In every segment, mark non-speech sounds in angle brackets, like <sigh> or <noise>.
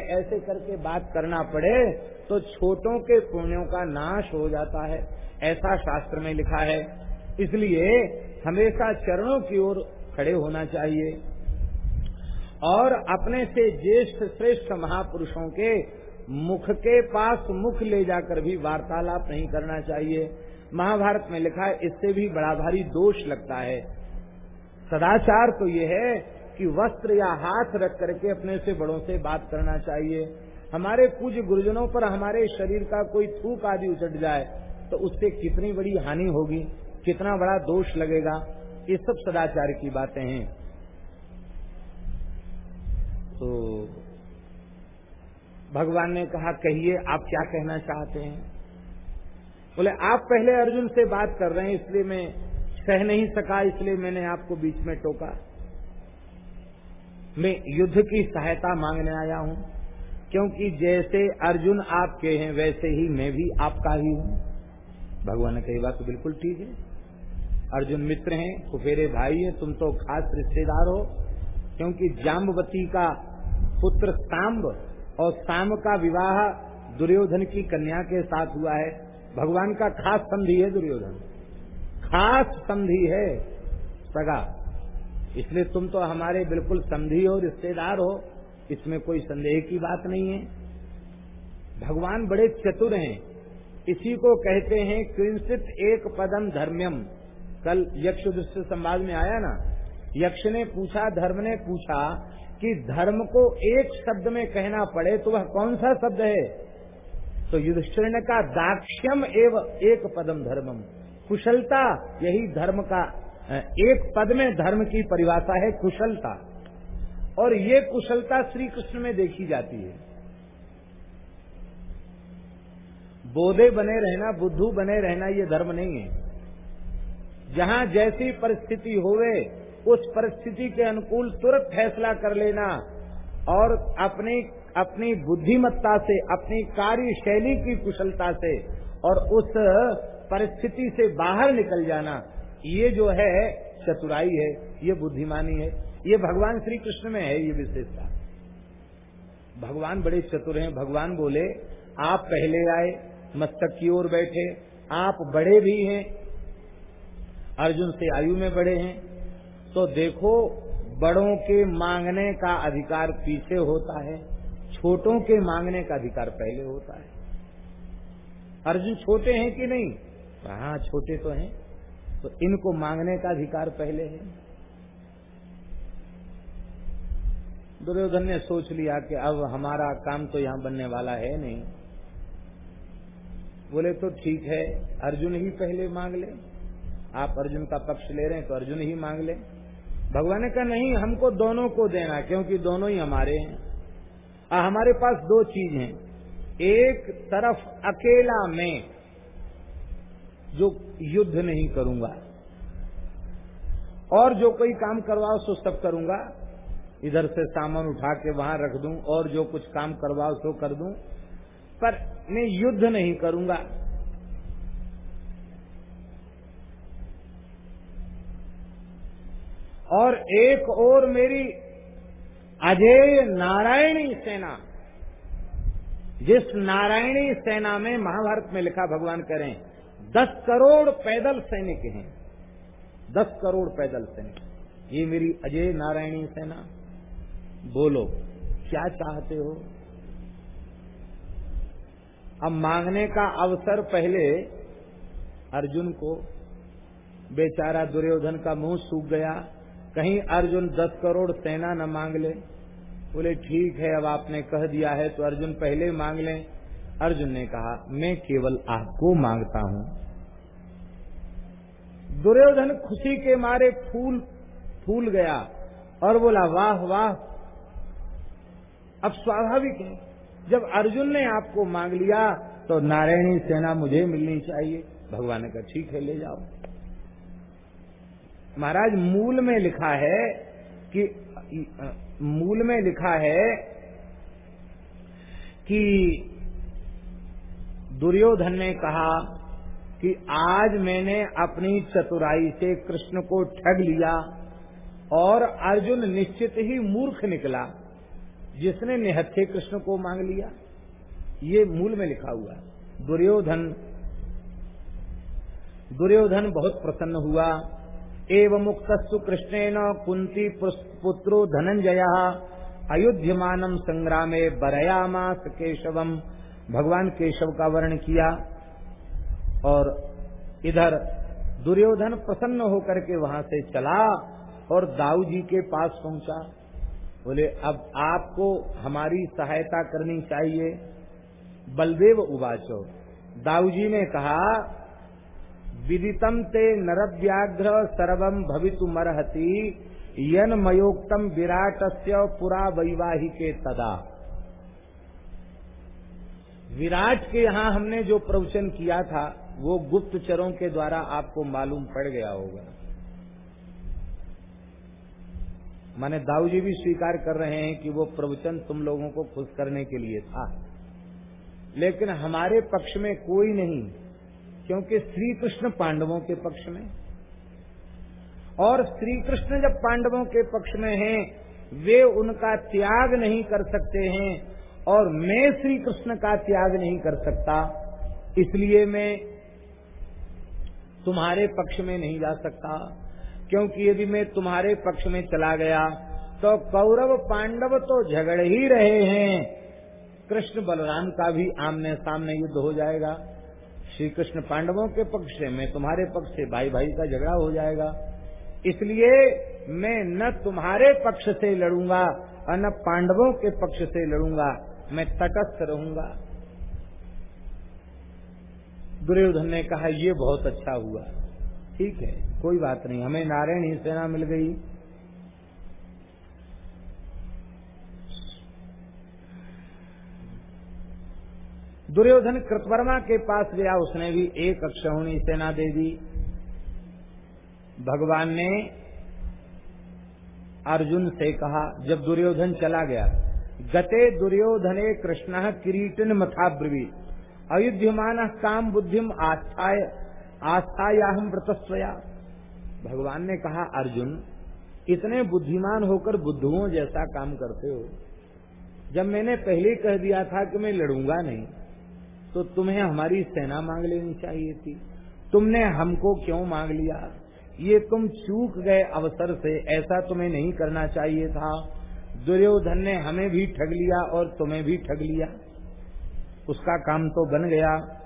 ऐसे करके बात करना पड़े तो छोटों के पुण्यों का नाश हो जाता है। ऐसा शास्त्र में लिखा है। इसलिए हमेशा चरणों की ओर खड़े होना चाहिए। और अपने से ज्येष्ठ श्रेष्ठ महापुरुषों के मुख के पास मुख ले जाकर भी वार्तालाप नहीं करना चाहिए। महाभारत में लिखा है, इससे भी बड़ा भारी दोष लगता है। सदाचार तो ये है कि वस्त्र या हाथ रख करके अपने से बड़ों से बात करना चाहिए। हमारे कुछ गुरुजनों पर हमारे शरीर का कोई थूक आदि उचट जाए तो उससे कितनी बड़ी हानि होगी, कितना बड़ा दोष लगेगा? ये सब सदाचार की बातें हैं। तो भगवान ने कहा, कहिए, आप क्या कहना चाहते हैं? बोले, आप पहले अर्जुन से बात कर रहे हैं, इसलिए मैं सह नहीं सका, इसलिए मैंने आपको बीच में टोका। मैं युद्ध की सहायता मांगने आया हूँ। क्योंकि जैसे अर्जुन आपके हैं, वैसे ही मैं भी आपका ही हूँ। भगवान ने कही बात तो बिल्कुल ठीक है। अर्जुन मित्र हैं, कुफेरे भाई हैं, तुम तो खास रिश्तेदार हो। क्योंकि जाम्बवती का पुत्र सांब और सांब का विवाह दुर्योधन की कन्या के साथ हुआ है। भगवान का खास संधि है दुर्योधन। खास संधि है। सगा इसलिए तुम तो हमारे बिल्कुल संधि हो, रिश्तेदार हो। इसमें कोई संदेह की बात नहीं है। भगवान बड़े चतुर हैं। इसी को कहते हैं क्रिंसित एक पदम धर्म्यम। कल यक्ष दृष्टि संवाद में आया ना? यक्ष ने पूछा, धर्म ने पूछा कि धर्म को एक शब्द में कहना पड़े तो वह कौन सा शब्द है? तो युधिष्ठिर ने कहा, दाक्ष्यम एवं एक पदम धर्मम। कुशलता यही धर्म का एक पद में धर्म की परिभाषा है कुशलता। और ये कुशलता श्री कृष्ण में देखी जाती है। बोधे बने रहना, बुद्धू बने रहना ये धर्म नहीं है। जहाँ जैसी परिस्थिति होवे, उस परिस्थिति के अनुकूल तुरंत फैसला कर लेना और अपनी अपनी बुद्धिमत्ता से, अपनी कार्य शैली की कुशलता से और उस परिस्थिति से बाहर निकल जाना ये जो है, चतुराई है, ये बुद्धिमानी है, ये भगवान श्री कृष्ण में है ये विशेषता। भगवान बड़े चतुर हैं, भगवान बोले, आप पहले आए, मस्तक की ओर बैठे, आप बड़े भी हैं, अर्जुन से आयु में बड़े हैं तो देखो, बड़ों के मांगने का अधिकार पीछे होता है, छोटों के मांगने का अधिकार पहले होता है। अर्जुन छोटे हैं कि नहीं? हाँ छोटे तो हैं। तो इनको मांगने का अधिकार पहले है। दुर्योधन ने सोच लिया कि अब हमारा काम तो यहाँ बनने वाला है नहीं। बोले तो ठीक है अर्जुन ही पहले मांग ले। आप अर्जुन का पक्ष ले रहे हैं तो अर्जुन ही मांग ले। भगवान ने कहा नहीं हमको दोनों को देना क्योंकि दोनों ही हमारे हैं। आ, हमारे पास दो चीज़ हैं। एक तरफ़ अकेला मैं जो युद्ध नहीं करूँगा। और जो कोई काम करवाओ, सो सब करूँगा। इधर से सामान उठा के वहाँ रख दूँ, और जो कुछ काम करवाओ, सो कर दूँ। पर मैं युद्ध नहीं करूँगा। और एक और मेरी अजय नारायणी सेना, जिस नारायणी सेना में महाभारत में लिखा भगवान करें दस करोड़ पैदल सैनिक हैं। दस करोड़ पैदल सैनिक। ये मेरी अजय नारायणी सेना। बोलो, क्या चाहते हो? अब मांगने का अवसर पहले अर्जुन को, बेचारा दुर्योधन का मुँह सूख गया। कहीं अर्जुन दस करोड़ सेना न मांग ले। बोले, ठीक है, अब आपने कह दिया है तो अर्जुन पहले मांग ले। अर्जुन ने कहा, मैं केवल आपको माँगता हूँ। दुर्योधन खुशी के मारे फूल फूल गया और बोला, वाह वाह। अब स्वाभाविक है, जब अर्जुन ने आपको मांग लिया तो नारायणी सेना मुझे मिलनी चाहिए। भगवान का ठीक है, ले जाओ। महाराज, मूल में लिखा है कि, मूल में लिखा है कि दुर्योधन ने कहा कि आज मैंने अपनी चतुराई से कृष्ण को ठग लिया और अर्जुन निश्चित ही मूर्ख निकला, जिसने निहत्थे कृष्ण को मांग लिया। ये मूल में लिखा हुआ है। दुर्योधन दुर्योधन बहुत प्रसन्न हुआ। एवं मुक्तस्तु कृष्णेन कुंती पुत्रो धनंजय अयुध्यमानम संग्रामे बरयामास केशवम। भगवान केशव का वर्ण किया। और इधर दुर्योधन प्रसन्न होकर के वहाँ से चला और दाऊ जी के पास पहुँचा। बोले, अब आपको हमारी सहायता करनी चाहिए। बलदेव उवाचो। दाऊ जी ने कहा विदितम ते नरव्याघ्र सर्वम भवितु मरहती यन मयोक्तम विराट से पुरा वैवाहिके तदा। विराट के यहाँ हमने जो प्रवचन किया था वो गुप्तचरों के द्वारा आपको मालूम पड़ गया होगा। माने दाऊ जी भी स्वीकार कर रहे हैं कि वो प्रवचन तुम लोगों को खुश करने के लिए था। लेकिन हमारे पक्ष में कोई नहीं, क्योंकि श्री कृष्ण पांडवों के पक्ष में। और श्री कृष्ण जब पांडवों के पक्ष में हैं, वे उनका त्याग नहीं कर सकते हैं, और मैं श्री कृष्ण का त्याग नहीं कर सकता, इसलिए मैं तुम्हारे पक्ष में नहीं जा सकता। क्योंकि यदि मैं तुम्हारे पक्ष में चला गया तो कौरव पांडव तो झगड़ ही रहे हैं। कृष्ण बलराम का भी आमने सामने युद्ध हो जाएगा। श्री कृष्ण पांडवों के पक्ष से, मैं तुम्हारे पक्ष से भाई भाई का झगड़ा हो जाएगा। इसलिए मैं न तुम्हारे पक्ष से लड़ूँगा और न पांडवों के पक्ष से लड़ूँगा। मैं तटस्थ रहूँगा। दुर्योधन ने कहा, ये बहुत अच्छा हुआ। ठीक है, कोई बात नहीं, हमें नारायण ही सेना मिल गई। दुर्योधन कृतवर्मा के पास गया, उसने भी एक अक्षौणी सेना दे दी। भगवान ने अर्जुन से कहा, जब दुर्योधन चला गया, गते दुर्योधने कृष्ण किरीटन मथाब्रवी अयुध्यमान काम बुद्धिम आस्थाय आस्थाया हम व्रतस्वया। भगवान ने कहा, अर्जुन, इतने बुद्धिमान होकर बुद्धुओं जैसा काम करते हो। जब मैंने पहले कह दिया था कि मैं लड़ूँगा नहीं तो तुम्हें हमारी सेना मांग लेनी चाहिए थी। तुमने हमको क्यों मांग लिया? ये तुम चूक गए अवसर से, ऐसा तुम्हें नहीं करना चाहिए था। दुर्योधन ने हमें भी ठग लिया और तुम्हें भी ठग लिया। उसका काम तो बन गया।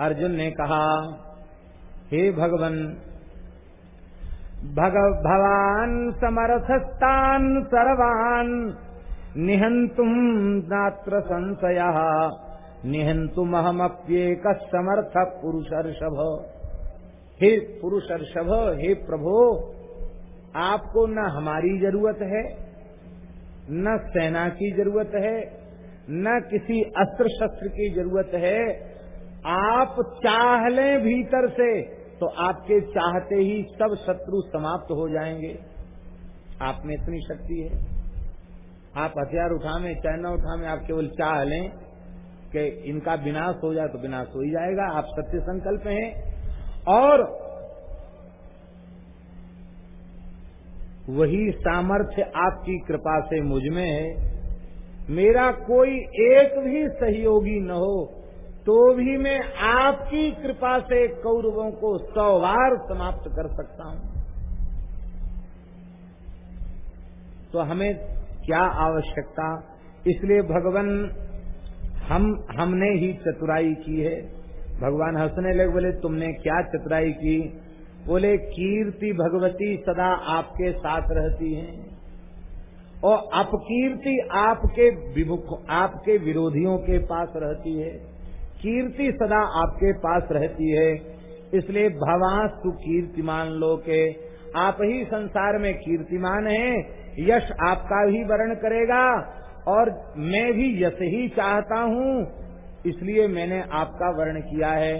अर्जुन ने कहा, हे भगवन, भग, भवान समर्थस्तान सर्वान निहंतुम नात्र संशय। निहंतुम अहमप्येक समर्थ पुरुषर्षभ। हे पुरुषर्षभ, हे प्रभो, आपको न हमारी ज़रूरत है, न सेना की ज़रूरत है न किसी अस्त्र शस्त्र की ज़रूरत है। आप चाह लें भीतर से तो आपके चाहते ही सब शत्रु समाप्त हो जाएँगे। आप में इतनी शक्ति है। आप हथियार उठा में चाहे न उठा में आप केवल चाह लें कि इनका विनाश हो जाए तो विनाश हो ही जाएगा। आप सत्य संकल्प हैं। और वही सामर्थ्य आपकी कृपा से मुझमें है। मेरा कोई एक भी सहयोगी न हो तो भी मैं आपकी कृपा से कौरवों को सौ बार समाप्त कर सकता हूँ। तो हमें क्या आवश्यकता? इसलिए भगवान, हम, हमने ही चतुराई की है। भगवान हंसने लगे, बोले, तुमने क्या चतुराई की? बोले, कीर्ति भगवती सदा आपके साथ रहती हैं। और अपकीर्ति आपके विमुख, आपके विरोधियों के पास रहती है। कीर्ति सदा आपके पास रहती है। इसलिए भवास्तु कीर्तिमान लोके, आप ही संसार में कीर्तिमान हैं। यश आपका ही वर्ण करेगा और मैं भी यश ही चाहता हूँ। इसलिए मैंने आपका वर्ण किया है,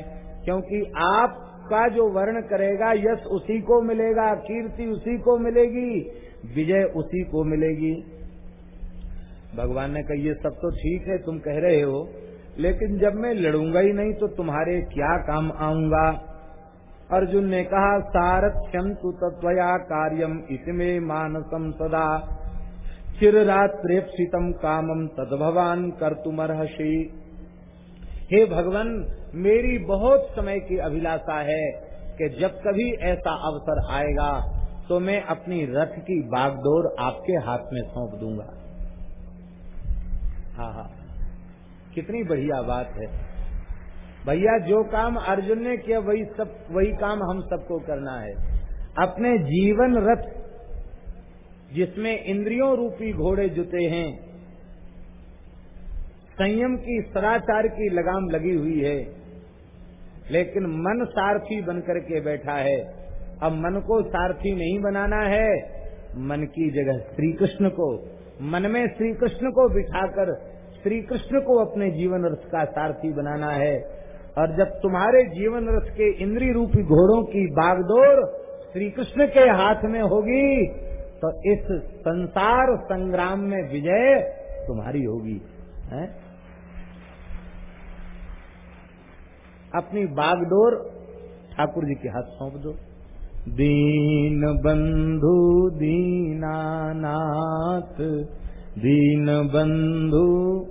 क्योंकि आपका जो वर्ण करेगा, यश उसी को मिलेगा, कीर्ति उसी को मिलेगी। विजय उसी को मिलेगी। भगवान ने कहा, ये सब तो ठीक है, तुम कह रहे हो, लेकिन जब मैं लड़ूँगा ही नहीं तो तुम्हारे क्या काम आऊँगा? अर्जुन ने कहा सारथ्यम तु तत्वया कार्यम इसमें मानसम सदा। चिररात्रेप्सितम कामम तद भगवान कर तुम हे भगवान, मेरी बहुत समय की अभिलाषा है कि जब कभी ऐसा अवसर आएगा तो मैं अपनी रथ की बागडोर आपके हाथ में सौंप दूँगा। हाँ हाँ। कितनी बढ़िया बात है। भैया, जो काम अर्जुन ने किया, वही सब, वही काम हम सबको करना है। अपने जीवन रथ, जिसमें इंद्रियों रूपी घोड़े जुते हैं, संयम की, सदाचार की लगाम लगी हुई है, लेकिन मन सारथी बनकर के बैठा है। अब मन को सारथी नहीं बनाना है। मन की जगह श्री कृष्ण को, मन में श्री कृष्ण को बिठाकर श्री कृष्ण को अपने जीवन रथ का सारथी बनाना है। और जब तुम्हारे जीवन रथ के इंद्री रूपी घोड़ों की बागडोर श्री कृष्ण के हाथ में होगी तो इस संसार संग्राम में विजय तुम्हारी होगी। है? अपनी बागडोर ठाकुर जी के हाथ सौंप दो। दीन बंधु दीनानाथ दीन बंधु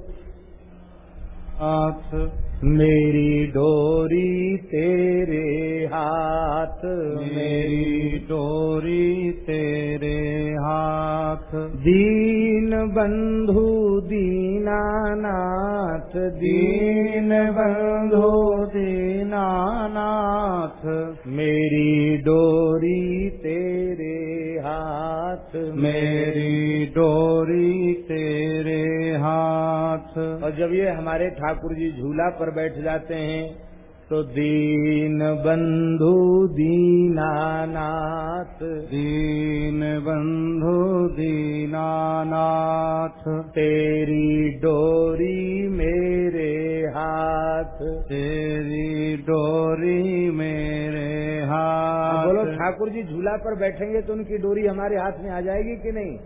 नाथ मेरी डोरी तेरे हाथ मेरी डोरी तेरे हाथ। दीन बंधु दीनानाथ दीन बंधु दीनानाथ। मेरी डोरी तेरे हाथ मेरी डोरी तेरे हाथ। और जब ये हमारे ठाकुर जी झूला पर बैठ जाते हैं तो दीन बंधु दीनानाथ। दीन बंधु दीनानाथ। तेरी डोरी मेरे हाथ। तेरी डोरी मेरे हाथ बोलो ठाकुर जी झूला पर बैठेंगे तो उनकी डोरी हमारे हाथ में आ जाएगी कि नहीं?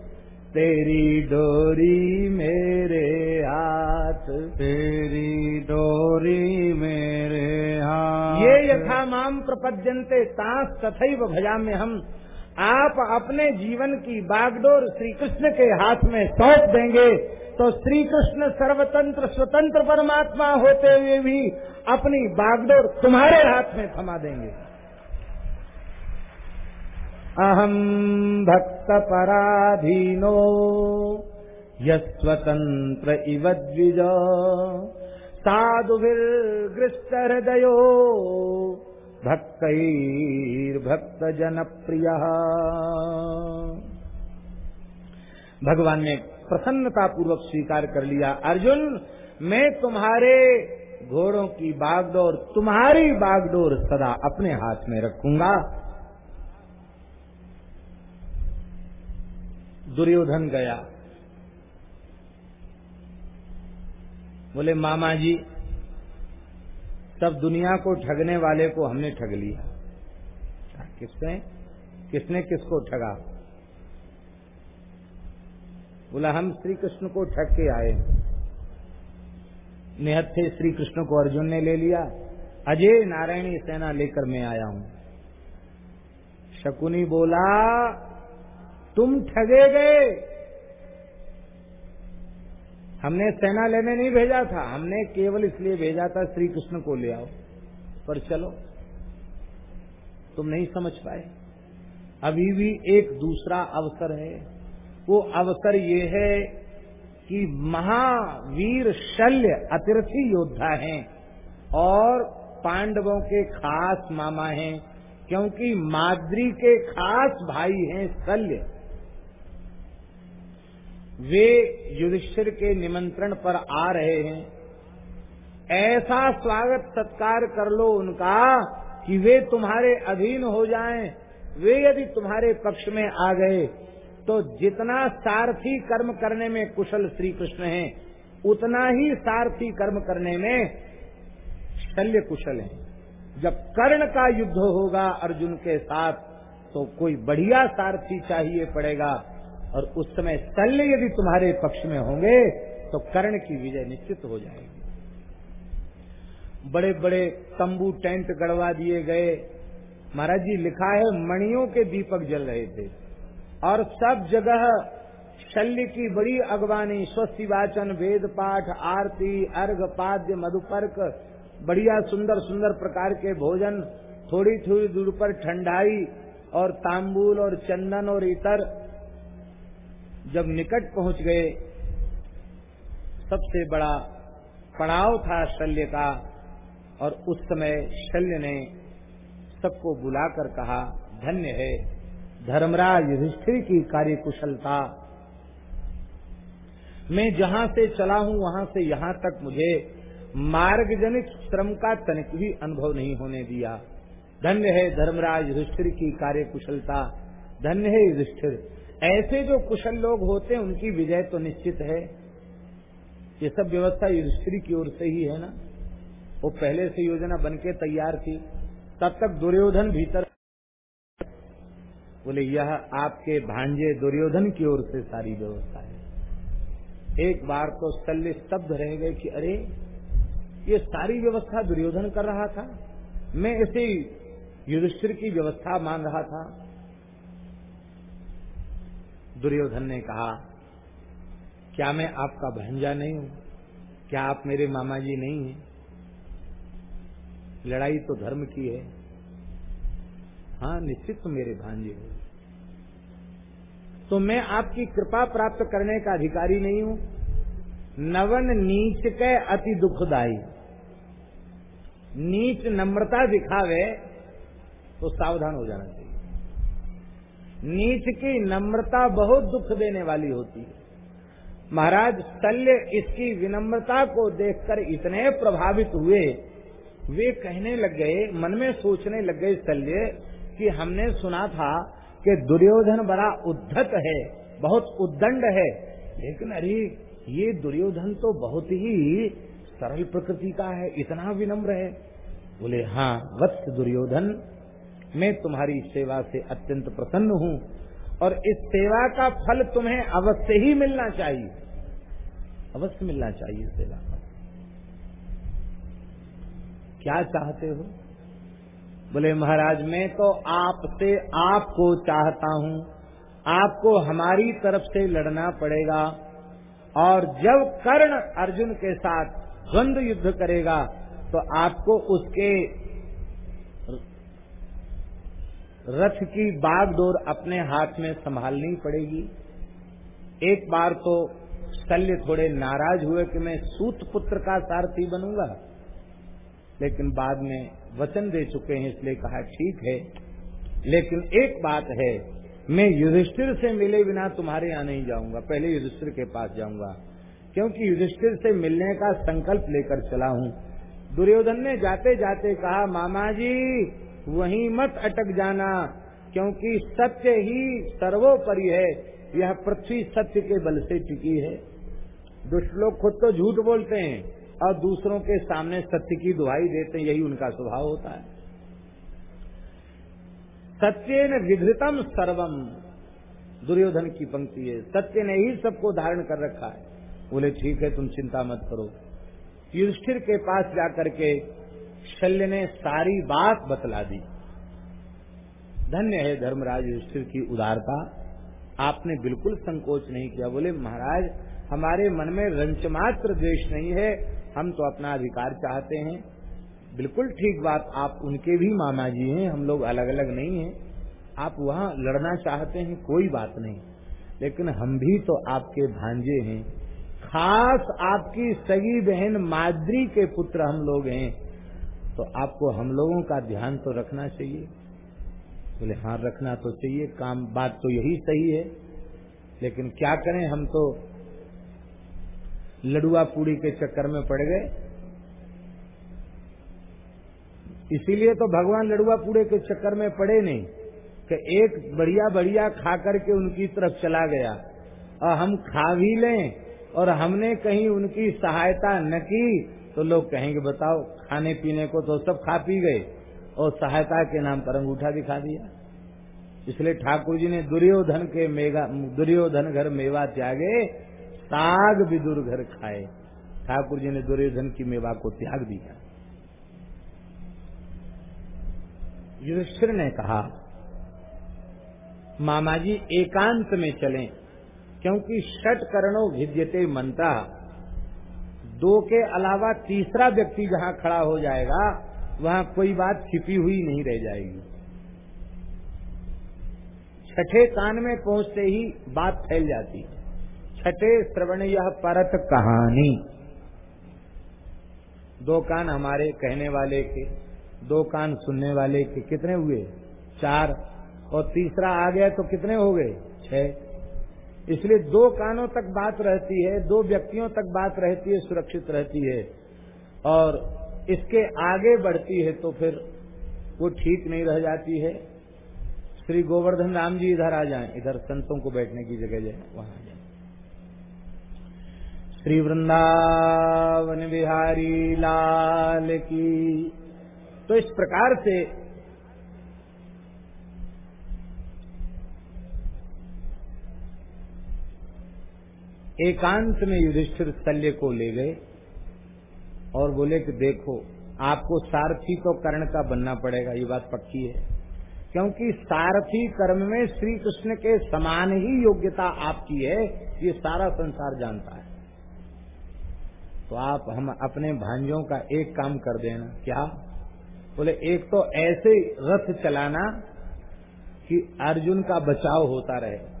तेरी डोरी मेरे हाथ। तेरी डोरी मेरे हाथ। ये यथा माम प्रपद्यंते तांस तथैव भजा में हम। आप अपने जीवन की बागडोर श्री कृष्ण के हाथ में सौंप देंगे तो श्री कृष्ण सर्वतंत्र स्वतंत्र परमात्मा होते हुए भी अपनी बागडोर तुम्हारे हाथ में थमा देंगे। अहम भक्त पराधीनो यस्वतंत्र इव द्विज। जन प्रिय भगवान ने प्रसन्नता पूर्वक स्वीकार कर लिया, अर्जुन, मैं तुम्हारे घोड़ों की बागडोर, तुम्हारी बागडोर सदा अपने हाथ में रखूँगा। दुर्योधन गया। बोले मामा जी सब दुनिया को ठगने वाले को हमने ठग लिया। किसने? किसने किसको ठगा? बोला, हम श्री कृष्ण को ठग के आए निहत थे श्री कृष्ण को अर्जुन ने ले लिया। अजय नारायणी सेना लेकर मैं आया हूँ। शकुनी बोला तुम ठगे गए। हमने सेना लेने नहीं भेजा था। हमने केवल इसलिए भेजा था श्री कृष्ण को ले आओ। पर चलो, तुम नहीं समझ पाए। अभी भी एक दूसरा अवसर है। वो अवसर ये है कि महावीर शल्य अतिरथी योद्धा हैं और पांडवों के खास मामा हैं, क्योंकि माद्री के खास भाई हैं शल्य। वे युधिष्ठिर के निमंत्रण पर आ रहे हैं। ऐसा स्वागत सत्कार कर लो उनका कि वे तुम्हारे अधीन हो जाएँ। वे यदि तुम्हारे पक्ष में आ गए तो जितना सारथी कर्म करने में कुशल श्री कृष्ण है, उतना ही सारथी कर्म करने में शल्य कुशल है। जब कर्ण का युद्ध होगा अर्जुन के साथ तो कोई बढ़िया सारथी चाहिए पड़ेगा। और उस समय शल्य यदि तुम्हारे पक्ष में होंगे तो कर्ण की विजय निश्चित हो जाएगी। बड़े बड़े तंबू टेंट गड़वा दिए गए। महाराज जी, लिखा है, मणियों के दीपक जल रहे थे। और सब जगह शल्य की बड़ी अगवानी, स्वस्ति वाचन, वेद पाठ, आरती, अर्घ, पाद्य, मधुपर्क, बढ़िया सुंदर सुंदर प्रकार के भोजन थोड़ी थोड़ी दूर पर ठंडाई और तांबूल और चंदन और इतर जब निकट पहुँच गए, सबसे बड़ा पड़ाव था शल्य का, और उस समय शल्य ने सबको बुलाकर कहा, धन्य है, धर्मराज युधिष्ठिर की कार्य कुशलता मैं जहाँ से चला हूँ, वहाँ से यहाँ तक मुझे मार्ग जनित श्रम का तनिक भी अनुभव नहीं होने दिया। धन्य है, धर्मराज युधिष्ठिर की कार्य कुशलता धन्य है, युधिष्ठिर ऐसे जो कुशल लोग होते हैं, उनकी विजय तो निश्चित है। ये सब व्यवस्था युधिष्ठिर की ओर से ही है ना? वो पहले से योजना बनके तैयार थी, तब तक दुर्योधन भीतर बोले, यह आपके भांजे दुर्योधन की ओर से सारी व्यवस्था है। एक बार तो शल्य स्तब्ध रह गए कि, अरे, ये सारी व्यवस्था दुर्योधन कर रहा था। मैं इसे युधिष्ठिर की व्यवस्था मान रहा था। दुर्योधन ने कहा, क्या मैं आपका भंजा नहीं हूँ? क्या आप मेरे मामा जी नहीं हैं? लड़ाई तो धर्म की है। हाँ निश्चित तो मेरे भांजे हो। तो मैं आपकी कृपा प्राप्त करने का अधिकारी नहीं हूँ। नवन नीच के अति दुखदाई नीच नम्रता दिखावे तो सावधान हो जाना नीच की नम्रता बहुत दुख देने वाली होती है। महाराज, शल्य इसकी विनम्रता को देखकर इतने प्रभावित हुए, वे कहने लग गए, मन में सोचने लग गए शल्य, कि हमने सुना था कि दुर्योधन बड़ा उद्धत है, बहुत उद्दंड है। लेकिन अरे, ये दुर्योधन तो बहुत ही सरल प्रकृति का है, इतना विनम्र है। बोले हाँ वत्स दुर्योधन मैं तुम्हारी सेवा से अत्यंत प्रसन्न हूँ और इस सेवा का फल तुम्हें अवश्य ही मिलना चाहिए। अवश्य मिलना चाहिए सेवा का। क्या चाहते हो? बोले, महाराज, मैं तो आपसे आपको चाहता हूँ। आपको हमारी तरफ़ से लड़ना पड़ेगा और जब कर्ण अर्जुन के साथ द्वंद्व युद्ध करेगा तो आपको उसके रथ की बागडोर अपने हाथ में संभालनी पड़ेगी। एक बार तो शल्य थोड़े नाराज़ हुए कि मैं सूत पुत्र का सारथी बनूँगा, लेकिन बाद में वचन दे चुके हैं, इसलिए कहा ठीक है। लेकिन एक बात है, मैं युधिष्ठिर से मिले बिना तुम्हारे यहाँ नहीं जाऊँगा, पहले युधिष्ठिर के पास जाऊँगा, क्योंकि युधिष्ठिर से मिलने का संकल्प लेकर चला हूँ। दुर्योधन ने जाते जाते कहा, मामा जी वहीं मत अटक जाना, क्योंकि सत्य ही सर्वोपरि है। यह पृथ्वी सत्य के बल से टिकी है। दुष्ट लोग खुद तो झूठ बोलते हैं, और दूसरों के सामने सत्य की दुहाई देते हैं, यही उनका स्वभाव होता है। सत्य ने विधृतम सर्वम। दुर्योधन की पंक्ति है। सत्य ने ही सबको धारण कर रखा है। बोले, ठीक है, तुम चिंता मत करो। युधिष्ठिर के पास जाकर के शल्य ने सारी बात बतला दी। धन्य है धर्मराज युधिष्ठिर की उदारता। आपने बिल्कुल संकोच नहीं किया। बोले, महाराज, हमारे मन में रंचमात्र द्वेष नहीं है। हम तो अपना अधिकार चाहते हैं। बिल्कुल ठीक बात, आप उनके भी मामा जी हैं। हम लोग अलग अलग नहीं हैं। आप वहाँ लड़ना चाहते हैं, कोई बात नहीं। लेकिन हम भी तो आपके भांजे हैं। खास आपकी सगी बहन माद्री के पुत्र हम लोग हैं। तो आपको हम लोगों का ध्यान तो रखना चाहिए। बोले तो हाँ रखना तो चाहिए, काम, बात तो यही सही है। लेकिन क्या करें, हम तो लड़ुआ पूड़ी के चक्कर में पड़ गए। इसीलिए तो भगवान लड़ुआ पूड़े के चक्कर में पड़े नहीं, कि एक बढ़िया बढ़िया खा करके उनकी तरफ़ चला गया। और हम खा भी लें, और हमने कहीं उनकी सहायता न की तो लोग कहेंगे, बताओ, खाने पीने को तो सब खा पी गए और सहायता के नाम पर अंगूठा दिखा दिया। इसलिए ठाकुर जी ने दुर्योधन के मेगा दुर्योधन घर मेवा त्यागे, साग विदुर घर खाए। ठाकुर जी ने दुर्योधन की मेवा को त्याग दिया। युधिष्ठिर ने कहा मामा जी एकांत में चलें, क्योंकि षट करणों भिद्यते मनता दो के अलावा तीसरा व्यक्ति जहाँ खड़ा हो जाएगा, वहाँ कोई बात छिपी हुई नहीं रह जाएगी। छठे कान में पहुँचते ही बात फैल जाती। छठे श्रवण यह परत कहानी। दो कान हमारे कहने वाले के, दो कान सुनने वाले के कितने हुए? चार। और तीसरा आ गया तो कितने हो गए? छह। इसलिए दो कानों तक बात रहती है, दो व्यक्तियों तक बात रहती है, सुरक्षित रहती है। और इसके आगे बढ़ती है तो फिर वो ठीक नहीं रह जाती है। श्री गोवर्धन राम जी इधर आ जाएँ। इधर संतों को बैठने की जगह जाए, वहाँ जाए। श्री वृंदावन बिहारी लाल की तो इस प्रकार से एकांत में युधिष्ठिर शल्य को ले गए और बोले कि देखो, आपको सारथी तो कर्ण का बनना पड़ेगा, ये बात पक्की है। क्योंकि सारथी कर्म में श्री कृष्ण के समान ही योग्यता आपकी है, ये सारा संसार जानता है। तो आप, हम अपने भांजों का एक काम कर देना। क्या? बोले, एक तो ऐसे रथ चलाना कि अर्जुन का बचाव होता रहे।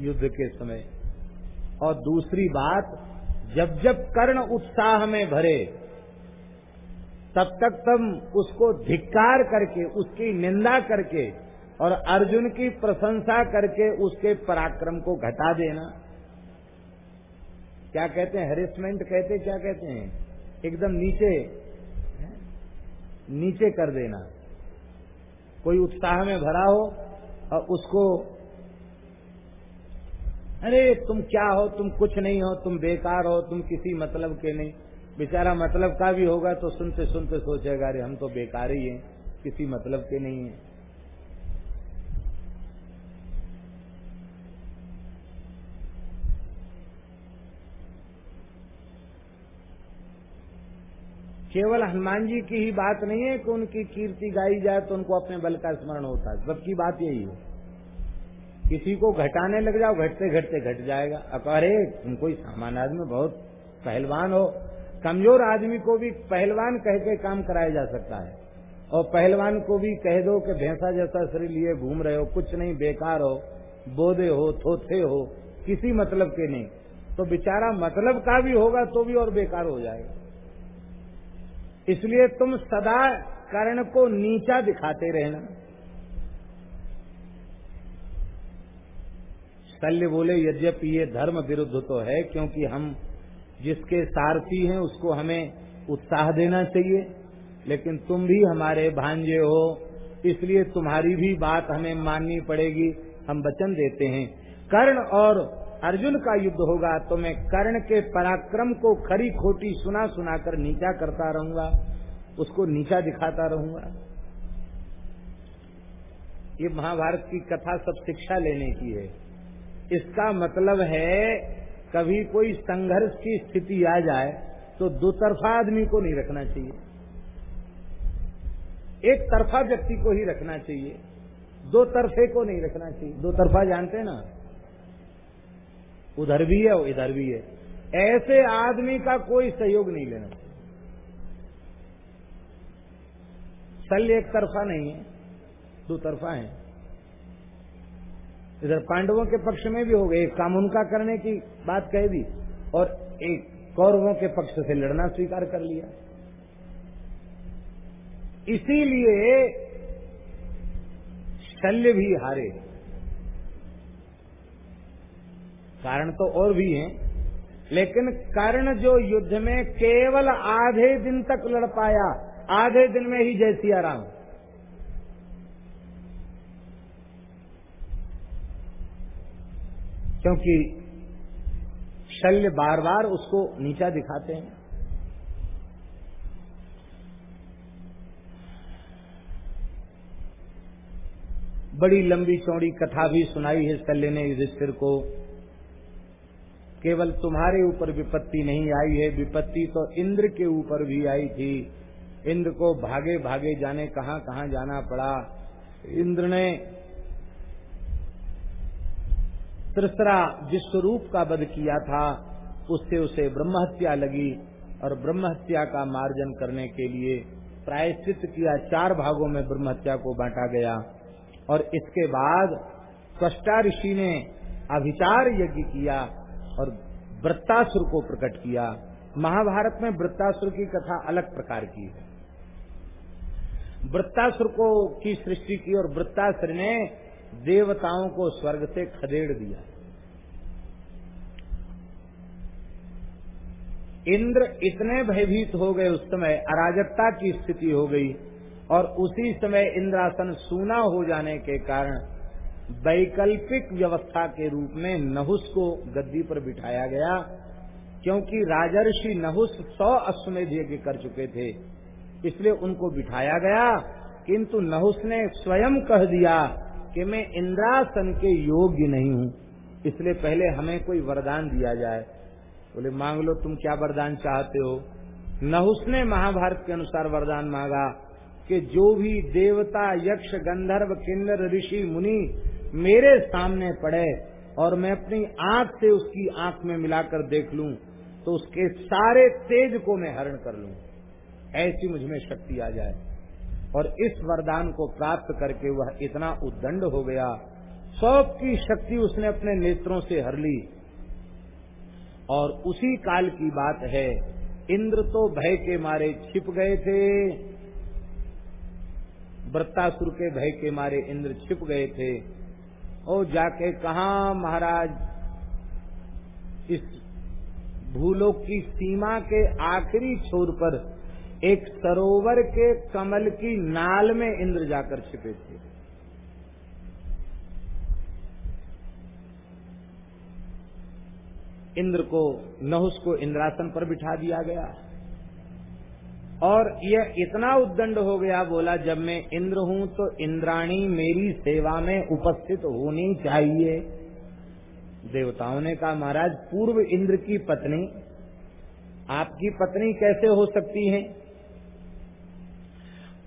युद्ध के समय। और दूसरी बात, जब जब कर्ण उत्साह में भरे, तब तक तुम उसको धिक्कार करके, उसकी निंदा करके और अर्जुन की प्रशंसा करके उसके पराक्रम को घटा देना। क्या कहते हैं? हेरिसमेंट कहते क्या कहते हैं? एकदम नीचे नीचे कर देना। कोई उत्साह में भरा हो और उसको अरे तुम क्या हो, तुम कुछ नहीं हो, तुम बेकार हो, तुम किसी मतलब के नहीं। बेचारा मतलब का भी होगा तो सुनते सुनते सोचेगा, अरे हम तो बेकार ही हैं, किसी मतलब के नहीं है। केवल हनुमान जी की ही बात नहीं है कि उनकी कीर्ति गाई जाए तो उनको अपने बल का स्मरण होता है सबकी बात यही है। किसी को घटाने लग जाओ, घटते घटते घट जाएगा। अब अरे, तुम कोई सामान्य आदमी, बहुत पहलवान हो। कमज़ोर आदमी को भी पहलवान कह के काम कराया जा सकता है। और पहलवान को भी कह दो कि भैंसा जैसा शरीर लिए घूम रहे हो, कुछ नहीं, बेकार हो, बोधे हो, थोथे हो, किसी मतलब के नहीं। तो बेचारा मतलब का भी होगा तो भी और बेकार हो जाएगा। इसलिए तुम सदा कर्ण को नीचा दिखाते रहना। शल्य बोले, यद्यपि ये धर्म विरुद्ध तो है, क्योंकि हम जिसके सारथी हैं, उसको हमें उत्साह देना चाहिए। लेकिन तुम भी हमारे भांजे हो, इसलिए तुम्हारी भी बात हमें माननी पड़ेगी, हम वचन देते हैं। कर्ण और अर्जुन का युद्ध होगा तो मैं कर्ण के पराक्रम को खरी खोटी सुना सुनाकर नीचा करता रहूँगा, उसको नीचा दिखाता रहूँगा। ये महाभारत की कथा सब शिक्षा लेने की है। इसका मतलब है, कभी कोई संघर्ष की स्थिति आ जाए तो दो तरफा आदमी को नहीं रखना चाहिए। एक तरफा व्यक्ति को ही रखना चाहिए। दो तरफे को नहीं रखना चाहिए। दो तरफा जानते हैं ना? उधर भी है और इधर भी है। ऐसे आदमी का कोई सहयोग नहीं लेना चाहिए। शल्य एक तरफा नहीं है, दो तरफा है। इधर पांडवों के पक्ष में भी हो गए। एक काम उनका करने की बात कह दी और एक कौरवों के पक्ष से लड़ना स्वीकार कर लिया। इसीलिए शल्य भी हारे। कारण तो और भी हैं, लेकिन कर्ण जो युद्ध में केवल आधे दिन तक लड़ पाया, आधे दिन में ही जय सिया राम क्योंकि शल्य बार बार उसको नीचा दिखाते हैं। बड़ी लंबी चौड़ी कथा भी सुनाई है शल्य ने युधिष्ठिर को। केवल तुम्हारे ऊपर विपत्ति नहीं आई है, विपत्ति तो इंद्र के ऊपर भी आई थी। इंद्र को भागे भागे जाने कहाँ कहाँ जाना पड़ा। इंद्र ने त्रिसरा जिस स्वरूप का वध किया था, उससे उसे ब्रह्म हत्या लगी और ब्रह्म हत्या का मार्जन करने के लिए प्रायश्चित किया चार भागों में ब्रह्म हत्या को बांटा गया। और इसके बाद कष्टा ऋषि ने अभिचार यज्ञ किया और वृत्तासुर को प्रकट किया। महाभारत में वृत्तासुर की कथा अलग प्रकार की है। वृत्तासुर को की सृष्टि की और वृत्तासुर ने देवताओं को स्वर्ग से खदेड़ दिया। इंद्र इतने भयभीत हो गए उस समय, अराजकता की स्थिति हो गई और उसी समय इंद्रासन सूना हो जाने के कारण वैकल्पिक व्यवस्था के रूप में नहुस को गद्दी पर बिठाया गया, क्योंकि राजर्षि नहुस सौ अश्वमेध यज्ञ कर चुके थे, इसलिए उनको बिठाया गया, किंतु नहुस ने स्वयं कह दिया कि मैं इंद्रासन के योग्य नहीं हूँ। इसलिए पहले हमें कोई वरदान दिया जाए। बोले, मांग लो, तुम क्या वरदान चाहते हो? ने महाभारत के अनुसार वरदान मांगा कि जो भी देवता, यक्ष, गंधर्व, किन्नर, ऋषि, मुनि मेरे सामने पड़े और मैं अपनी आँख से उसकी आँख में मिलाकर देख लूँ तो उसके सारे तेज को मैं हरण कर लूँ। ऐसी मुझमें शक्ति आ जाए। और इस वरदान को प्राप्त करके वह इतना उद्दंड हो गया। सब की शक्ति उसने अपने नेत्रों से हर ली। और उसी काल की बात है, इंद्र तो भय के मारे छिप गए थे। वृत्तासुर के भय के मारे इंद्र छिप गए थे। और जाके कहा महाराज, इस भूलोक की सीमा के आखिरी छोर पर एक सरोवर के कमल की नाल में इंद्र जाकर छिपे थे। इंद्र को, नहुस को इंद्रासन पर बिठा दिया गया। और यह इतना उद्दंड हो गया, बोला, जब मैं इंद्र हूँ तो इंद्राणी मेरी सेवा में उपस्थित होनी चाहिए। देवताओं ने कहा, महाराज, पूर्व इंद्र की पत्नी, आपकी पत्नी कैसे हो सकती है?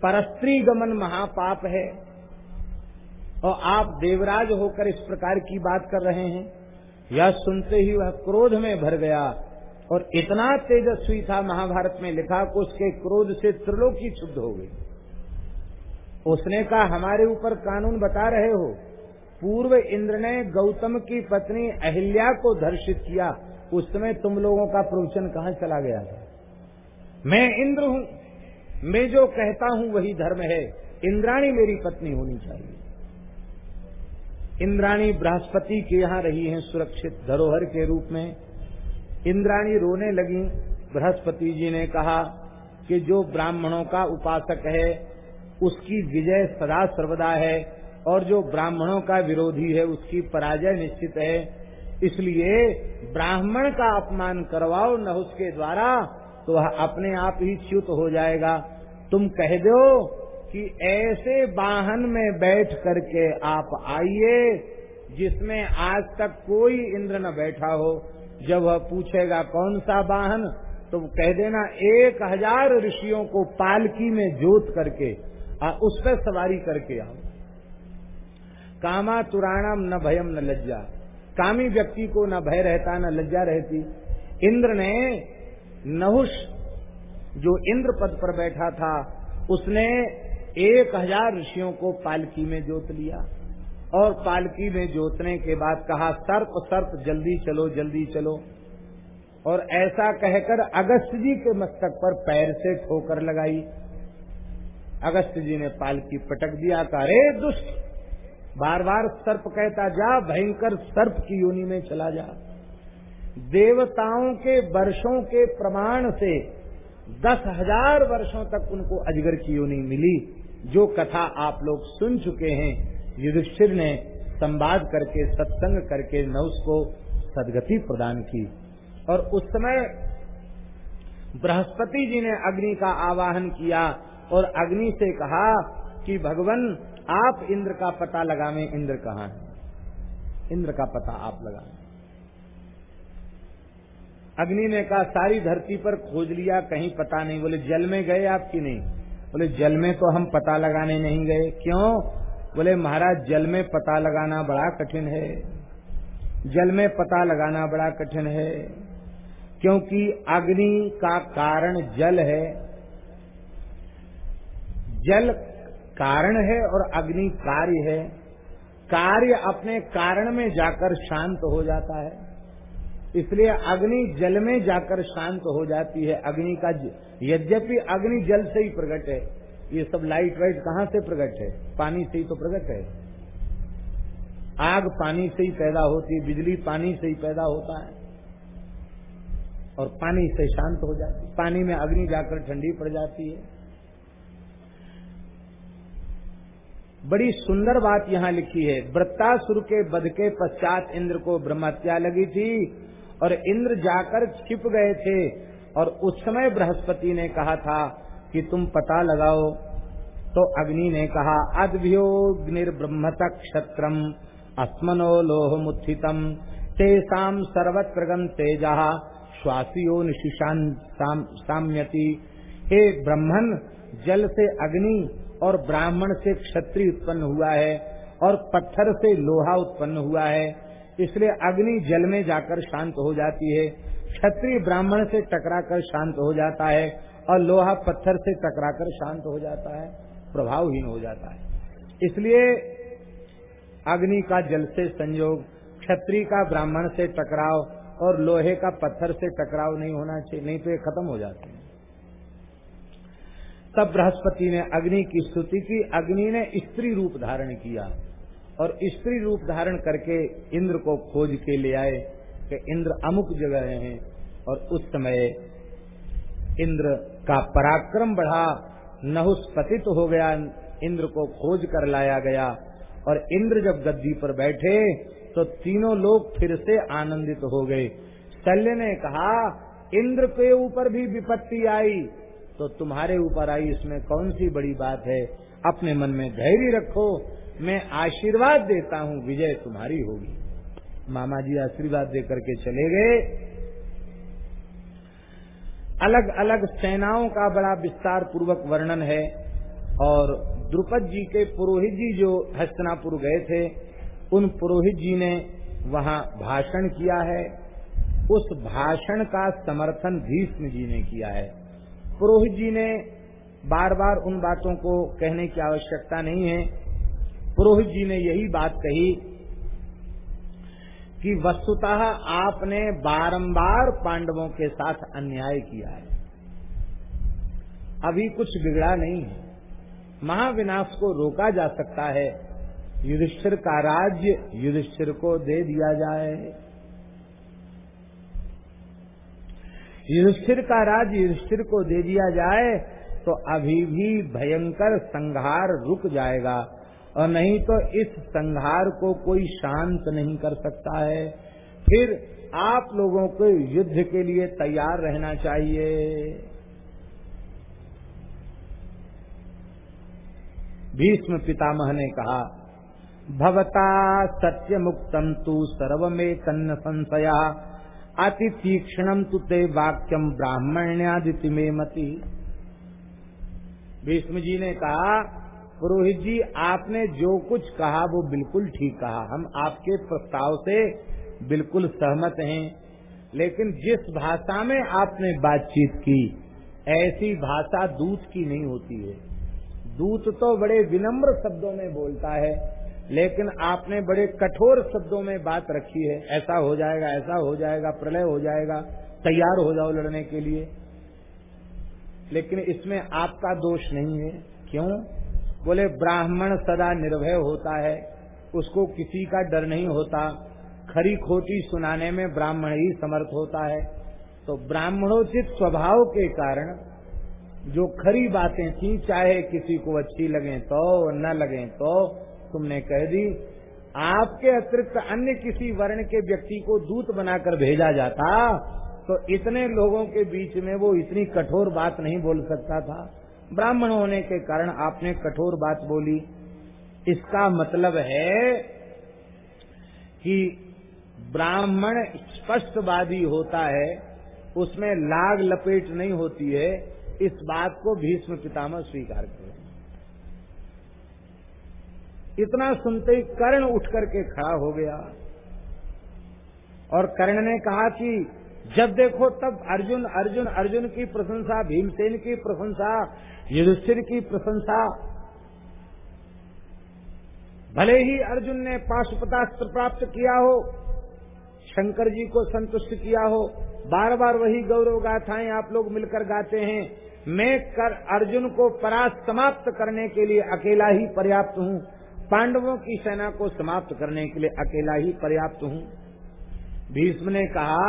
परस्त्री गमन महापाप है। और आप देवराज होकर इस प्रकार की बात कर रहे हैं। यह सुनते ही वह क्रोध में भर गया। और इतना तेजस्वी था महाभारत में लिखा कि उसके क्रोध से त्रिलोकी शुद्ध हो गई। उसने कहा, हमारे ऊपर कानून बता रहे हो। पूर्व इंद्र ने गौतम की पत्नी अहिल्या को धर्षित किया। उस समय तुम लोगों का प्रवचन कहाँ चला गया था मैं इंद्र हूँ। मैं जो कहता हूँ वही धर्म है। इंद्राणी मेरी पत्नी होनी चाहिए। इंद्राणी बृहस्पति के यहाँ रही हैं सुरक्षित धरोहर के रूप में। इंद्राणी रोने लगी। बृहस्पति जी ने कहा कि जो ब्राह्मणों का उपासक है, उसकी विजय सदा सर्वदा है और जो ब्राह्मणों का विरोधी है, उसकी पराजय निश्चित है। इसलिए ब्राह्मण का अपमान करवाओ न उसके द्वारा तो वह अपने आप ही च्युत हो जाएगा। तुम कह दो कि ऐसे वाहन में बैठ करके आप आइए जिसमें आज तक कोई इंद्र न बैठा हो। जब वह पूछेगा कौन सा वाहन? तो कह देना एक हज़ार ऋषियों को पालकी में जोत करके आ, उस पर सवारी करके आओ। कामा तुराणम न भयम न लज्जा। कामी व्यक्ति को न भय रहता न लज्जा रहती। इंद्र ने नहुष जो इंद्र पद पर बैठा था, उसने एक हज़ार ऋषियों को पालकी में जोत लिया और पालकी में जोतने के बाद कहा, सर्प सर्प, जल्दी चलो जल्दी चलो। और ऐसा कहकर अगस्त जी के मस्तक पर पैर से ठोकर लगाई। अगस्त जी ने पालकी पटक दिया, कहा रे दुष्ट बार बार सर्प कहता जा, भयंकर सर्प की योनि में चला जा। देवताओं के वर्षों के प्रमाण से दस हज़ार वर्षों तक उनको अजगर की योनि मिली। जो कथा आप लोग सुन चुके हैं, युधिष्ठिर ने संवाद करके, सत्संग करके नौस को सदगति प्रदान की। और उस समय बृहस्पति जी ने अग्नि का आवाहन किया और अग्नि से कहा कि, भगवान, आप इंद्र का पता लगावे इंद्र कहाँ है? इंद्र का पता आप लगाए। अग्नि ने कहा, सारी धरती पर खोज लिया, कहीं पता नहीं। बोले, जल में गए आप कि नहीं? बोले, जल में तो हम पता लगाने नहीं गए। क्यों? बोले, महाराज, जल में पता लगाना बड़ा कठिन है। जल में पता लगाना बड़ा कठिन है, क्योंकि अग्नि का कारण जल है। जल कारण है और अग्नि कार्य है। कार्य अपने कारण में जाकर शांत हो जाता है। इसलिए अग्नि जल में जाकर शांत हो जाती है। अग्नि का यद्यपि अग्नि जल से ही प्रकट है, ये सब लाइट वाइट कहाँ से प्रकट है? पानी से ही तो प्रकट है। आग पानी से ही पैदा होती है, बिजली पानी से ही पैदा होता है। और पानी से शांत हो जाती है। पानी में अग्नि जाकर ठंडी पड़ जाती है। बड़ी सुंदर बात यहाँ लिखी है वृत्तासुर के बध के पश्चात इंद्र को ब्रह्मत्या लगी थी और इंद्र जाकर छिप गए थे। और उस समय बृहस्पति ने कहा था कि तुम पता लगाओ। तो अग्नि ने कहा अद्भ्योग्निर्ब्रह्मत क्षत्रम अस्मनो लोह मुत्थितम तेसाम सर्वत्रगम तेजा, श्वासियो निशिशान साम्यति। हे ब्रह्मन, जल से अग्नि और ब्राह्मण से क्षत्रिय उत्पन्न हुआ है और पत्थर से लोहा उत्पन्न हुआ है। इसलिए अग्नि जल में जाकर शांत हो जाती है, क्षत्रिय ब्राह्मण से टकराकर शांत हो जाता है, और लोहा पत्थर से टकराकर शांत हो जाता है, प्रभावहीन हो जाता है। इसलिए अग्नि का जल से संयोग, क्षत्रिय का ब्राह्मण से टकराव और लोहे का पत्थर से टकराव नहीं होना चाहिए, नहीं तो ये खत्म हो जाते हैं। तब बृहस्पति ने अग्नि की स्तुति की। अग्नि ने स्त्री रूप धारण किया। और स्त्री रूप धारण करके इंद्र को खोज के ले आए कि इंद्र अमुक जगह हैं और उस समय इंद्र का पराक्रम बढ़ा नहुस पतित हो गया, इंद्र को खोज कर लाया गया। और इंद्र जब गद्दी पर बैठे तो तीनों लोग फिर से आनंदित हो गए। शल्य ने कहा, इंद्र के ऊपर भी विपत्ति आई तो तुम्हारे ऊपर आई इसमें कौन सी बड़ी बात है? अपने मन में धैर्य रखो मैं आशीर्वाद देता हूँ, विजय तुम्हारी होगी। मामा जी आशीर्वाद दे करके चले गए। अलग अलग सेनाओं का बड़ा विस्तार पूर्वक वर्णन है और द्रुपद जी के पुरोहित जी जो हस्तनापुर गए थे, उन पुरोहित जी ने वहाँ भाषण किया है। उस भाषण का समर्थन भीष्म जी ने किया है। पुरोहित जी ने बार बार उन बातों को कहने की आवश्यकता नहीं है। पुरोहित जी ने यही बात कही कि वस्तुतः आपने बारंबार पांडवों के साथ अन्याय किया है। अभी कुछ बिगड़ा नहीं है। महाविनाश को रोका जा सकता है। युधिष्ठिर का राज्य युधिष्ठिर को दे दिया जाए। युधिष्ठिर का राज्य युधिष्ठिर को दे दिया जाए तो अभी भी भयंकर संहार रुक जाएगा। और नहीं तो इस संहार को कोई शांत नहीं कर सकता है। फिर आप लोगों को युद्ध के लिए तैयार रहना चाहिए। भीष्म पितामह ने कहा, भवता सत्य मुक्तम तु सर्वमे तन्न संशया, अति तीक्षणम तुते वाक्यम ब्राह्मण्यादिति में मती। भीष्म जी ने कहा पुरोहित जी, आपने जो कुछ कहा, वो बिल्कुल ठीक कहा। हम आपके प्रस्ताव से बिल्कुल सहमत हैं। लेकिन जिस भाषा में आपने बातचीत की, ऐसी भाषा दूत की नहीं होती है। दूत तो बड़े विनम्र शब्दों में बोलता है, लेकिन आपने बड़े कठोर शब्दों में बात रखी है। ऐसा हो जाएगा, ऐसा हो जाएगा, प्रलय हो जाएगा, तैयार हो जाओ लड़ने के लिए। लेकिन इसमें आपका दोष नहीं है। क्यों? बोले, ब्राह्मण सदा निर्भय होता है, उसको किसी का डर नहीं होता। खरी खोटी सुनाने में ब्राह्मण ही समर्थ होता है। तो ब्राह्मणोचित स्वभाव के कारण जो खरी बातें थी, चाहे किसी को अच्छी लगे तो न लगे तो तुमने कह दी, आपके अतिरिक्त अन्य किसी वर्ण के व्यक्ति को दूत बनाकर भेजा जाता तो इतने लोगों के बीच में वो इतनी कठोर बात नहीं बोल सकता था। ब्राह्मण होने के कारण आपने कठोर बात बोली। इसका मतलब है कि ब्राह्मण स्पष्टवादी होता है, उसमें लाग लपेट नहीं होती है। इस बात को भीष्म पितामह स्वीकार करें। इतना सुनते ही कर्ण उठ करके खड़ा हो गया। और कर्ण ने कहा कि जब देखो तब अर्जुन अर्जुन अर्जुन की प्रशंसा, भीमसेन की प्रशंसा, युधिष्ठिर की प्रशंसा। भले ही अर्जुन ने पाशुपतास्त्र प्राप्त किया हो, शंकर जी को संतुष्ट किया हो बार बार वही गौरव गाथाएँ आप लोग मिलकर गाते हैं, मैं कर अर्जुन को परास्त समाप्त करने के लिए अकेला ही पर्याप्त हूँ, पांडवों की सेना को समाप्त करने के लिए अकेला ही पर्याप्त हूँ। भीष्म ने कहा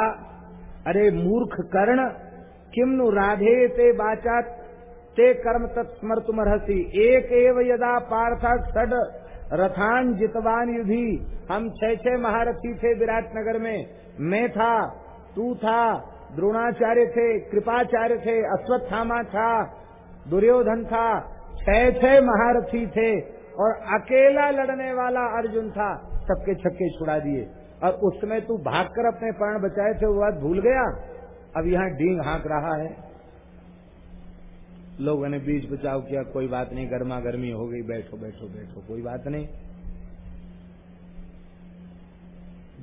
अरे मूर्ख कर्ण किम नु राधे ते बाचा ते कर्म तत्स्मर्तुमर्हसी एक एव यदा पार्थ षड रथान जितवान युधि। हम छह छह महारथी थे विराटनगर में। मैं था, तू था, द्रोणाचार्य थे, कृपाचार्य थे, अश्वत्थामा था, दुर्योधन था छह छह महारथी थे और अकेला लड़ने वाला अर्जुन था। सबके छक्के छुड़ा दिए। और उस समय तू भागकर अपने प्राण बचाए थे, वो बात भूल गया? अब यहाँ डींग हाँक रहा है। लोगों ने बीच बचाव किया, कोई बात नहीं, गर्मा गर्मी हो गई, बैठो बैठो बैठो, कोई बात नहीं।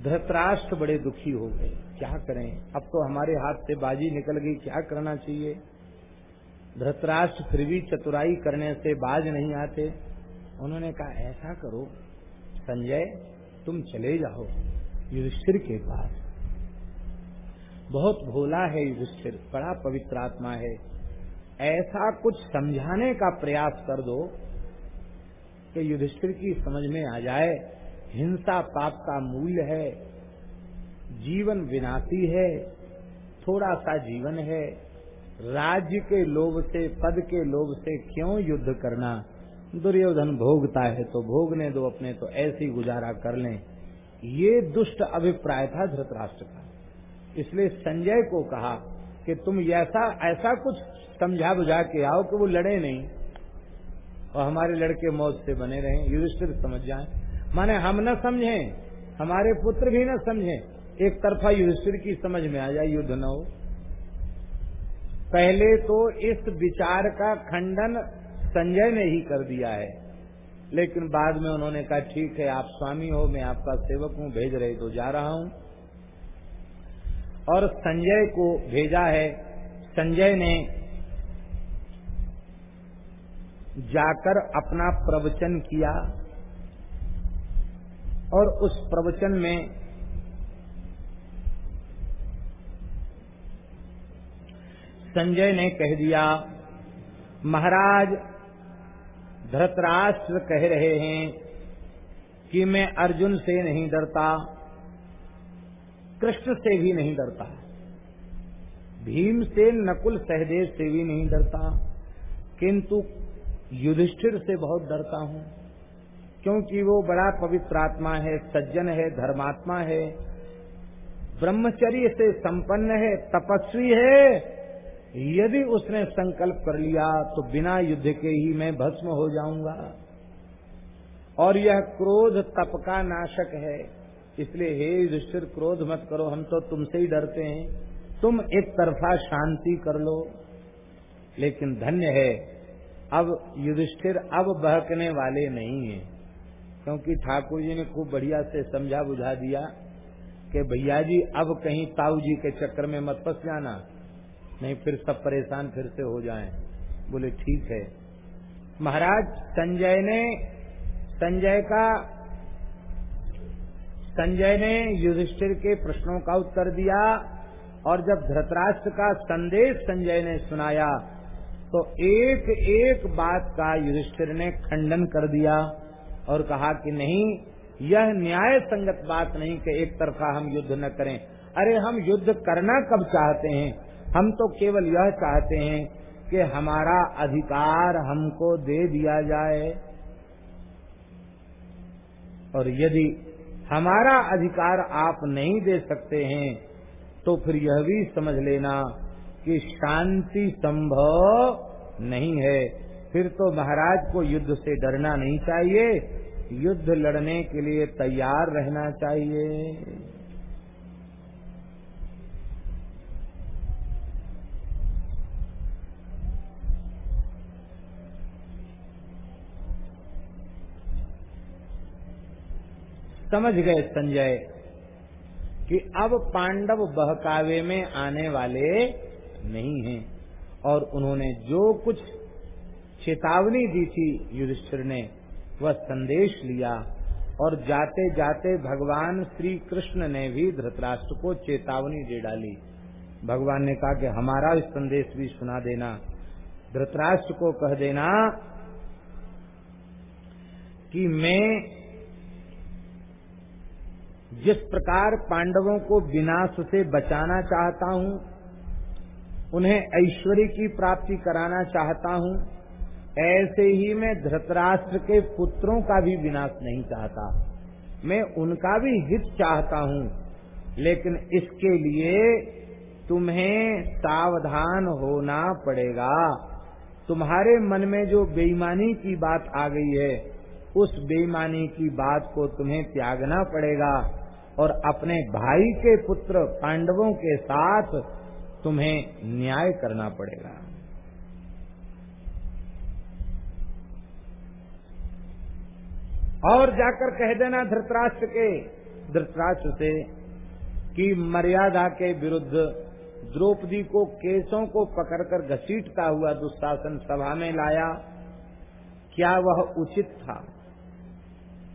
धृतराष्ट्र बड़े दुखी हो गए, क्या करें? अब तो हमारे हाथ से बाजी निकल गई, क्या करना चाहिए? धृतराष्ट्र फिर भी चतुराई करने से बाज नहीं आते। उन्होंने कहा, ऐसा करो, संजय, तुम चले जाओ। युधिष्ठिर के पास। बहुत भोला है युधिष्ठिर, बड़ा पवित्र आत्मा है। ऐसा कुछ समझाने का प्रयास कर दो कि युधिष्ठिर की समझ में आ जाए, हिंसा पाप का मूल्य है, जीवन विनाशी है थोड़ा सा जीवन है, राज्य के लोभ से, पद के लोभ से क्यों युद्ध करना? दुर्योधन भोगता है तो भोगने दो अपने तो ऐसी गुजारा कर लें। ये दुष्ट अभिप्राय था धृतराष्ट्र का। इसलिए संजय को कहा कि तुम ऐसा ऐसा कुछ समझा बुझा के आओ कि वो लड़े नहीं और हमारे लड़के मौत से बने रहे। युधिष्ठिर समझ जाए। माने हम न समझे, हमारे पुत्र भी न समझे। एक तरफा युधिष्ठिर की समझ में आ जाए, युद्ध न हो। पहले तो इस विचार का खंडन संजय ने ही कर दिया है। लेकिन बाद में उन्होंने कहा, ठीक है, आप स्वामी हो, मैं आपका सेवक हूँ, भेज रहे तो जा रहा हूँ। और संजय को भेजा है। संजय ने जाकर अपना प्रवचन किया और उस प्रवचन में संजय ने कह दिया, महाराज धृतराष्ट्र कह रहे हैं कि मैं अर्जुन से नहीं डरता, कृष्ण से भी नहीं डरता, भीम से, नकुल सहदेव से भी नहीं डरता, किंतु युधिष्ठिर से बहुत डरता हूँ, क्योंकि वो बड़ा पवित्र आत्मा है, सज्जन है, धर्मात्मा है, ब्रह्मचर्य से संपन्न है, तपस्वी है यदि उसने संकल्प कर लिया तो बिना युद्ध के ही मैं भस्म हो जाऊँगा। और यह क्रोध तप का नाशक है। इसलिए हे युधिष्ठिर क्रोध मत करो, हम तो तुमसे ही डरते हैं। तुम एक तरफा शांति कर लो। लेकिन धन्य है, अब युधिष्ठिर अब बहकने वाले नहीं है। क्योंकि ठाकुर जी ने खूब बढ़िया से समझा बुझा दिया कि भैया जी, अब कहीं ताऊ जी के चक्कर में मत फंस जाना। नहीं, फिर सब परेशान फिर से हो जाएँ। बोले, ठीक है। महाराज, संजय ने, संजय का, संजय ने युधिष्ठिर के प्रश्नों का उत्तर दिया और जब धृतराष्ट्र का संदेश संजय ने सुनाया तो एक एक बात का युधिष्ठिर ने खंडन कर दिया और कहा कि नहीं, यह न्याय संगत बात नहीं कि एक तरफा हम युद्ध न करें। अरे, हम युद्ध करना कब चाहते हैं? हम तो केवल यह चाहते हैं कि हमारा अधिकार हमको दे दिया जाए। और यदि हमारा अधिकार आप नहीं दे सकते हैं तो फिर यह भी समझ लेना कि शांति संभव नहीं है। फिर तो महाराज को युद्ध से डरना नहीं चाहिए। युद्ध लड़ने के लिए तैयार रहना चाहिए। समझ गए संजय, कि अब पांडव बहकावे में आने वाले नहीं हैं। और उन्होंने जो कुछ चेतावनी दी थी युधिष्ठिर ने, वह संदेश लिया। और जाते जाते भगवान श्री कृष्ण ने भी धृतराष्ट्र को चेतावनी दे डाली। भगवान ने कहा कि हमारा संदेश भी सुना देना। धृतराष्ट्र को कह देना कि मैं जिस प्रकार पांडवों को विनाश से बचाना चाहता हूँ, उन्हें ऐश्वर्य की प्राप्ति कराना चाहता हूँ, ऐसे ही मैं धृतराष्ट्र के पुत्रों का भी विनाश नहीं चाहता। मैं उनका भी हित चाहता हूँ, लेकिन इसके लिए तुम्हें सावधान होना पड़ेगा। तुम्हारे मन में जो बेईमानी की बात आ गई है, उस बेईमानी की बात को तुम्हें त्यागना पड़ेगा। और अपने भाई के पुत्र पांडवों के साथ तुम्हें न्याय करना पड़ेगा। और जाकर कह देना धृतराष्ट्र के, धृतराष्ट्र से, कि मर्यादा के विरुद्ध द्रौपदी को केसों को पकड़कर घसीटता हुआ दुशासन सभा में लाया, क्या वह उचित था?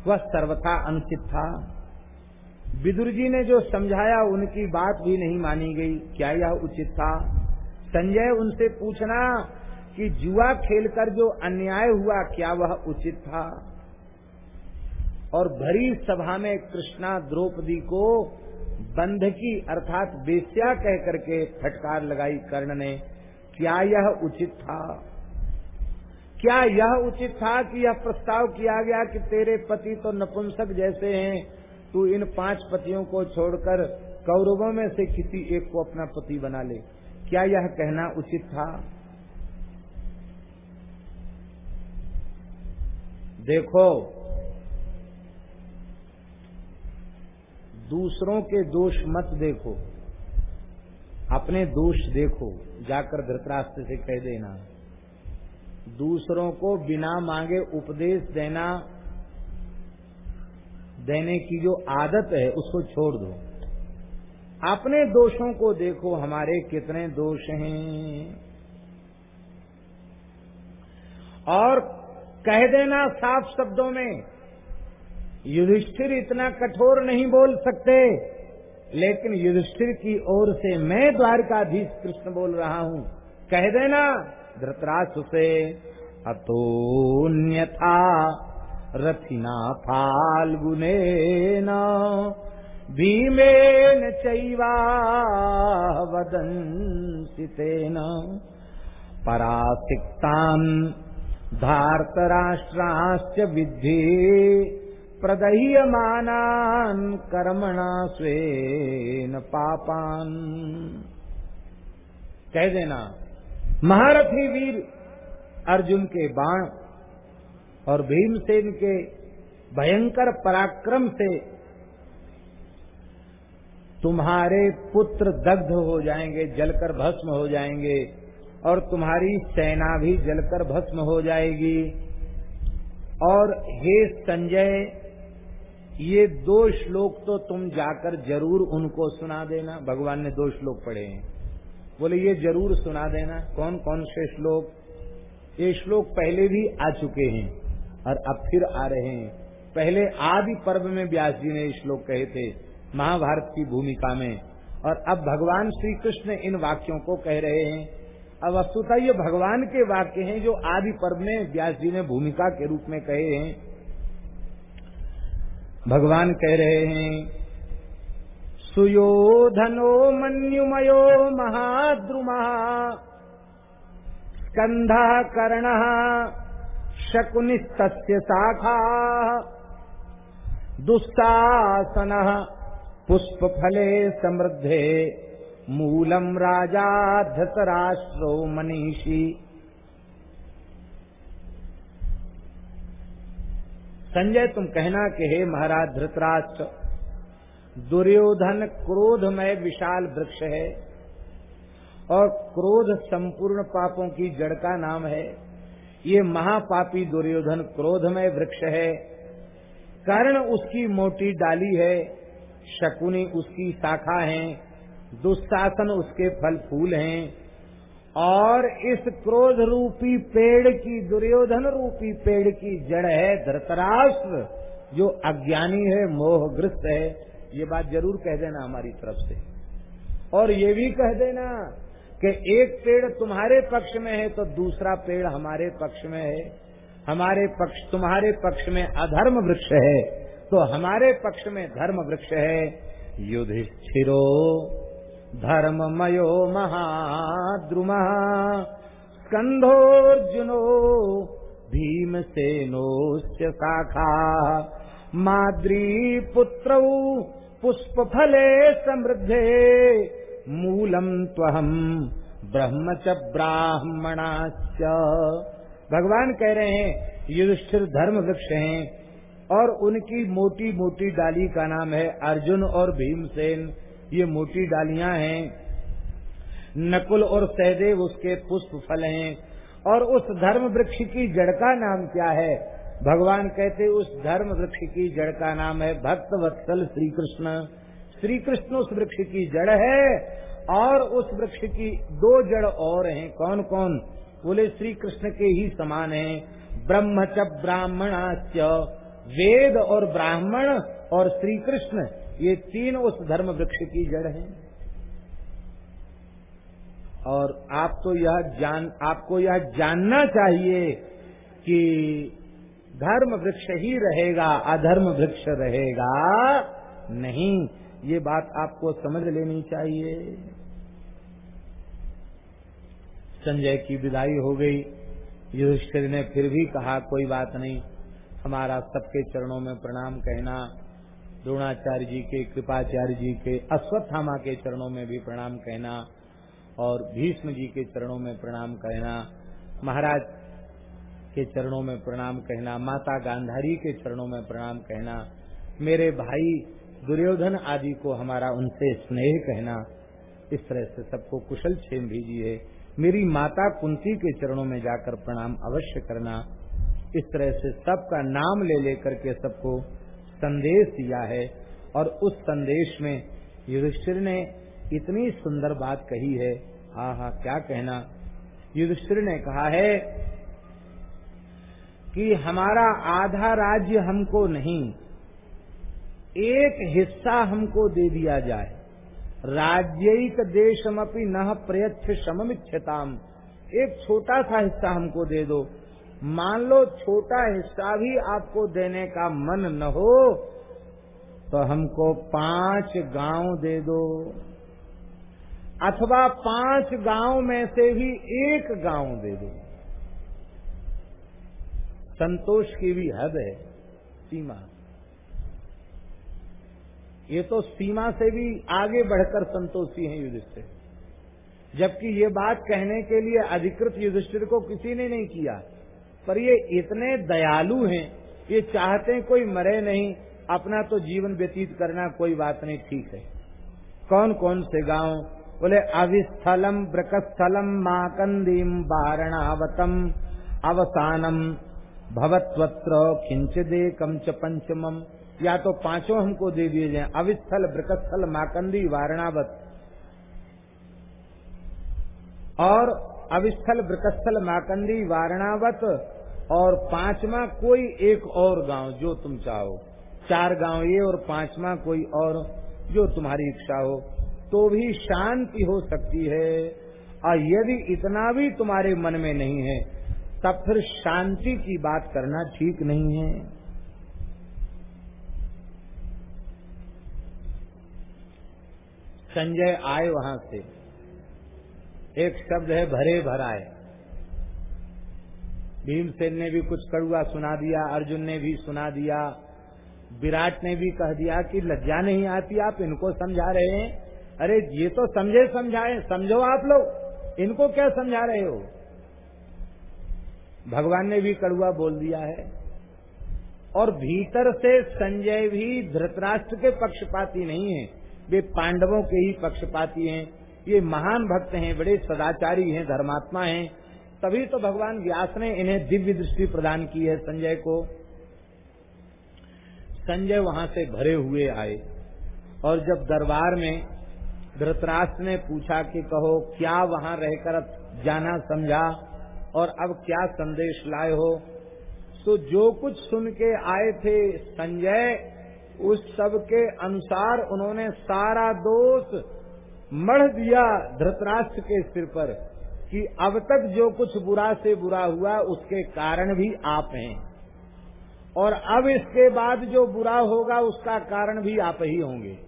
वह सर्वथा अनुचित था। विदुर जी ने जो समझाया, उनकी बात भी नहीं मानी गई। क्या यह उचित था? संजय उनसे पूछना कि जुआ खेलकर जो अन्याय हुआ, क्या वह उचित था? और भरी सभा में कृष्णा द्रौपदी को बंधकी अर्थात बेस्या कह करके फटकार लगाई कर्ण ने। क्या यह उचित था? क्या यह उचित था कि यह प्रस्ताव किया गया कि तेरे पति तो नपुंसक जैसे हैं तू इन पाँच पतियों को छोड़कर कौरवों में से किसी एक को अपना पति बना ले। क्या यह कहना उचित था? देखो, दूसरों के दोष मत देखो, अपने दोष देखो, जाकर धृतराष्ट्र से कह देना। दूसरों को बिना मांगे उपदेश देना देने की जो आदत है, उसको छोड़ दो। अपने दोषों को देखो, हमारे कितने दोष हैं। और कह देना साफ़ शब्दों में, युधिष्ठिर इतना कठोर नहीं बोल सकते, लेकिन युधिष्ठिर की ओर से मैं द्वारकाधीश कृष्ण बोल रहा हूँ। कह देना, धृतराष्ट्र से अतोन्यथा रथिना फाल्गुनेन। भीमेन चैवा वदंसितेन। परासिक्तान् धार्तराष्ट्राश्च विद्धि प्रदह्यमानान् कर्मणा स्वेन पापान। कह देना, महारथी वीर अर्जुन के बाण और भीमसेन के भयंकर पराक्रम से तुम्हारे पुत्र दग्ध हो जाएँगे, जलकर भस्म हो जाएँगे, और तुम्हारी सेना भी जलकर भस्म हो जाएगी। और हे संजय, ये दो श्लोक तो तुम जाकर ज़रूर उनको सुना देना। भगवान ने दो श्लोक पढ़े हैं। बोले, ये ज़रूर सुना देना। कौन कौन से श्लोक? ये श्लोक पहले भी आ चुके हैं। और अब फिर आ रहे हैं। पहले आदि पर्व में व्यास जी ने श्लोक कहे थे, महाभारत की भूमिका में। और अब भगवान श्री कृष्ण इन वाक्यों को कह रहे हैं। अब वस्तुता ये भगवान के वाक्य हैं जो आदि पर्व में व्यास जी ने भूमिका के रूप में कहे हैं। भगवान कह रहे हैं, सुयोधनो मन्युमयो महाद्रुमा स्कंध कर्ण शकुनिस्त शाखा दुस्सासन पुष्प फले समृद्धे मूलम राजा धतराष्ट्रो मनीषी। संजय, तुम कहना कि हे महाराज धृतराष्ट्र, दुर्योधन क्रोधमय विशाल वृक्ष है और क्रोध संपूर्ण पापों की जड़ का नाम है। ये महापापी दुर्योधन क्रोधमय वृक्ष है। कर्ण उसकी मोटी डाली है, शकुनी उसकी शाखा है दुशासन उसके फल फूल हैं, और इस क्रोध रूपी पेड़ की, दुर्योधन रूपी पेड़ की जड़ है धृतराष्ट्र, जो अज्ञानी है, मोहग्रस्त है। ये बात ज़रूर कह देना हमारी तरफ़ से। और ये भी कह देना कि एक पेड़ तुम्हारे पक्ष में है तो दूसरा पेड़ हमारे पक्ष में है। हमारे पक्ष, तुम्हारे पक्ष में अधर्म वृक्ष है तो हमारे पक्ष में धर्म वृक्ष है। युधिष्ठिरो, धर्ममयो महाद्रुम, स्कंधोर्जुनो, भीमसेनोस्य शाखा माद्री पुत्रौ पुष्प फले समृद्धे। मूलम त्वहम। ब्रह्म च ब्राह्मणाच भगवान कह रहे हैं, युधिष्ठिर धर्म वृक्ष हैं और उनकी मोटी मोटी डाली का नाम है अर्जुन और भीमसेन। ये मोटी डालियाँ हैं। नकुल और सहदेव उसके पुष्प फल हैं। और उस धर्म वृक्ष की जड़ का नाम क्या है? भगवान कहते उस धर्म वृक्ष की जड़ का नाम है भक्त वत्सल श्री कृष्ण श्री कृष्ण उस वृक्ष की जड़ है और उस वृक्ष की दो जड़ और हैं। कौन कौन बोले श्री कृष्ण के ही समान है। ब्रह्म च ब्राह्मणाच वेद और ब्राह्मण और श्री कृष्ण ये तीन उस धर्म वृक्ष की जड़ हैं। और आप तो यह जान, आपको यह जानना चाहिए कि धर्म वृक्ष ही रहेगा, अधर्म वृक्ष रहेगा, नहीं। ये बात आपको समझ लेनी चाहिए। संजय की विदाई हो गई। युधिष्ठिर ने फिर भी कहा, कोई बात नहीं, हमारा सबके चरणों में प्रणाम कहना, द्रोणाचार्य जी के, कृपाचार्य जी के, अश्वत्थामा के चरणों में भी प्रणाम कहना और भीष्म जी के चरणों में प्रणाम कहना, महाराज के चरणों में प्रणाम कहना, माता गांधारी के चरणों में प्रणाम कहना, मेरे भाई दुर्योधन आदि को हमारा उनसे स्नेह कहना, इस तरह से सबको कुशल छेम भेजिए। मेरी माता कुंती के चरणों में जाकर प्रणाम अवश्य करना। इस तरह से सबका नाम ले लेकर के सबको संदेश दिया है और उस संदेश में युधिष्ठिर ने इतनी सुंदर बात कही है। हा हा, क्या कहना? युधिष्ठिर ने कहा है कि हमारा आधा राज्य हमको नहीं एक हिस्सा हमको दे दिया जाए। राज्यिक देशमपि न प्रयच्छ सममिच्छताम एक छोटा सा हिस्सा हमको दे दो। मान लो छोटा हिस्सा भी आपको देने का मन न हो तो हमको पाँच गाँव दे दो। अथवा पाँच गाँव में से भी एक गाँव दे दो। संतोष की भी हद है, सीमा। ये तो सीमा से भी आगे बढ़कर संतोषी हैं युधिष्ठिर। जबकि ये बात कहने के लिए अधिकृत युधिष्ठिर को किसी ने नहीं किया। पर ये इतने दयालु हैं, ये चाहते कोई मरे नहीं, अपना तो जीवन व्यतीत करना कोई बात नहीं, ठीक है। कौन कौन से गाँव? बोले, अविस्थलम ब्रकस्थलम माकंदीम बारणावतम अवसानम भवत्वत्र खिंचदे कम च पंचमम। या तो पाँचों हमको दे दिए जाए। अविस्थल ब्रकस्थल माकंदी, वारणावत। और अविस्थल ब्रकस्थल माकंदी, वारणावत और पांचवा कोई एक और गाँव जो तुम चाहो। चार गाँव ये और पांचवा कोई और जो तुम्हारी इच्छा हो। तो भी शांति हो सकती है। और यदि इतना भी तुम्हारे मन में नहीं है, तब फिर शांति की बात करना ठीक नहीं है। संजय आए वहाँ से। एक शब्द है, भरे भराए। भीमसेन ने भी कुछ कड़ुआ सुना दिया, अर्जुन ने भी सुना दिया, विराट ने भी कह दिया कि लज्जा नहीं आती, आप इनको समझा रहे हैं। अरे, ये तो समझे समझाए, समझो आप लोग, इनको क्या समझा रहे हो? भगवान ने भी कड़ुआ बोल दिया है। और भीतर से संजय भी धृतराष्ट्र के पक्षपाती नहीं है। वे पांडवों के ही पक्षपाती हैं। ये महान भक्त हैं, बड़े सदाचारी हैं, धर्मात्मा हैं। तभी तो भगवान व्यास ने इन्हें दिव्य दृष्टि प्रदान की है संजय को। संजय वहाँ से भरे हुए आए और जब दरबार में धृतराष्ट्र ने पूछा कि कहो, क्या वहाँ रहकर जाना समझा और अब क्या संदेश लाए हो? तो जो कुछ सुन के आए थे, संजय उस सब के अनुसार उन्होंने सारा दोष मढ़ दिया धृतराष्ट्र के सिर पर कि अब तक जो कुछ बुरा से बुरा हुआ, उसके कारण भी आप हैं। और अब इसके बाद जो बुरा होगा, उसका कारण भी आप ही होंगे।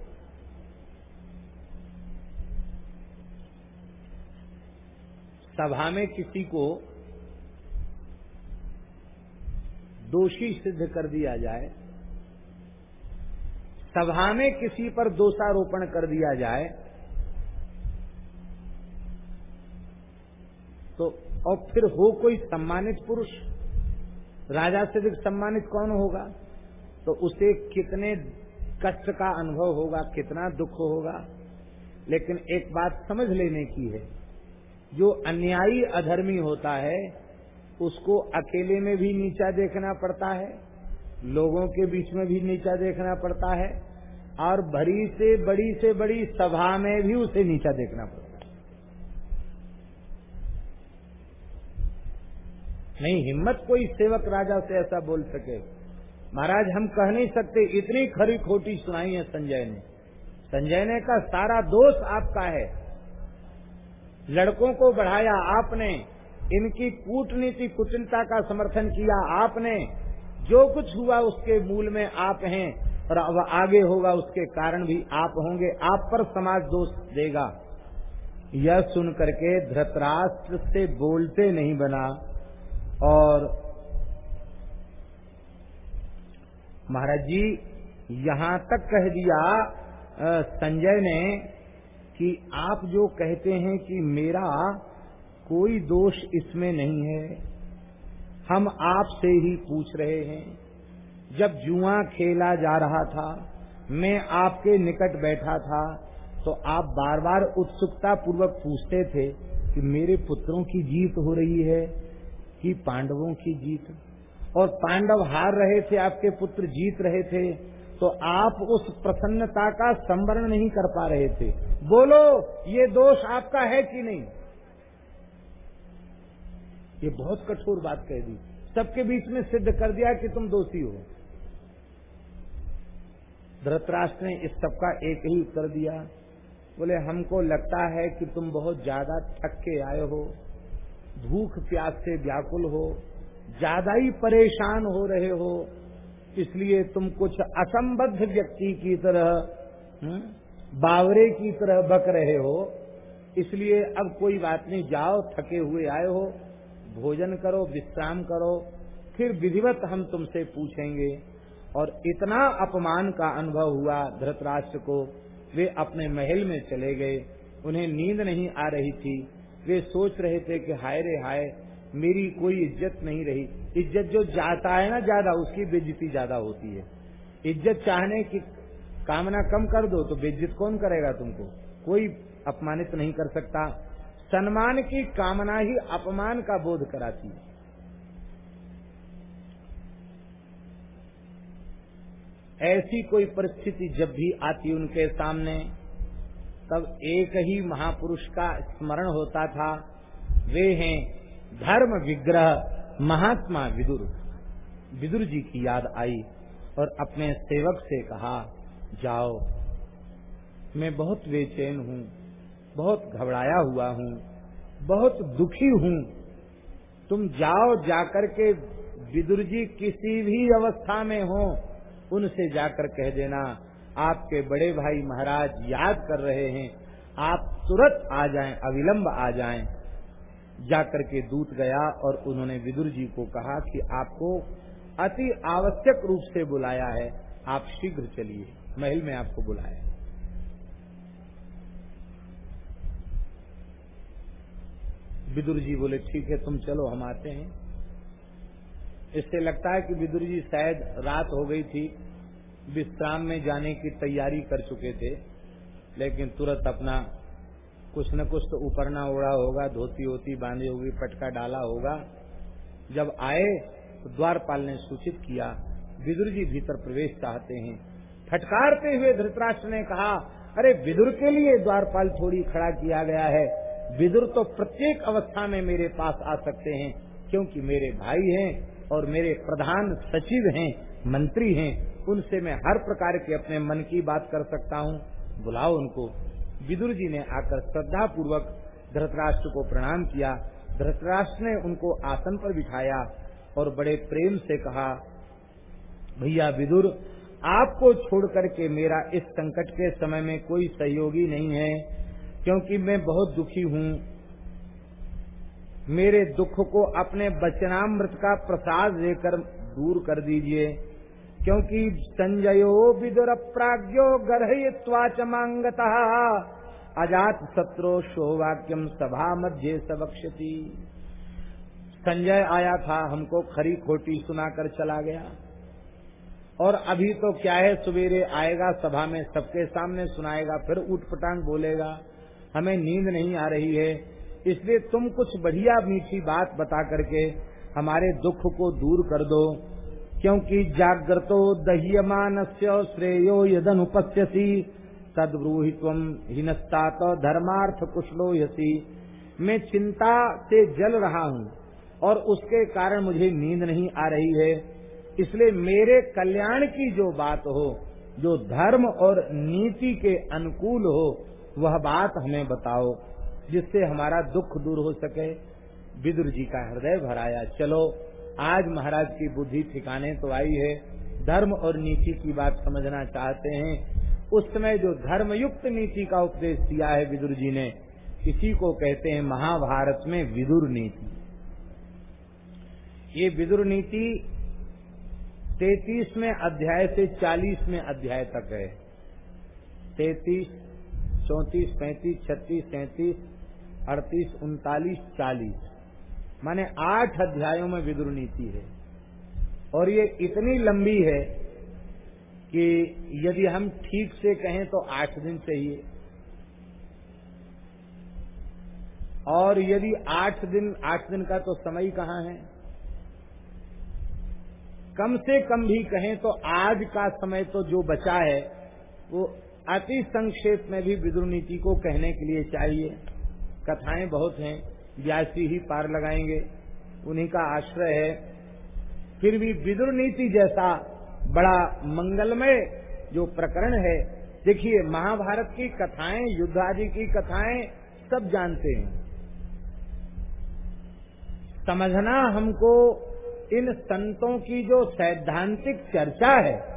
सभा में किसी को दोषी सिद्ध कर दिया जाए सभा में किसी पर दोषारोपण कर दिया जाए तो और फिर हो कोई सम्मानित पुरुष? राजा से अधिक सम्मानित कौन होगा? तो उसे कितने कष्ट का अनुभव होगा, कितना दुख होगा? लेकिन एक बात समझ लेने की है, जो अन्यायी अधर्मी होता है, उसको अकेले में भी नीचा देखना पड़ता है। लोगों के बीच में भी नीचा देखना पड़ता है और भरी से बड़ी से बड़ी सभा में भी उसे नीचा देखना पड़ता है। नहीं, हिम्मत कोई सेवक राजा से ऐसा बोल सके। महाराज, हम कह नहीं सकते, इतनी खरी खोटी सुनाई है संजय ने। संजय ने का सारा दोष आपका है। लड़कों को बढ़ाया आपने, इनकी कूटनीति कुटिलता का समर्थन किया आपने जो कुछ हुआ उसके मूल में आप हैं, और अब आगे होगा उसके कारण भी आप होंगे। आप पर समाज दोष देगा। यह सुन करके धृतराष्ट्र से बोलते नहीं बना, और महाराज जी, यहाँ तक कह दिया संजय ने कि आप जो कहते हैं कि मेरा कोई दोष इसमें नहीं है। हम आपसे ही पूछ रहे हैं। जब जुआ खेला जा रहा था, मैं आपके निकट बैठा था तो आप बार बार उत्सुकता पूर्वक पूछते थे कि मेरे पुत्रों की जीत हो रही है कि पांडवों की जीत? और पांडव हार रहे थे, आपके पुत्र जीत रहे थे तो आप उस प्रसन्नता का संवरण नहीं कर पा रहे थे। बोलो, ये दोष आपका है कि नहीं? ये बहुत कठोर बात कह दी। सबके बीच में सिद्ध कर दिया कि तुम दोषी हो। धृतराष्ट्र ने इस सबका एक ही उत्तर दिया। बोले हमको लगता है कि तुम बहुत ज़्यादा थक के आए हो। भूख प्यास से व्याकुल हो। ज़्यादा ही परेशान हो रहे हो। इसलिए तुम कुछ असंबद्ध व्यक्ति की तरह हम्म, बावरे की तरह बक रहे हो। इसलिए अब कोई बात नहीं जाओ थके हुए आए हो। भोजन करो, विश्राम करो, फिर विधिवत हम तुमसे पूछेंगे। और इतना अपमान का अनुभव हुआ धृतराष्ट्र को, वे अपने महल में चले गए। उन्हें नींद नहीं आ रही थी। वे सोच रहे थे कि हाय रे हाय, मेरी कोई इज़्ज़त नहीं रही। इज़्ज़त जो जाता है ना ज़्यादा, उसकी बेजती ज़्यादा होती है। इज़्ज़त चाहने की कामना कम कर दो तो बेइज्जत कौन करेगा तुमको? कोई अपमानित नहीं कर सकता। सम्मान की कामना ही अपमान का बोध कराती है। ऐसी कोई परिस्थिति जब भी आती उनके सामने, तब एक ही महापुरुष का स्मरण होता था, वे हैं धर्म विग्रह महात्मा विदुर। विदुर जी की याद आई और अपने सेवक से कहा, जाओ, मैं बहुत बेचैन हूँ। बहुत घबराया हुआ हूँ, बहुत दुखी हूँ। तुम जाओ जाकर के विदुर जी किसी भी अवस्था में हो, उनसे जाकर कह देना, आपके बड़े भाई महाराज याद कर रहे हैं, आप तुरंत आ जाएँ, अविलंब आ जाएँ। जाकर के दूत गया और उन्होंने विदुर जी को कहा कि आपको अति आवश्यक रूप से बुलाया है, आप शीघ्र चलिए, महल में आपको बुलाया विदुर जी बोले, ठीक है, तुम चलो, हम आते हैं। इससे लगता है कि विदुर जी शायद रात हो गई थी, विश्राम में जाने की तैयारी कर चुके थे, लेकिन तुरंत अपना कुछ न कुछ तो उपरना ओढ़ा होगा, धोती होती बांधी होगी पटका डाला होगा। जब आए तो द्वारपाल ने सूचित किया, विदुर जी भीतर प्रवेश चाहते हैं। फटकारते हुए धृतराष्ट्र ने कहा, अरे, विदुर के लिए द्वारपाल थोड़ी खड़ा किया गया है। विदुर तो प्रत्येक अवस्था में मेरे पास आ सकते हैं, क्योंकि मेरे भाई हैं और मेरे प्रधान सचिव हैं, मंत्री हैं। उनसे मैं हर प्रकार के अपने मन की बात कर सकता हूँ। बुलाओ उनको। विदुर जी ने आकर श्रद्धा पूर्वक धृतराष्ट्र को प्रणाम किया। धृतराष्ट्र ने उनको आसन पर बिठाया और बड़े प्रेम से कहा, भैया विदुर, आपको छोड़ करके मेरा इस संकट के समय में कोई सहयोगी नहीं है। क्योंकि मैं बहुत दुखी हूँ। मेरे दुख को अपने बचनामृत का प्रसाद देकर दूर कर दीजिए, क्योंकि संजयो विदुर प्राज्ञो गर्भय्वा माँगता। अजात शत्रु शोवाक्यम सभा मध्य सबक्षति संजय आया था, हमको खरी खोटी सुनाकर चला गया। और अभी तो क्या है, सवेरे आएगा, सभा में सबके सामने सुनाएगा, फिर उठ पटांग बोलेगा। हमें नींद नहीं आ रही है। इसलिए तुम कुछ बढ़िया मीठी बात बता करके हमारे दुख को दूर कर दो, क्योंकि जागृतो दह्यमान श्रेयो यदन उपस्यसी तदब्रूहि हिनस्ता तो धर्मार्थ कुशलो यसी। मैं चिंता से जल रहा हूँ और उसके कारण मुझे नींद नहीं आ रही है। इसलिए मेरे कल्याण की जो बात हो, जो धर्म और नीति के अनुकूल हो वह बात हमें बताओ, जिससे हमारा दुख दूर हो सके। विदुर जी का हृदय भराया, चलो, आज महाराज की बुद्धि ठिकाने तो आई है। धर्म और नीति की बात समझना चाहते हैं। उस समय जो धर्मयुक्त नीति का उपदेश दिया है विदुर जी ने, इसी को कहते हैं महाभारत में विदुर नीति। ये विदुर नीति तैतीसवें अध्याय से चालीसवें अध्याय तक है। तैतीस चौतीस, पैंतीस, छत्तीस, सैतीस, अड़तीस, उनतालीस, चालीस। माने आठ अध्यायों में विदुर नीति है। और ये इतनी लंबी है कि यदि हम ठीक से कहें तो आठ दिन चाहिए। और यदि आठ दिन आठ दिन का तो समय कहाँ है? कम से कम भी कहें तो आज का समय तो जो बचा है, वो अति संक्षेप में भी विदुर नीति को कहने के लिए चाहिए। कथाएँ बहुत हैं, व्यासी ही पार लगाएँगे। उन्हीं का आश्रय है। फिर भी विदुर नीति जैसा बड़ा मंगलमय जो प्रकरण है, देखिए, महाभारत की कथाएँ युद्ध आदि की कथाएँ सब जानते हैं। समझना हमको इन संतों की जो सैद्धांतिक चर्चा है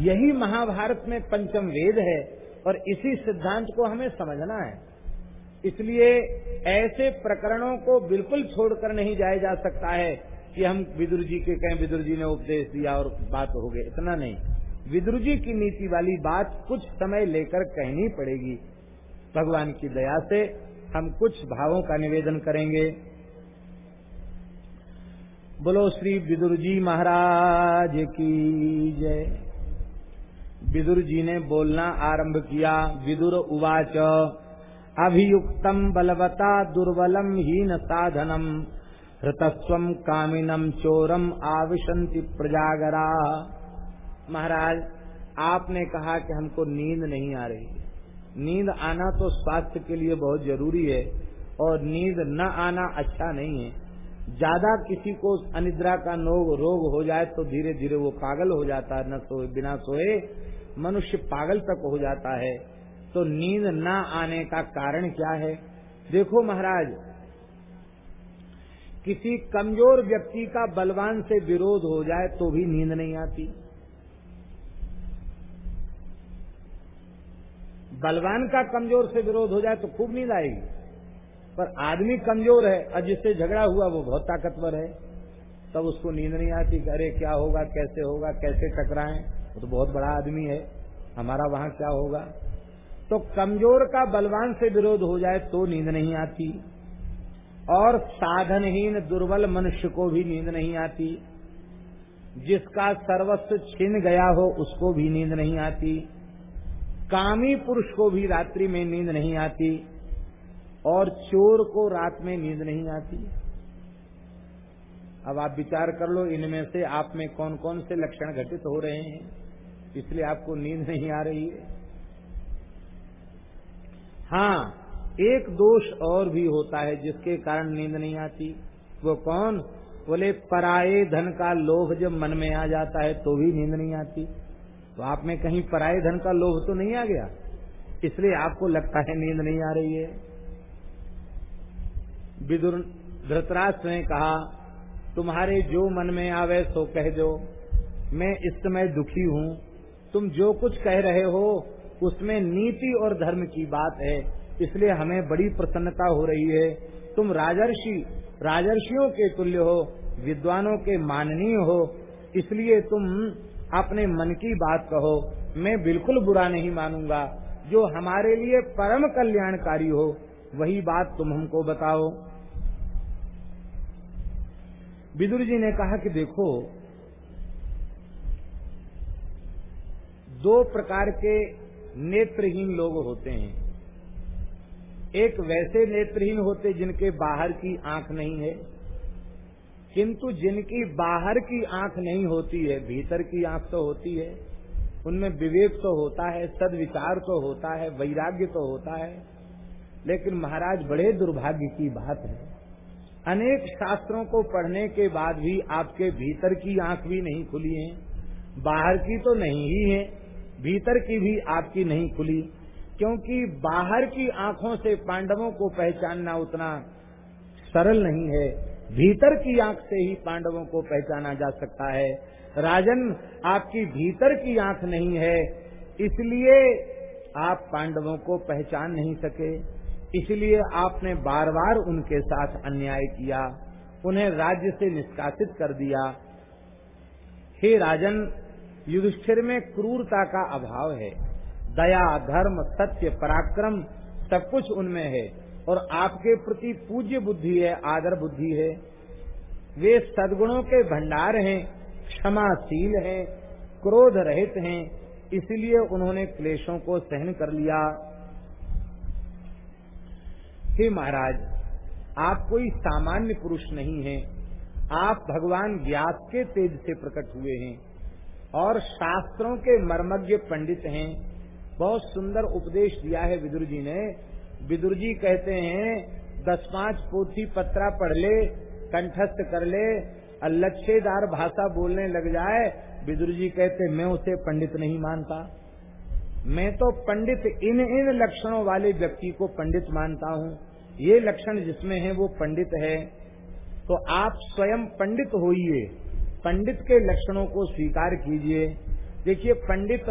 यही महाभारत में पंचम वेद है और इसी सिद्धांत को हमें समझना है। इसलिए ऐसे प्रकरणों को बिल्कुल छोड़कर नहीं जाया जा सकता है कि हम विदुर जी के कहें, विदुर जी ने उपदेश दिया और बात हो गई। इतना नहीं। विदुर जी की नीति वाली बात कुछ समय लेकर कहनी पड़ेगी। भगवान की दया से हम कुछ भावों का निवेदन करेंगे। बोलो श्री विदुर जी महाराज की जय। विदुर जी ने बोलना आरंभ किया, विदुर उवाच, अभियुक्तम बलवता दुर्बलम हीन साधनम। हृतस्व कामिनम चोरम आविशंति प्रजागरा। महाराज, आपने कहा कि हमको नींद नहीं आ रही नींद आना तो स्वास्थ्य के लिए बहुत ज़रूरी है, और नींद न आना अच्छा नहीं है। ज़्यादा किसी को अनिद्रा का रोग हो जाए तो धीरे धीरे वो पागल हो जाता है, न सोए, बिना सोए। मनुष्य पागल तक हो जाता है तो नींद न आने का कारण क्या है? देखो महाराज, किसी कमज़ोर व्यक्ति का बलवान से विरोध हो जाए तो भी नींद नहीं आती। बलवान का कमज़ोर से विरोध हो जाए तो खूब नींद आएगी। पर आदमी कमज़ोर है, और जिससे झगड़ा हुआ वो बहुत ताकतवर है। तब उसको नींद नहीं आती अरे क्या होगा, कैसे होगा, कैसे टकराएँ? वो तो बहुत बड़ा आदमी है, हमारा वहाँ क्या होगा? तो कमज़ोर का बलवान से विरोध हो जाए तो नींद नहीं आती। और साधनहीन, दुर्बल मनुष्य को भी नींद नहीं आती। जिसका सर्वस्व छिन गया हो, उसको भी नींद नहीं आती। कामी पुरुष को भी रात्रि में नींद नहीं आती। और चोर को रात में नींद नहीं आती। अब आप विचार कर लो, इनमें से आप में कौन कौन से लक्षण घटित हो रहे हैं? इसलिए आपको नींद नहीं आ रही है। हाँ एक दोष और भी होता है जिसके कारण नींद नहीं आती। वो कौन? बोले, पराये धन का लोभ जब मन में आ जाता है तो भी नींद नहीं आती। तो आप में कहीं पराये धन का लोभ तो नहीं आ गया? इसलिए आपको लगता है नींद नहीं आ रही है। विदुर धृतराष्ट्र ने कहा, तुम्हारे जो मन में आवे सो कह दो। मैं इस समय दुखी हूँ। तुम जो कुछ कह रहे हो, उसमें नीति और धर्म की बात है। इसलिए हमें बड़ी प्रसन्नता हो रही है। तुम राजर्षि, राजर्षियों के तुल्य हो, विद्वानों के माननीय हो। इसलिए तुम अपने मन की बात कहो। मैं बिल्कुल बुरा नहीं मानूँगा। जो हमारे लिए परम कल्याणकारी हो, वही बात तुम हमको बताओ। विदुर जी ने कहा कि देखो दो प्रकार के नेत्रहीन लोग होते हैं। एक वैसे नेत्रहीन होते जिनके बाहर की आँख नहीं है, किंतु जिनकी बाहर की आँख नहीं होती है, भीतर की आँख तो होती है, उनमें विवेक तो होता है, सदविचार तो होता है, वैराग्य तो होता है, लेकिन महाराज बड़े दुर्भाग्य की बात है। अनेक शास्त्रों को पढ़ने के बाद भी आपके भीतर की आँख भी नहीं खुली है, बाहर की तो नहीं ही है भीतर की भी आपकी नहीं खुली, क्योंकि बाहर की आँखों से पांडवों को पहचानना उतना सरल नहीं है। भीतर की आँख से ही पांडवों को पहचाना जा सकता है। राजन, आपकी भीतर की आँख नहीं है, इसलिए आप पांडवों को पहचान नहीं सके। इसलिए आपने बार बार उनके साथ अन्याय किया, उन्हें राज्य से निष्कासित कर दिया। हे राजन युधिष्ठिर में क्रूरता का अभाव है। दया, धर्म, सत्य, पराक्रम सब कुछ उनमें है और आपके प्रति पूज्य बुद्धि है, आदर बुद्धि है। वे सदगुणों के भंडार हैं, क्षमाशील हैं, क्रोध रहित हैं, इसलिए उन्होंने क्लेशों को सहन कर लिया। हे महाराज, आप कोई सामान्य पुरुष नहीं हैं। आप भगवान व्यास के तेज से प्रकट हुए हैं। और शास्त्रों के मर्मज्ञ पंडित हैं। बहुत सुंदर उपदेश दिया है विदुर जी ने। विदुर जी कहते हैं दस पाँच पोथी पत्रा पढ़ ले, कंठस्थ कर ले, लच्छेदार भाषा बोलने लग जाए। विदुर जी कहते, मैं उसे पंडित नहीं मानता। मैं तो पंडित इन इन लक्षणों वाले व्यक्ति को पंडित मानता हूँ। ये लक्षण जिसमें है वो पंडित है। तो आप स्वयं पंडित होइए। पंडित के लक्षणों को स्वीकार कीजिए। देखिए, पंडित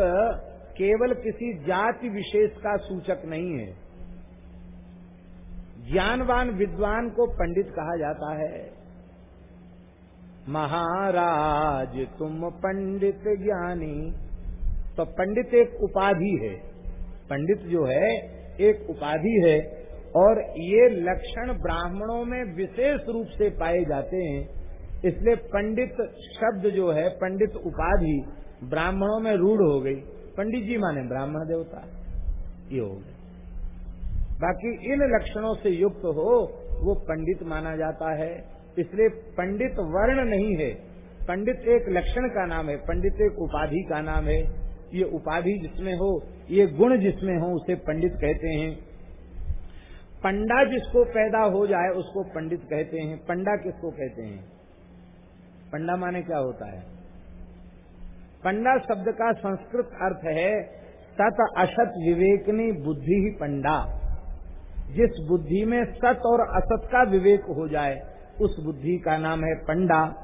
केवल किसी जाति विशेष का सूचक नहीं है। ज्ञानवान विद्वान को पंडित कहा जाता है। महाराज, तुम पंडित ज्ञानी। तो पंडित एक उपाधि है। पंडित जो है, एक उपाधि है। और ये लक्षण ब्राह्मणों में विशेष रूप से पाए जाते हैं। इसलिए पंडित शब्द जो है, पंडित उपाधि ब्राह्मणों में रूढ़ हो गई। पंडित जी माने ब्राह्मण देवता। ये हो गए बाकी इन लक्षणों से युक्त हो, वो पंडित माना जाता है। इसलिए पंडित वर्ण नहीं है। पंडित एक लक्षण का नाम है, पंडित एक उपाधि का नाम है। ये उपाधि जिसमें हो, ये गुण जिसमें हो, उसे पंडित कहते हैं। पंडा जिसको पैदा हो जाए, उसको पंडित कहते हैं। पंडा किसको कहते हैं? पंडा माने क्या होता है? पंडा शब्द का संस्कृत अर्थ है, सत असत विवेकनी बुद्धि ही पंडा। जिस बुद्धि में सत और असत का विवेक हो जाए, उस बुद्धि का नाम है पंडा।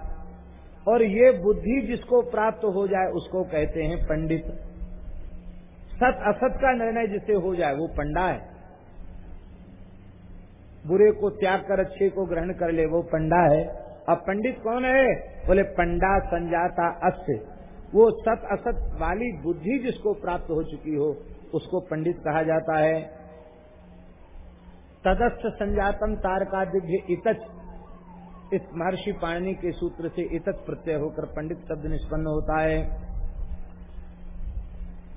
और ये बुद्धि जिसको प्राप्त हो जाए, उसको कहते हैं पंडित। सत असत का निर्णय जिसे हो जाए, वो पंडा है। बुरे को त्याग कर, अच्छे को ग्रहण कर ले, वो पंडा है। अब पंडित कौन है? बोले, पंडा संजाता अस्य। वो सत असत वाली बुद्धि जिसको प्राप्त हो चुकी हो, उसको पंडित कहा जाता है। तदस्थ संजातम तारका दिव्य इतच। इस महर्षि पाणनी के सूत्र से इतच प्रत्यय होकर पंडित शब्द निष्पन्न होता है।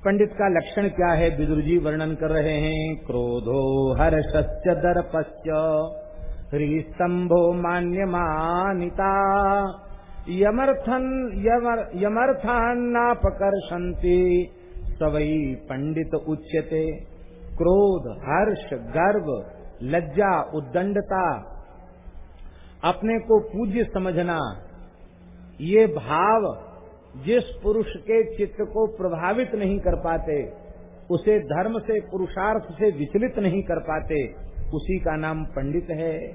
पंडित का लक्षण क्या है? बिदुर जी वर्णन कर रहे हैं, क्रोधो हर्षस्य दर्पस्य। ह्रीस्तंभो मान्य मानिता यमर्थन यमर, सवई पंडित उच्यते। क्रोध हर्ष गर्व लज्जा उद्दंडता अपने को पूज्य समझना। ये भाव जिस पुरुष के चित्त को प्रभावित नहीं कर पाते उसे धर्म से पुरुषार्थ से विचलित नहीं कर पाते। उसी का नाम पंडित है।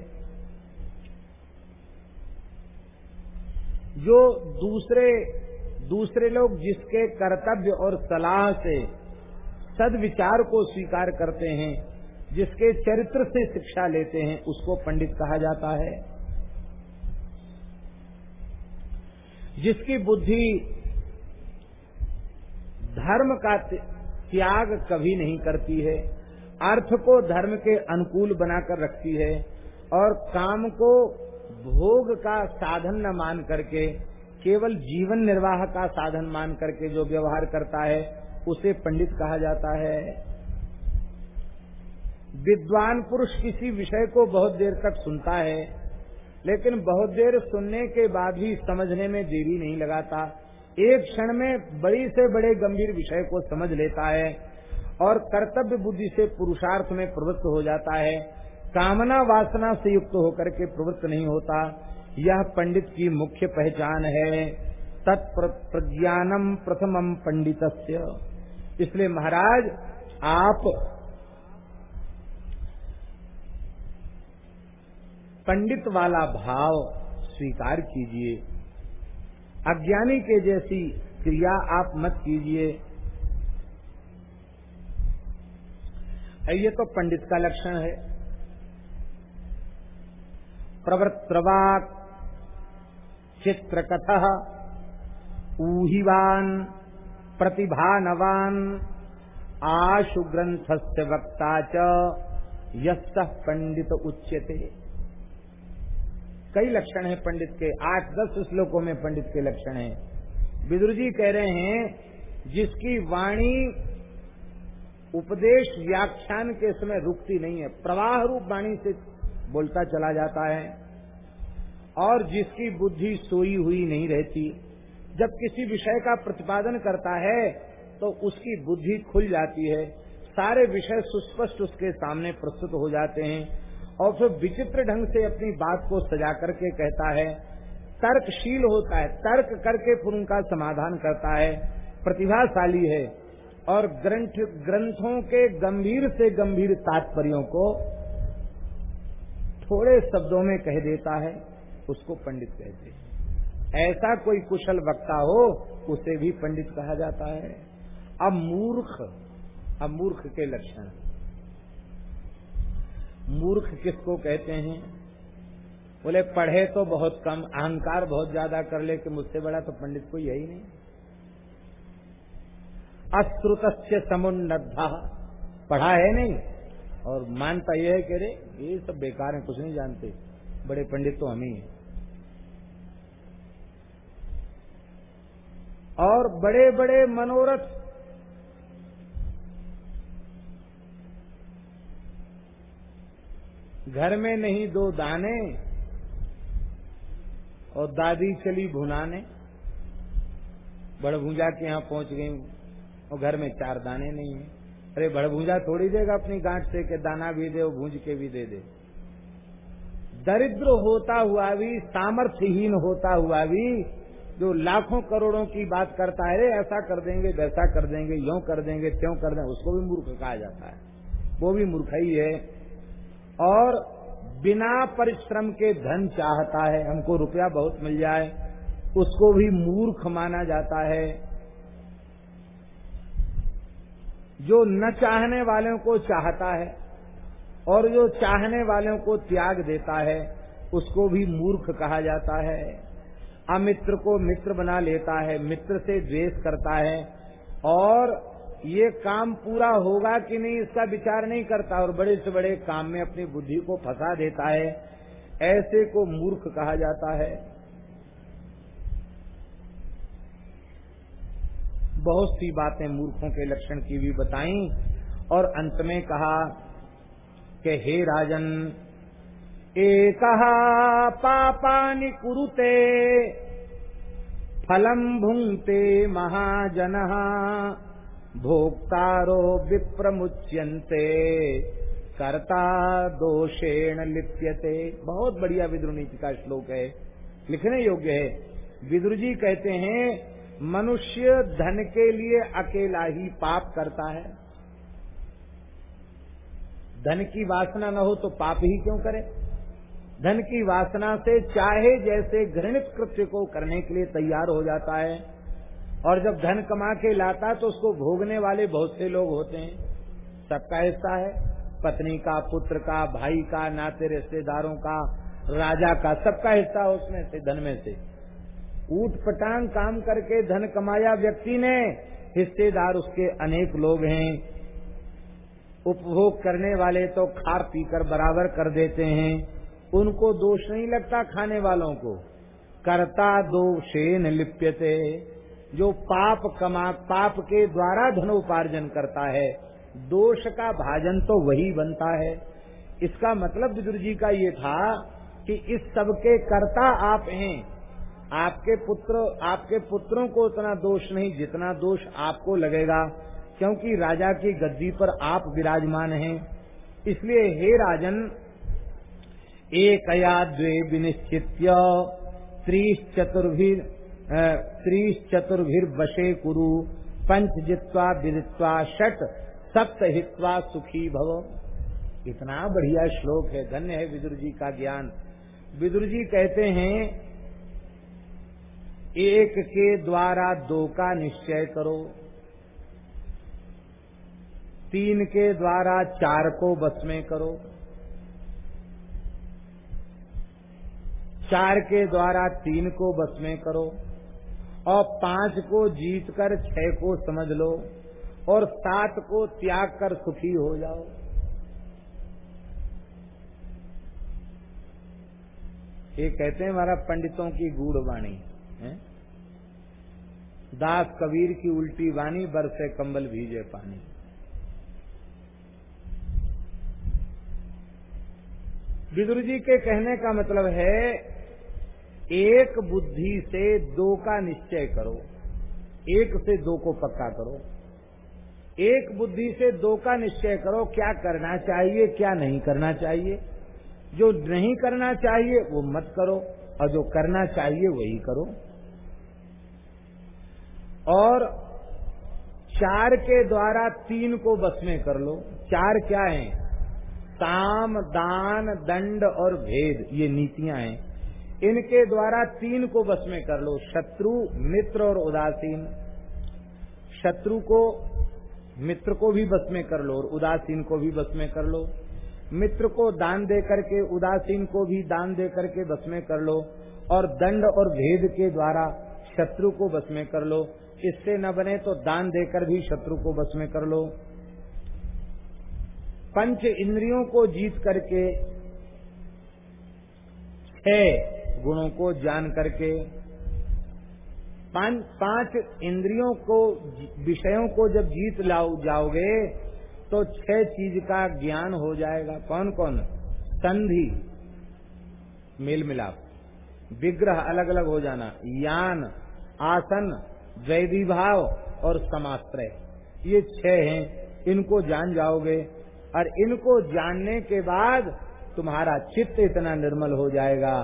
जो दूसरे दूसरे लोग जिसके कर्तव्य और सलाह से सदविचार को स्वीकार करते हैं, जिसके चरित्र से शिक्षा लेते हैं, उसको पंडित कहा जाता है। जिसकी बुद्धि धर्म का त्याग कभी नहीं करती है अर्थ को धर्म के अनुकूल बनाकर रखती है और काम को भोग का साधन न मान करके, केवल जीवन निर्वाह का साधन मान करके जो व्यवहार करता है, उसे पंडित कहा जाता है। विद्वान पुरुष किसी विषय को बहुत देर तक सुनता है, लेकिन बहुत देर सुनने के बाद भी समझने में देरी नहीं लगाता। एक क्षण में बड़ी से बड़े गंभीर विषय को समझ लेता है। और कर्तव्य बुद्धि से पुरुषार्थ में प्रवृत्त हो जाता है। कामना वासना से युक्त होकर के प्रवृत्त नहीं होता। यह पंडित की मुख्य पहचान है। तत्प्रज्ञानम प्रथमम पंडित इसलिए महाराज, आप पंडित वाला भाव स्वीकार कीजिए। अज्ञानी के जैसी क्रिया आप मत कीजिए। ये तो पंडित का लक्षण है। प्रवृत्तवाक चित्रकथ, ऊहिवान, प्रतिभानवान, आशु ग्रंथस्य वक्ता च पंडित उच्यते। कई लक्षण है पंडित के, आठ दस श्लोकों में पंडित के लक्षण हैं। विदुर जी कह रहे हैं, जिसकी वाणी उपदेश व्याख्यान के समय रुकती नहीं है। प्रवाह रूप वाणी से बोलता चला जाता है और जिसकी बुद्धि सोई हुई नहीं रहती, जब किसी विषय का प्रतिपादन करता है तो उसकी बुद्धि खुल जाती है। सारे विषय सुस्पष्ट उसके सामने प्रस्तुत हो जाते हैं और फिर विचित्र ढंग से अपनी बात को सजा करके कहता है। तर्कशील होता है। तर्क करके फिर उनका समाधान करता है। प्रतिभाशाली है। और ग्रंथ, ग्रंथों के गंभीर से गंभीर तात्पर्यों को थोड़े शब्दों में कह देता है, उसको पंडित कहते हैं। ऐसा कोई कुशल वक्ता हो, उसे भी पंडित कहा जाता है। अब मूर्ख अब मूर्ख के लक्षण। मूर्ख किसको कहते हैं? बोले, पढ़े तो बहुत कम, अहंकार बहुत ज़्यादा कर ले कि मुझसे बड़ा तो पंडित कोई यही नहीं। अश्रुत से समुन्नद्धा। पढ़ा है नहीं? और मानता यह है कि रे ये सब बेकार है, कुछ नहीं जानते। बड़े पंडित तो हम ही हैं। और बड़े बड़े मनोरथ घर में नहीं दो दाने और दादी चली भुनाने। बड़भूजा के यहाँ पहुँच गई। और घर में चार दाने नहीं है। अरे बड़भूजा थोड़ी देगा अपनी गांठ से के दाना भी दे भूज के भी दे दे। दरिद्र होता हुआ भी, सामर्थ्यहीन होता हुआ भी जो लाखों करोड़ों की बात करता है ऐसा कर देंगे, वैसा कर देंगे, यो कर देंगे, त्यों कर देंगे, उसको भी मूर्ख कहा जाता है। वो भी मूर्ख ही है। और बिना परिश्रम के धन चाहता है, हमको रुपया बहुत मिल जाए, उसको भी मूर्ख माना जाता है। जो न चाहने वालों को चाहता है और जो चाहने वालों को त्याग देता है, उसको भी मूर्ख कहा जाता है। अमित्र को मित्र बना लेता है, मित्र से द्वेष करता है और ये काम पूरा होगा कि नहीं, इसका विचार नहीं करता और बड़े से बड़े काम में अपनी बुद्धि को फंसा देता है। ऐसे को मूर्ख कहा जाता है। बहुत सी बातें मूर्खों के लक्षण की भी बताई और अंत में कहा के हे राजन, एक पापानि कुरुते फलम भुंगते महाजन, भोक्तारो विप्रमुच्यंते कर्ता दोषेण लिप्यते। बहुत बढ़िया विद्रु नीति का श्लोक है, लिखने योग्य है। विदुर जी कहते हैं मनुष्य धन के लिए अकेला ही पाप करता है। धन की वासना न हो तो पाप ही क्यों करे? धन की वासना से चाहे जैसे घृणित कृत्य को करने के लिए तैयार हो जाता है, और जब धन कमा के लाता तो उसको भोगने वाले बहुत से लोग होते हैं। सबका हिस्सा है। पत्नी का, पुत्र का, भाई का, नाते रिश्तेदारों का, राजा का, सबका हिस्सा उसमें से, धन में से। ऊट पटांग काम करके धन कमाया व्यक्ति ने, हिस्सेदार उसके अनेक लोग हैं। उपभोग करने वाले तो खा पी कर बराबर कर देते हैं। उनको दोष नहीं लगता खाने वालों को। कर्ता दोषेन लिप्यते। जो पाप कमा, पाप के द्वारा धन उपार्जन करता है, दोष का भाजन तो वही बनता है। इसका मतलब विदुर जी का ये था कि इस सब के कर्ता आप हैं। आपके पुत्र, आपके पुत्रों को उतना दोष नहीं, जितना दोष आपको लगेगा, क्योंकि राजा की गद्दी पर आप विराजमान हैं। इसलिए हे राजन एक या द्वे विनिश्चित त्रीस चतुर्भिर त्रीस चतुर्भिर वशे कुरु पंच जित्वा विदित्वा षट सप्त हित्वा सुखी भव। इतना बढ़िया श्लोक है, धन्य है विदुर जी का ज्ञान। विदुर जी कहते हैं एक के द्वारा दो का निश्चय करो। तीन के द्वारा चार को बस में करो। चार के द्वारा तीन को बस में करो और पाँच को जीत कर छह को समझ लो और सात को त्याग कर सुखी हो जाओ। ये कहते हैं हमारा पंडितों की गूढ़ वाणी है। दास कबीर की उल्टी वाणी बरसे कंबल भीजे पानी। विदुर जी के कहने का मतलब है, एक बुद्धि से दो का निश्चय करो, एक से दो को पक्का करो। एक बुद्धि से दो का निश्चय करो, क्या करना चाहिए, क्या नहीं करना चाहिए। जो नहीं करना चाहिए, वो मत करो, और जो करना चाहिए, वही करो। और चार के द्वारा तीन को बस में कर लो। चार क्या है? साम, दान, दंड और भेद, ये नीतियाँ हैं। इनके द्वारा तीन को बस में कर लो। शत्रु, मित्र और उदासीन। शत्रु को, मित्र को भी बस में कर लो और उदासीन को भी बस में कर लो। मित्र को दान दे करके, उदासीन को भी दान दे करके बस में कर लो। और दंड और भेद के द्वारा शत्रु को बस में कर लो। इससे न बने तो दान देकर भी शत्रु को बस में कर लो। पंच इंद्रियों को जीत करके, छह गुणों को जान करके पाँच इंद्रियों को, विषयों को जब जीत लाओ, जाओगे तो छह चीज़ का ज्ञान हो जाएगा। कौन कौन संधि मेल मिलाप विग्रह अलग अलग हो जाना। यान, आसन वैधि भाव और समाश्रय। ये छह हैं। इनको जान जाओगे और इनको जानने के बाद तुम्हारा चित्त इतना निर्मल हो जाएगा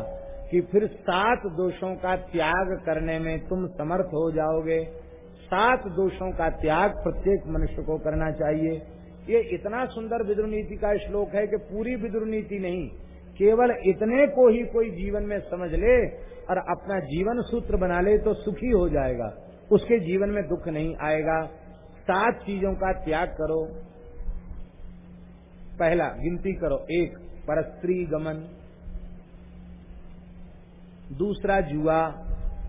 कि फिर सात दोषों का त्याग करने में तुम समर्थ हो जाओगे। सात दोषों का त्याग प्रत्येक मनुष्य को करना चाहिए। ये इतना सुंदर विद्रु नीति का श्लोक है कि पूरी विद्रु नीति नहीं, केवल इतने को ही कोई जीवन में समझ ले और अपना जीवन सूत्र बना ले तो सुखी हो जाएगा। उसके जीवन में दुख नहीं आएगा। सात चीज़ों का त्याग करो। पहला, गिनती करो। एक, परस्त्री गमन। दूसरा, जुआ।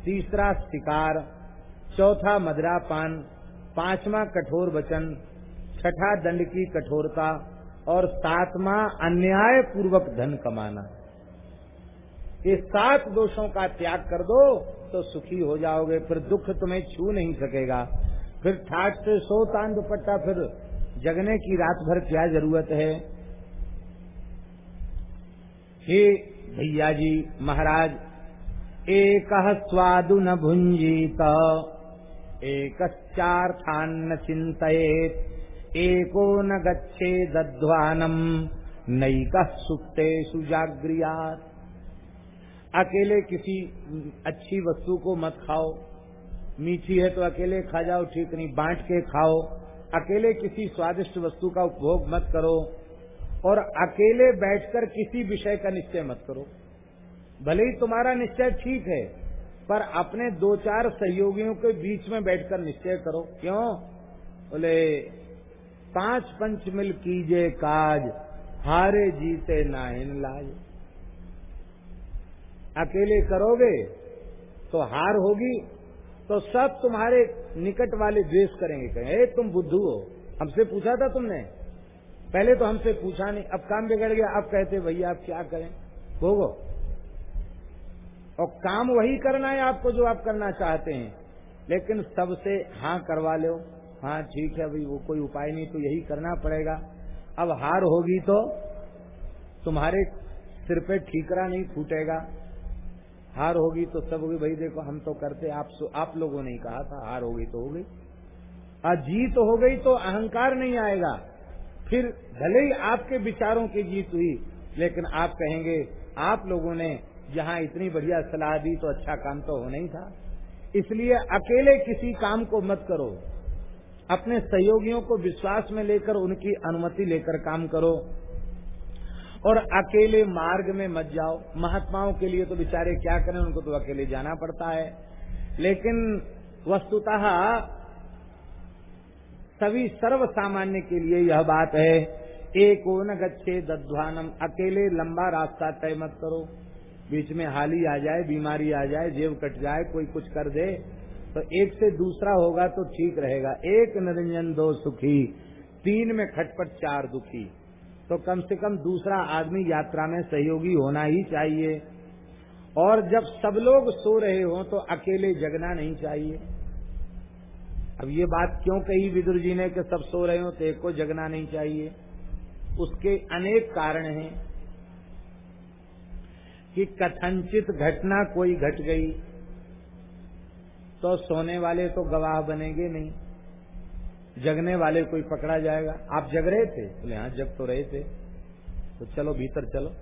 तीसरा, शिकार। चौथा, मदरापान। पांचवा, कठोर वचन। छठा, दंड की कठोरता। और सातवा अन्याय पूर्वक धन कमाना। ये सात दोषों का त्याग कर दो। तो सुखी हो जाओगे, फिर दुख तुम्हें छू नहीं सकेगा। फिर ठाट से सो तान दुपट्टा, फिर जगने की रात भर क्या ज़रूरत है? हे भैया जी, महाराज, एक स्वादु न भुंजीत एकश्चार्थान्न चिंतित एको न गच्छे दध्वानम नैक सुप्तेषु जाग्रियात। अकेले किसी अच्छी वस्तु को मत खाओ। मीठी है तो अकेले खा जाओ, ठीक नहीं, बांट के खाओ। अकेले किसी स्वादिष्ट वस्तु का उपभोग मत करो और अकेले बैठकर किसी विषय का निश्चय मत करो। भले ही तुम्हारा निश्चय ठीक है, पर अपने दो चार सहयोगियों के बीच में बैठकर निश्चय करो। क्यों? बोले, पाँच पंच मिल कीजिए काज, हारे जीते नाइन लाज। अकेले करोगे तो हार होगी। तो सब तुम्हारे निकट वाले द्वेष करेंगे। कहेंगे तुम बुद्धू हो। हमसे पूछा था तुमने? पहले तो हमसे पूछा नहीं, अब काम बिगड़ गया। अब कहते, भैया, आप क्या करें? भोगो। और काम वही करना है आपको जो आप करना चाहते हैं। लेकिन सबसे हाँ करवा लो। हाँ ठीक है भाई वो कोई उपाय नहीं तो यही करना पड़ेगा। अब हार होगी तो तुम्हारे सिर पे ठीकरा नहीं फूटेगा। हार होगी तो सब होगी। भाई देखो, हम तो करते, आप आप लोगों ने कहा था, हार होगी तो हो गई जीत हो गई तो अहंकार नहीं आएगा। फिर भले ही आपके विचारों की जीत हुई, लेकिन आप कहेंगे, आप लोगों ने जहाँ इतनी बढ़िया सलाह दी तो अच्छा काम तो होना ही था। इसलिए अकेले किसी काम को मत करो। अपने सहयोगियों को विश्वास में लेकर, उनकी अनुमति लेकर काम करो। और अकेले मार्ग में मत जाओ। महात्माओं के लिए तो बेचारे क्या करें, उनको तो अकेले जाना पड़ता है। लेकिन वस्तुतः सभी सर्व सामान्य के लिए यह बात है, एक न गच्छे दध्वानम, अकेले लंबा रास्ता तय मत करो। बीच में हाली आ जाए, बीमारी आ जाए, जेब कट जाए, कोई कुछ कर दे। तो एक से दूसरा होगा तो ठीक रहेगा। एक निरंजन दो सुखी, तीन में खटपट चार दुखी। तो कम से कम दूसरा आदमी यात्रा में सहयोगी होना ही चाहिए। और जब सब लोग सो रहे हो तो अकेले जगना नहीं चाहिए। अब ये बात क्यों कही विदुर जी ने कि सब सो रहे हो तो एक को जगना नहीं चाहिए? उसके अनेक कारण हैं कि कथनचित घटना कोई घट गई तो सोने वाले तो गवाह बनेंगे नहीं। जगने वाले कोई पकड़ा जाएगा। आप जग रहे थे? बोले हाँ जग तो रहे थे। तो चलो, भीतर चलो।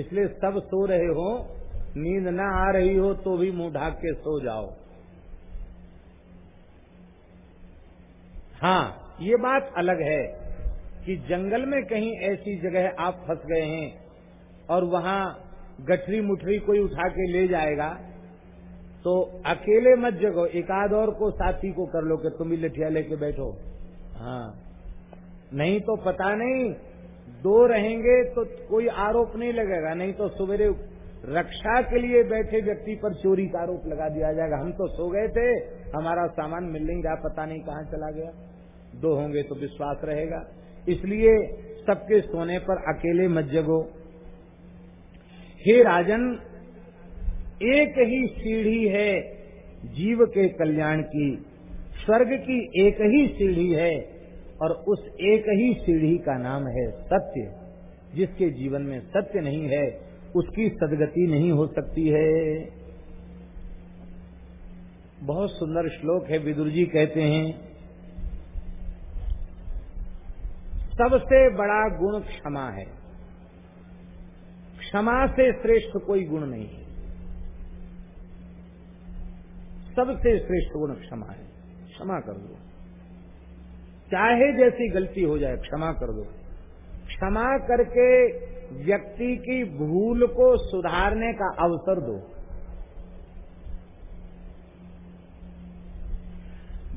इसलिए सब सो रहे हो, नींद ना आ रही हो तो भी मुँह ढाक के सो जाओ। हाँ ये बात अलग है कि जंगल में कहीं ऐसी जगह आप फंस गए हैं और वहाँ गठरी मुठरी कोई उठा के ले जाएगा तो अकेले मत जगो, एक आध और को साथी को कर लो कि तुम भी लठिया लेके बैठो। हाँ। नहीं तो पता नहीं, दो रहेंगे तो कोई आरोप नहीं लगेगा, नहीं तो सवेरे रक्षा के लिए बैठे व्यक्ति पर चोरी का आरोप लगा दिया जाएगा। हम तो सो गए थे, हमारा सामान मिल नहीं रहा, पता नहीं कहाँ चला गया। दो होंगे तो विश्वास रहेगा। इसलिए सबके सोने पर अकेले मत जगो। हे राजन एक ही सीढ़ी है जीव के कल्याण की। स्वर्ग की एक ही सीढ़ी है और उस एक ही सीढ़ी का नाम है सत्य। जिसके जीवन में सत्य नहीं है, उसकी सदगति नहीं हो सकती है। बहुत सुंदर श्लोक है, विदुर जी कहते हैं, सबसे बड़ा गुण क्षमा है। क्षमा से श्रेष्ठ कोई गुण नहीं है। सबसे श्रेष्ठ गुण क्षमा है। क्षमा कर दो। चाहे जैसी गलती हो जाए, क्षमा कर दो। क्षमा करके व्यक्ति की भूल को सुधारने का अवसर दो।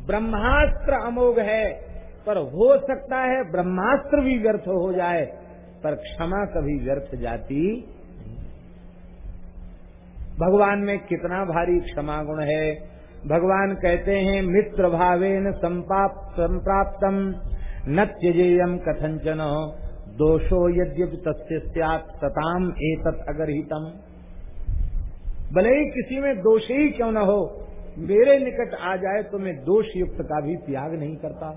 ब्रह्मास्त्र अमोघ है, पर हो सकता है ब्रह्मास्त्र भी व्यर्थ हो जाए, पर क्षमा कभी व्यर्थ जाती भगवान में कितना भारी क्षमा गुण है। भगवान कहते हैं, मित्र भावेन संप्राप्तम, न त्यजेयम कथंचन दोषो यद्यपि तस्य सताम एतत् अगरहितम। भले ही किसी में दोष ही क्यों न हो, मेरे निकट आ जाए तो मैं दोष युक्त का भी त्याग नहीं करता।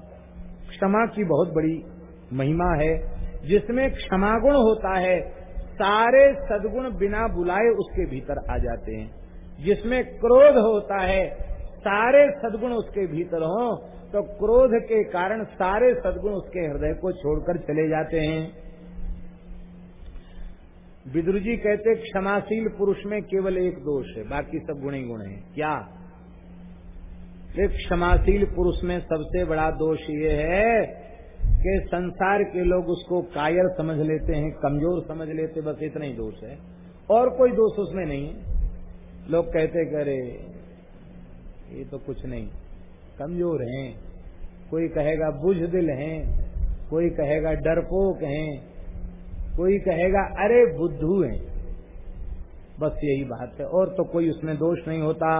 क्षमा की बहुत बड़ी महिमा है, जिसमें क्षमागुण होता है सारे सदगुण बिना बुलाए उसके भीतर आ जाते हैं। जिसमें क्रोध होता है, सारे सदगुण उसके भीतर हो तो क्रोध के कारण सारे सदगुण उसके हृदय को छोड़कर चले जाते हैं। विदुर जी कहते, क्षमाशील पुरुष में केवल एक दोष है, बाकी सब गुण गुण है। क्या? क्षमाशील पुरुष में सबसे बड़ा दोष ये है कि संसार के लोग उसको कायर समझ लेते हैं कमज़ोर समझ लेते बस इतना ही दोष है। और कोई दोष उसमें नहीं है। लोग कहते करे ये तो कुछ नहीं। कमज़ोर हैं। कोई कहेगा बुझदिल हैं। कोई कहेगा डरपोक हैं। कोई कहेगा अरे बुद्धू हैं। बस यही बात है। और तो कोई उसमें दोष नहीं होता।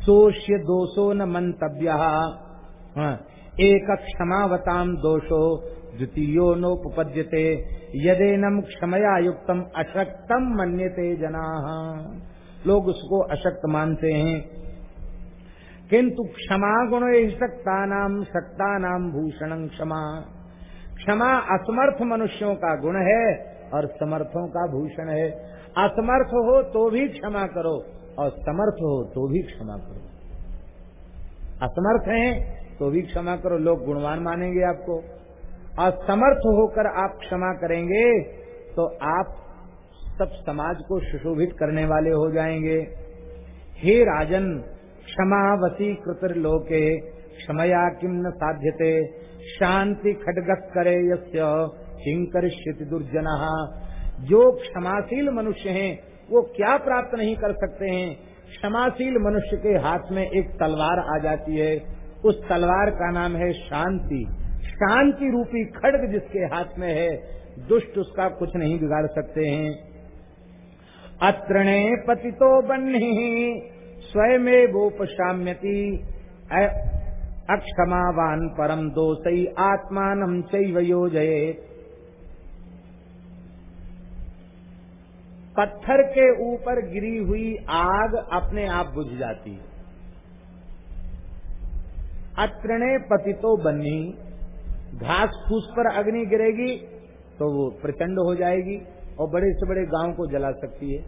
सोष्य दोषो न मंतव्य। हाँ, एक क्षमावताम दोषो द्वितीयो नोपपद्यते यदेनम क्षमया युक्तम अशक्तम मन्यते जना। लोग उसको अशक्त मानते हैं। किंतु क्षमा गुण शक्ता नाम शक्ता नाम भूषण क्षमा। क्षमा असमर्थ मनुष्यों का गुण है और समर्थों का भूषण है। असमर्थ हो तो भी क्षमा करो और समर्थ हो तो भी क्षमा करो। असमर्थ हैं तो भी क्षमा करो, लोग गुणवान मानेंगे आपको। और समर्थ होकर आप क्षमा करेंगे तो आप सब समाज को सुशोभित करने वाले हो जाएँगे। हे राजन, क्षमावती कृतिर्लोके क्षमया किम न साध्यते, शांति खडग करे यस्य दुर्जना। जो क्षमाशील मनुष्य हैं, वो क्या प्राप्त नहीं कर सकते हैं? क्षमाशील मनुष्य के हाथ में एक तलवार आ जाती है। उस तलवार का नाम है शांति। शांति रूपी खड़ग जिसके हाथ में है, दुष्ट उसका कुछ नहीं बिगाड़ सकते हैं। अत्रणे पति पतितो बन्ही, स्वयमेवोपशाम्यति अक्षमावान परम दोषई आत्मान चैव योजये पत्थर के ऊपर गिरी हुई आग अपने आप बुझ जाती अत्रणे पतितो बनी घास फूस पर अग्नि गिरेगी तो वो प्रचंड हो जाएगी और बड़े से बड़े गाँव को जला सकती है।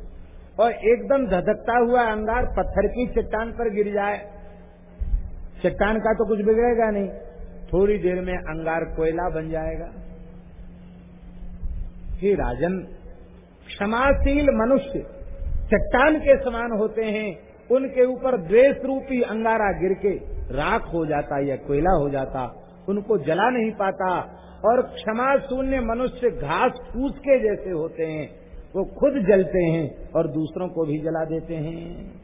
और एकदम धधकता हुआ अंगार पत्थर की चट्टान पर गिर जाए। चट्टान का तो कुछ बिगड़ेगा नहीं। थोड़ी देर में अंगार कोयला बन जाएगा। हे राजन क्षमाशील मनुष्य चट्टान के समान होते हैं उनके ऊपर द्वेष रूपी अंगारा गिर के राख हो जाता या कोयला हो जाता, उनको जला नहीं पाता और क्षमा शून्य मनुष्य घास फूस के जैसे होते हैं, वो खुद जलते हैं और दूसरों को भी जला देते हैं।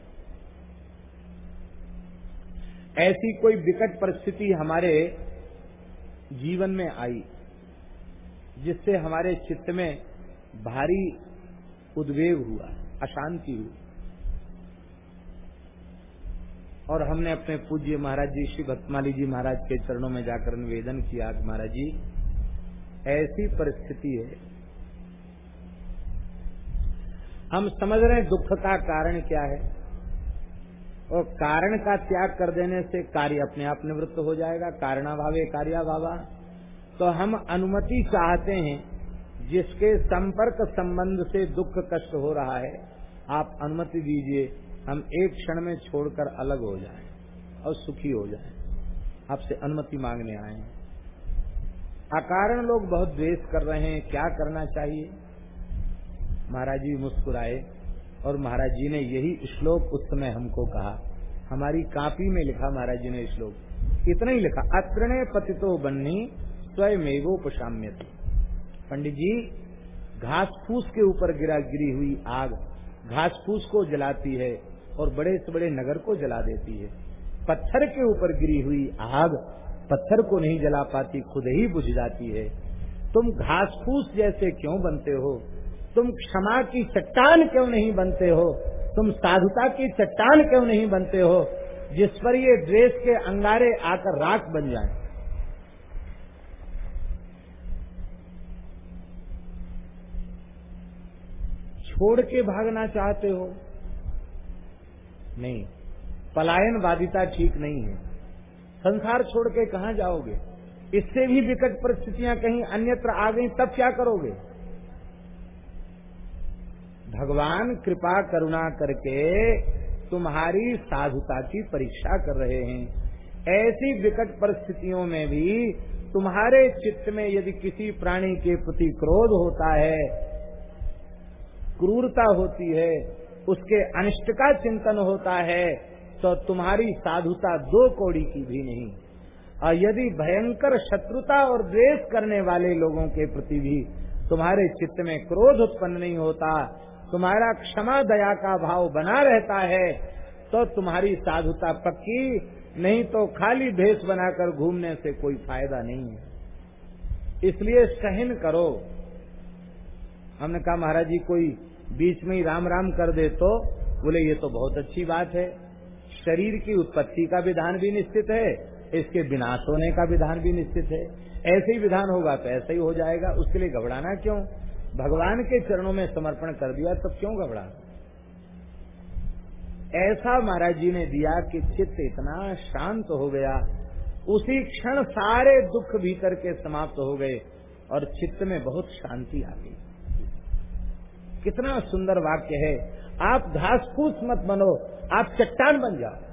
ऐसी कोई विकट परिस्थिति हमारे जीवन में आई, जिससे हमारे चित्त में भारी उद्वेग हुआ, अशांति हुई। और हमने अपने पूज्य महाराज जी, श्री भक्तमाली जी महाराज के चरणों में जाकर निवेदन किया महाराज जी, ऐसी परिस्थिति है। हम समझ रहे हैं दुख का कारण क्या है और कारण का त्याग कर देने से कार्य अपने आप निवृत्त हो जाएगा। कारणाभावे कार्याभावा। तो हम अनुमति चाहते हैं, जिसके संपर्क संबंध से दुख कष्ट हो रहा है, आप अनुमति दीजिए। हम एक क्षण में छोड़कर अलग हो जाए और सुखी हो जाए। आपसे अनुमति मांगने आए हैं। अकारण लोग बहुत द्वेष कर रहे हैं, क्या करना चाहिए? महाराज जी मुस्कुराए और महाराज जी ने यही श्लोक उस समय हमको कहा। हमारी कापी में लिखा महाराज जी ने श्लोक। इतना ही लिखा अत्रणय पतितो बन्नी स्वयमेवोपशाम्य पंडित जी, घास फूस के ऊपर गिरा गिरी हुई आग, घास फूस को जलाती है और बड़े से बड़े नगर को जला देती है। पत्थर के ऊपर गिरी हुई आग पत्थर को नहीं जला पाती, खुद ही बुझ जाती है। तुम घास फूस जैसे क्यों बनते हो? तुम क्षमा की चट्टान क्यों नहीं बनते हो? तुम साधुता की चट्टान क्यों नहीं बनते हो? जिस पर ये ड्रेस के अंगारे आकर राख बन जाए। छोड़ के भागना चाहते हो? नहीं। पलायन बाधिता ठीक नहीं है। संसार छोड़ के कहा जाओगे? इससे भी विकट परिस्थितियाँ कहीं अन्यत्र आ गई, तब क्या करोगे? भगवान कृपा करुणा करके तुम्हारी साधुता की परीक्षा कर रहे हैं। ऐसी विकट परिस्थितियों में भी तुम्हारे चित्त में यदि किसी प्राणी के प्रति क्रोध होता है, क्रूरता होती है उसके अनिष्ट का चिंतन होता है तो तुम्हारी साधुता दो कौड़ी की भी नहीं। और यदि भयंकर शत्रुता और द्वेष करने वाले लोगों के प्रति भी तुम्हारे चित्त में क्रोध उत्पन्न नहीं होता, तुम्हारा क्षमा दया का भाव बना रहता है तो तुम्हारी साधुता पक्की, नहीं तो खाली भेष बनाकर घूमने से कोई फ़ायदा नहीं है। इसलिए सहन करो। हमने कहा, महाराज जी, कोई बीच में ही राम राम कर दे तो बोले, ये तो बहुत अच्छी बात है। शरीर की उत्पत्ति का विधान भी निश्चित है, इसके विनाश होने का विधान भी निश्चित है। ऐसे ही विधान होगा तो ऐसे ही हो जाएगा, उसके लिए घबराना क्यों? भगवान के चरणों में समर्पण कर दिया तब क्यों घबराना ऐसा महाराज जी ने दिया कि चित्त इतना शांत हो गया, उसी क्षण सारे दुख भीतर के समाप्त हो गए और चित्त में बहुत शांति आ गई। कितना सुंदर वाक्य है। आप घास फूस मत बनो, आप चट्टान बन जाओ।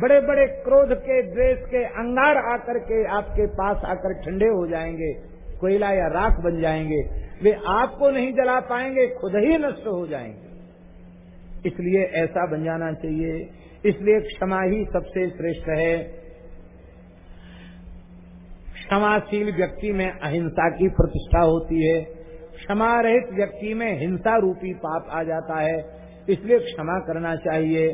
बड़े बड़े क्रोध के, द्वेष के, अंगार आकर के आपके पास आकर ठंडे हो जाएँगे, कोयला या राख बन जाएँगे। वे आपको नहीं जला पाएँगे, खुद ही नष्ट हो जाएँगे। इसलिए ऐसा बन जाना चाहिए। इसलिए क्षमा ही सबसे श्रेष्ठ है। क्षमाशील व्यक्ति में अहिंसा की प्रतिष्ठा होती है। क्षमा रहित व्यक्ति में हिंसा रूपी पाप आ जाता है, इसलिए क्षमा करना चाहिए।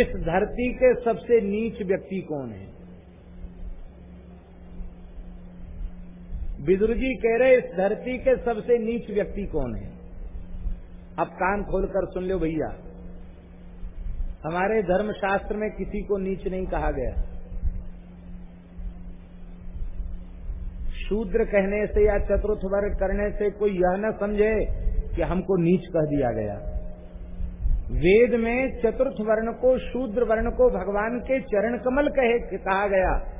इस धरती के सबसे नीच व्यक्ति कौन है? विदुर जी कह रहे इस धरती के सबसे नीच व्यक्ति कौन है? अब कान खोलकर सुन लो भैया। हमारे धर्मशास्त्र में किसी को नीच नहीं कहा गया। शूद्र कहने से या चतुर्थ वर्ग करने से कोई यह न समझे कि हमको नीच कह दिया गया। वेद में चतुर्थ वर्ण को, शूद्र वर्ण को भगवान के चरण कमल कहे, कहा गया।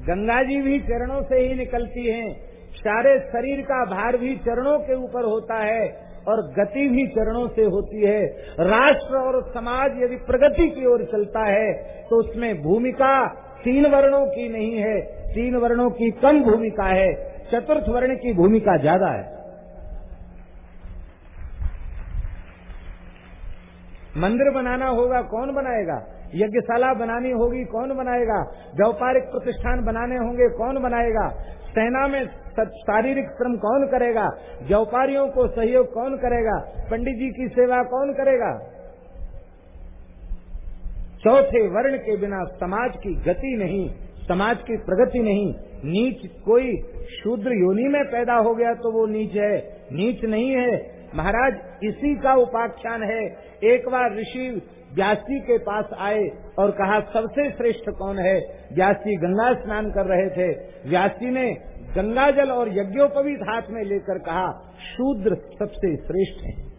गंगा जी भी चरणों से ही निकलती हैं। सारे शरीर का भार भी चरणों के ऊपर होता है। और गति भी चरणों से होती है। राष्ट्र और समाज यदि प्रगति की ओर चलता है तो उसमें भूमिका तीन वर्णों की नहीं है। तीन वर्णों की कम भूमिका है। चतुर्थ वर्ण की भूमिका ज़्यादा है। मंदिर बनाना होगा, कौन बनाएगा? यज्ञशाला बनानी होगी, कौन बनाएगा? व्यापारिक प्रतिष्ठान बनाने होंगे, कौन बनाएगा? सेना में शारीरिक श्रम कौन करेगा? व्यापारियों को सहयोग कौन करेगा? पंडित जी की सेवा कौन करेगा? चौथे वर्ण के बिना समाज की गति नहीं, समाज की प्रगति नहीं, नीच कोई शूद्र योनि में पैदा हो गया तो वो नीच है, नीच नहीं है। महाराज, इसी का उपाख्यान है। एक बार ऋषि व्यासी के पास आए और कहा, सबसे श्रेष्ठ कौन है? व्यासी गंगा स्नान कर रहे थे। व्यासी ने गंगा जल और यज्ञोपवीत हाथ में लेकर कहा, शूद्र सबसे श्रेष्ठ है।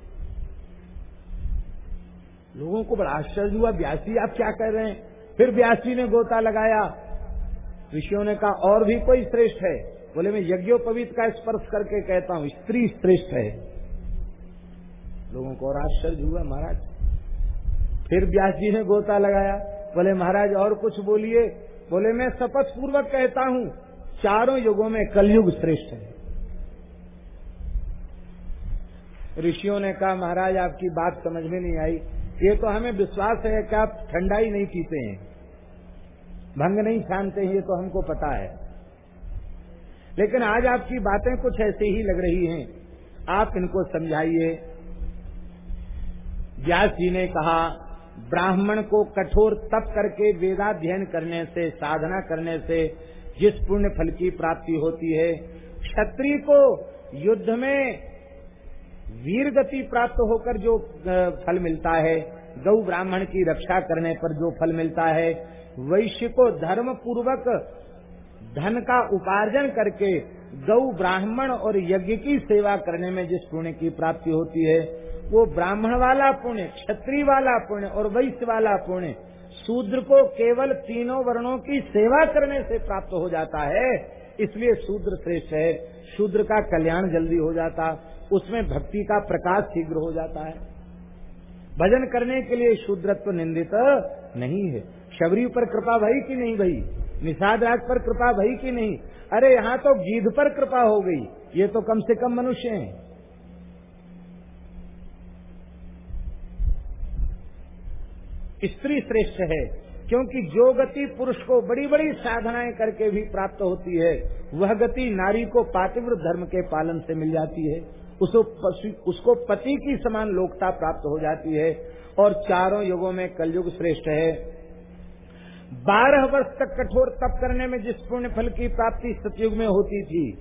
लोगों को बड़ा आश्चर्य हुआ व्यासी आप क्या कह रहे हैं? फिर व्यासी ने गोता लगाया। ऋषियों ने कहा, और भी कोई श्रेष्ठ है? बोले, मैं यज्ञोपवीत का स्पर्श करके कहता हूँ, स्त्री श्रेष्ठ है। लोगों को और आश्चर्य हुआ, महाराज। फिर व्यास जी ने गोता लगाया। बोले, महाराज, और कुछ बोलिए? बोले, मैं शपथ पूर्वक कहता हूँ चारों युगों में कलयुग श्रेष्ठ है। ऋषियों ने कहा, महाराज, आपकी बात समझ में नहीं आई। ये तो हमें विश्वास है कि आप ठंडा ही नहीं पीते हैं। भंग नहीं छानते हैं, ये तो हमको पता है। लेकिन आज आपकी बातें कुछ ऐसी ही लग रही हैं। आप इनको समझाइए। व्यास जी ने कहा, ब्राह्मण को कठोर तप करके वेदाध्ययन करने से, साधना करने से जिस पुण्य फल की प्राप्ति होती है, क्षत्रिय को युद्ध में वीर गति प्राप्त होकर जो फल मिलता है गौ ब्राह्मण की रक्षा करने पर जो फल मिलता है, वैश्य को धर्म पूर्वक धन का उपार्जन करके गौ ब्राह्मण और यज्ञ की सेवा करने में जिस पुण्य की प्राप्ति होती है, वो ब्राह्मण वाला पुण्य, क्षत्रिय वाला पुण्य और वैश्य वाला पुण्य शूद्र को केवल तीनों वर्णों की सेवा करने से प्राप्त हो जाता है, इसलिए शूद्र श्रेष्ठ है। शूद्र का कल्याण जल्दी हो जाता, उसमें भक्ति का प्रकाश शीघ्र हो जाता है। भजन करने के लिए शूद्रत्व निंदित नहीं है। शबरी पर कृपा भई कि नहीं भई? निषाद राज पर कृपा भई कि नहीं? अरे यहाँ तो गीध पर कृपा हो गई। ये तो कम से कम मनुष्य हैं। स्त्री श्रेष्ठ है, क्योंकि जो गति पुरुष को बड़ी बड़ी साधनाएँ करके भी प्राप्त होती है, वह गति नारी को पातिव्र धर्म के पालन से मिल जाती है। उसको उसको पति की समान लोकता प्राप्त हो जाती है, और चारों युगों में कलयुग श्रेष्ठ है। बारह वर्ष तक कठोर तप करने में जिस पुण्य फल की प्राप्ति सतयुग में होती थी,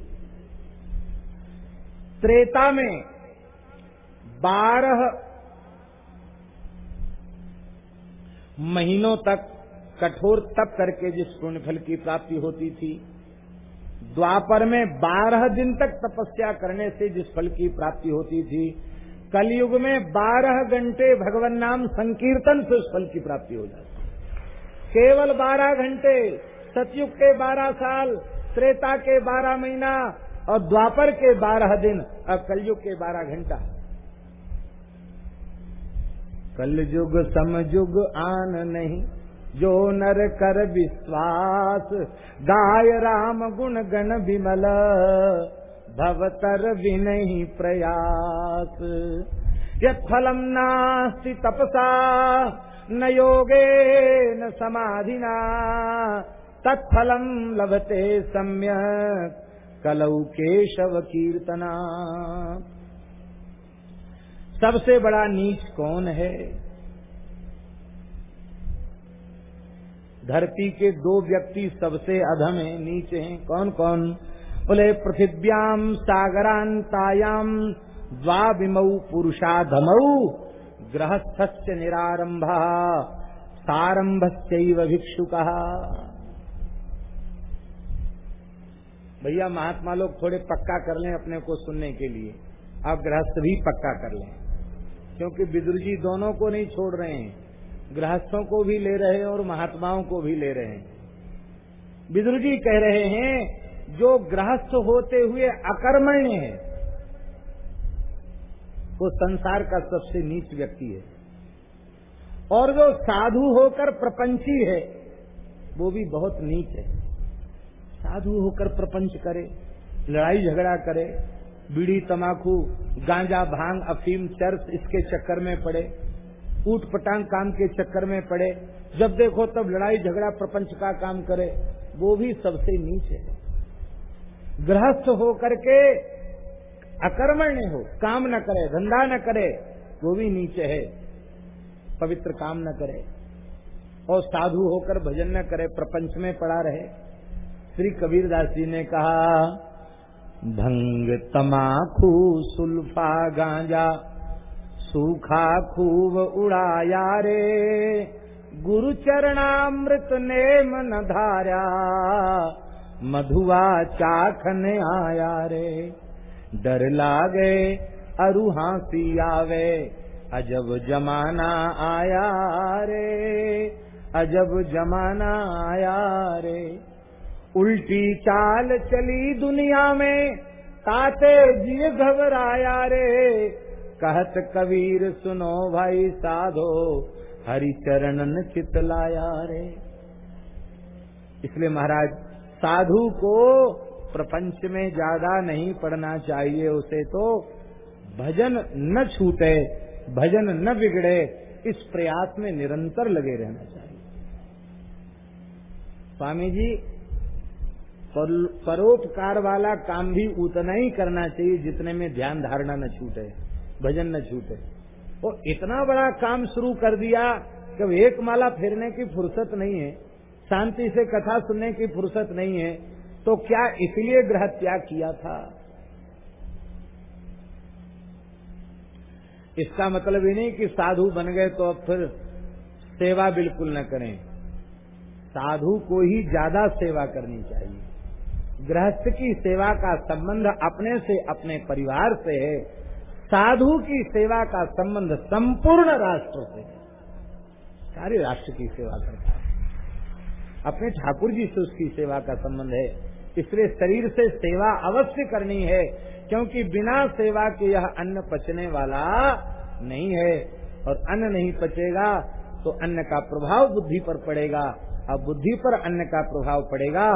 त्रेता में बारह महीनों तक कठोर तप करके जिस पुण्य फल की प्राप्ति होती थी, द्वापर में बारह दिन तक तपस्या करने से जिस फल की प्राप्ति होती थी, कलयुग में बारह घंटे भगवान नाम संकीर्तन से उस फल की प्राप्ति हो जाती केवल बारह घंटे, सतयुग के बारह साल, त्रेता के बारह महीना और द्वापर के बारह दिन और कलयुग के बारह घंटा। कलयुग समयुग आन नहीं, जो नर कर विश्वास। गाय राम गुण गण विमल, भवतर विनहि प्रयास। यलम नास्ति तपसा, न योगे न समाधिना। तत्फलम लभते सम्यक कलऊ केशव कीर्तना सबसे बड़ा नीच कौन है? धरती के दो व्यक्ति सबसे अधम है, नीचे हैं। कौन कौन बोले पृथिव्याम सागरांतायाम द्वामऊ पुरुषाधमऊ गृहस्थ निरारंभ सारंभ भिक्षु कहा भैया, महात्मा लोग थोड़े पक्का कर लें अपने को सुनने के लिए। आप गृहस्थ भी पक्का कर लें। क्योंकि विदुर जी दोनों को नहीं छोड़ रहे हैं। गृहस्थों को भी ले रहे हैं और महात्माओं को भी ले रहे हैं। विदुर जी कह रहे हैं, जो गृहस्थ होते हुए अकर्मण्य है, वो संसार का सबसे नीच व्यक्ति है। और जो साधु होकर प्रपंची है, वो भी बहुत नीच है। साधु होकर प्रपंच करे, लड़ाई झगड़ा करे बीड़ी, तमाकू, गांजा, भाँग, अफीम चर्च इसके चक्कर में पड़े। ऊट पटांग काम के चक्कर में पड़े। जब देखो तब लड़ाई झगड़ा प्रपंच का काम करे। वो भी सबसे नीचे है। गृहस्थ हो करके अकर्मण्य हो, काम न करे, धंधा न करे, वो भी नीचे है। पवित्र काम न करे और साधु होकर भजन न करे, प्रपंच में पड़ा रहे। श्री कबीरदास जी ने कहा भंग तमाखू सुल्फा गांजा, सूखा खूब उड़ाया रे। गुरु चरणामृत ने मन धारा, मधुआ चाखन आया रे। डर लागे अरु हाँसी आवे, अजब जमाना आया रे, अजब जमाना आया रे। उल्टी चाल चली दुनिया में, ताते जी घबराया रे। कहत कबीर, सुनो भाई साधो हरि चरणन चित लाया रे। इसलिए महाराज, साधु को प्रपंच में ज़्यादा नहीं पढ़ना चाहिए, उसे तो भजन न छूटे, भजन न बिगड़े, इस प्रयास में निरंतर लगे रहना चाहिए। स्वामी जी परोपकार वाला काम भी उतना ही करना चाहिए जितने में ध्यान धारणा न छूटे, भजन न छूटे। वो इतना बड़ा काम शुरू कर दिया कि एक माला फेरने की फुर्सत नहीं है, शांति से कथा सुनने की फुर्सत नहीं है तो क्या इसलिए ग्रह त्याग किया था? इसका मतलब ये नहीं कि साधु बन गए तो अब फिर सेवा बिल्कुल न करें। साधु को ही ज़्यादा सेवा करनी चाहिए। गृहस्थ की सेवा का संबंध अपने से अपने परिवार से है, साधु की सेवा का संबंध संपूर्ण राष्ट्र से है। सारे राष्ट्र की सेवा करता है। अपने ठाकुर जी से उसकी सेवा का संबंध है। इसलिए शरीर से सेवा अवश्य करनी है, क्योंकि बिना सेवा के यह अन्न पचने वाला नहीं है। और अन्न नहीं पचेगा तो अन्न का प्रभाव बुद्धि पर पड़ेगा। अब बुद्धि पर अन्न का प्रभाव पड़ेगा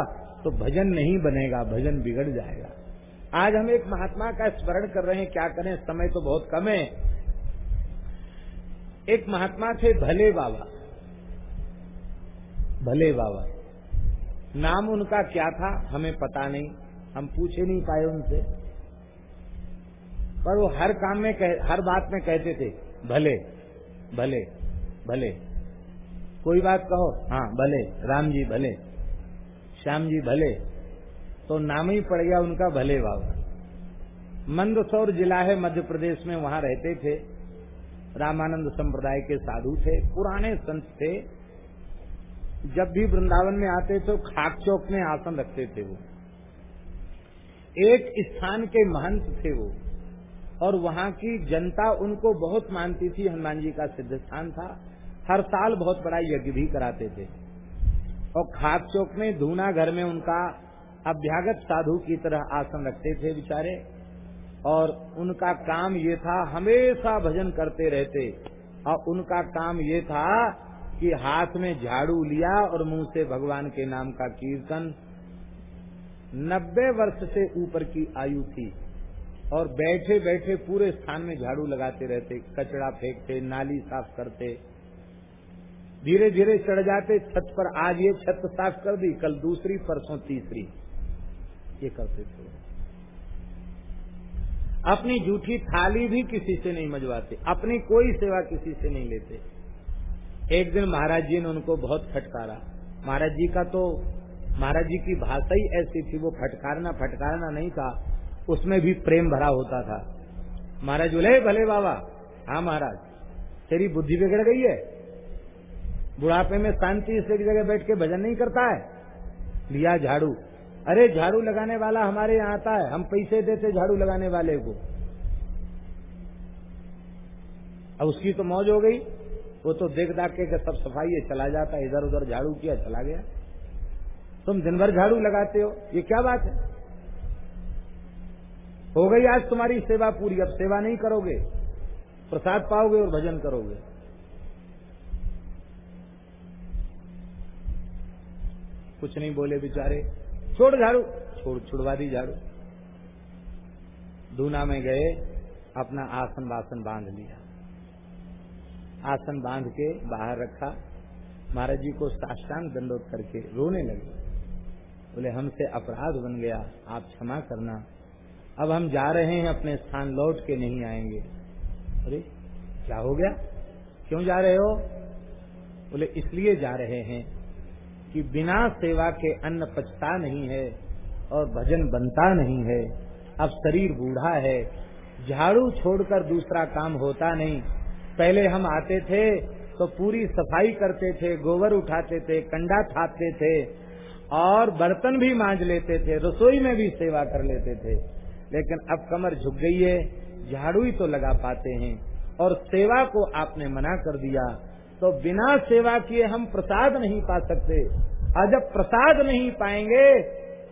तो भजन नहीं बनेगा भजन बिगड़ जाएगा। आज हम एक महात्मा का स्मरण कर रहे हैं क्या करें? समय तो बहुत कम है। एक महात्मा थे भले बाबा। भले बाबा। नाम उनका क्या था हमें पता नहीं। हम पूछे नहीं पाए उनसे। पर वो हर काम में कह, हर बात में कहते थे भले भले भले। कोई बात कहो? हाँ भले। राम जी भले। श्याम जी भले तो नाम ही पड़ गया उनका भले बाबा। मंदसौर जिला है, मध्य प्रदेश में वहाँ रहते थे। रामानंद संप्रदाय के साधु थे, पुराने संत थे। जब भी वृंदावन में आते तो खाक चौक में आसन रखते थे वो। एक स्थान के महंत थे वो, और वहाँ की जनता उनको बहुत मानती थी। हनुमान जी का सिद्ध स्थान था। हर साल बहुत बड़ा यज्ञ भी कराते थे। और खाक चौक में धूना घर में उनका अभ्यागत साधु की तरह आसन रखते थे बेचारे। और उनका काम ये था, हमेशा भजन करते रहते। और उनका काम ये था कि हाथ में झाड़ू लिया और मुँह से भगवान के नाम का कीर्तन। नब्बे वर्ष से ऊपर की आयु थी और बैठे बैठे पूरे स्थान में झाड़ू लगाते रहते कचड़ा फेंकते, नाली साफ़ करते। धीरे धीरे चढ़ जाते, छत पर आज ये छत साफ़ कर दी, कल दूसरी, परसों तीसरी। ये करते थे। अपनी जूठी थाली भी किसी से नहीं मजवाते, अपनी कोई सेवा किसी से नहीं लेते। एक दिन महाराज जी ने उनको बहुत फटकारा। महाराज जी का तो महाराज जी की भाषा ही ऐसी थी, वो फटकारना फटकारना नहीं था, उसमें भी प्रेम भरा होता था। महाराज बोले भले बाबा हाँ महाराज, तेरी बुद्धि बिगड़ गई है? बुढ़ापे में शांति से एक जगह बैठ के भजन नहीं करता है। लिया झाड़ू। अरे झाड़ू लगाने वाला हमारे यहाँ आता है, हम पैसे देते झाड़ू लगाने वाले को। अब उसकी तो मौज हो गई। वो तो देख दाख के सब सफ़ाई है, चला जाता इधर उधर झाड़ू किया, चला गया। तुम दिन भर झाड़ू लगाते हो, ये क्या बात है? हो गई आज तुम्हारी सेवा पूरी, अब सेवा नहीं करोगे। प्रसाद पाओगे और भजन करोगे। कुछ नहीं बोले बेचारे। छोड़ झाड़ू। छोड़, छुड़वा दी झाड़ू। दूना में गए, अपना आसन वासन बाँध लिया। आसन बाँध के बाहर रखा। महाराज जी को साष्टांग दंडोत करके रोने लगे। बोले, हमसे अपराध बन गया, आप क्षमा करना। अब हम जा रहे हैं, अपने स्थान लौट के नहीं आएँगे। अरे, क्या हो गया? क्यों जा रहे हो? बोले, इसलिए जा रहे हैं कि बिना सेवा के अन्न पचता नहीं है और भजन बनता नहीं है। अब शरीर बूढ़ा है। झाड़ू छोड़कर दूसरा काम होता नहीं। पहले हम आते थे तो पूरी सफ़ाई करते थे, गोबर उठाते थे, कंडा थापते थे और बर्तन भी मांज लेते थे, रसोई में भी सेवा कर लेते थे। लेकिन अब कमर झुक गई है, झाड़ू ही तो लगा पाते हैं और सेवा को आपने मना कर दिया। तो बिना सेवा किए हम प्रसाद नहीं पा सकते। और जब प्रसाद नहीं पाएँगे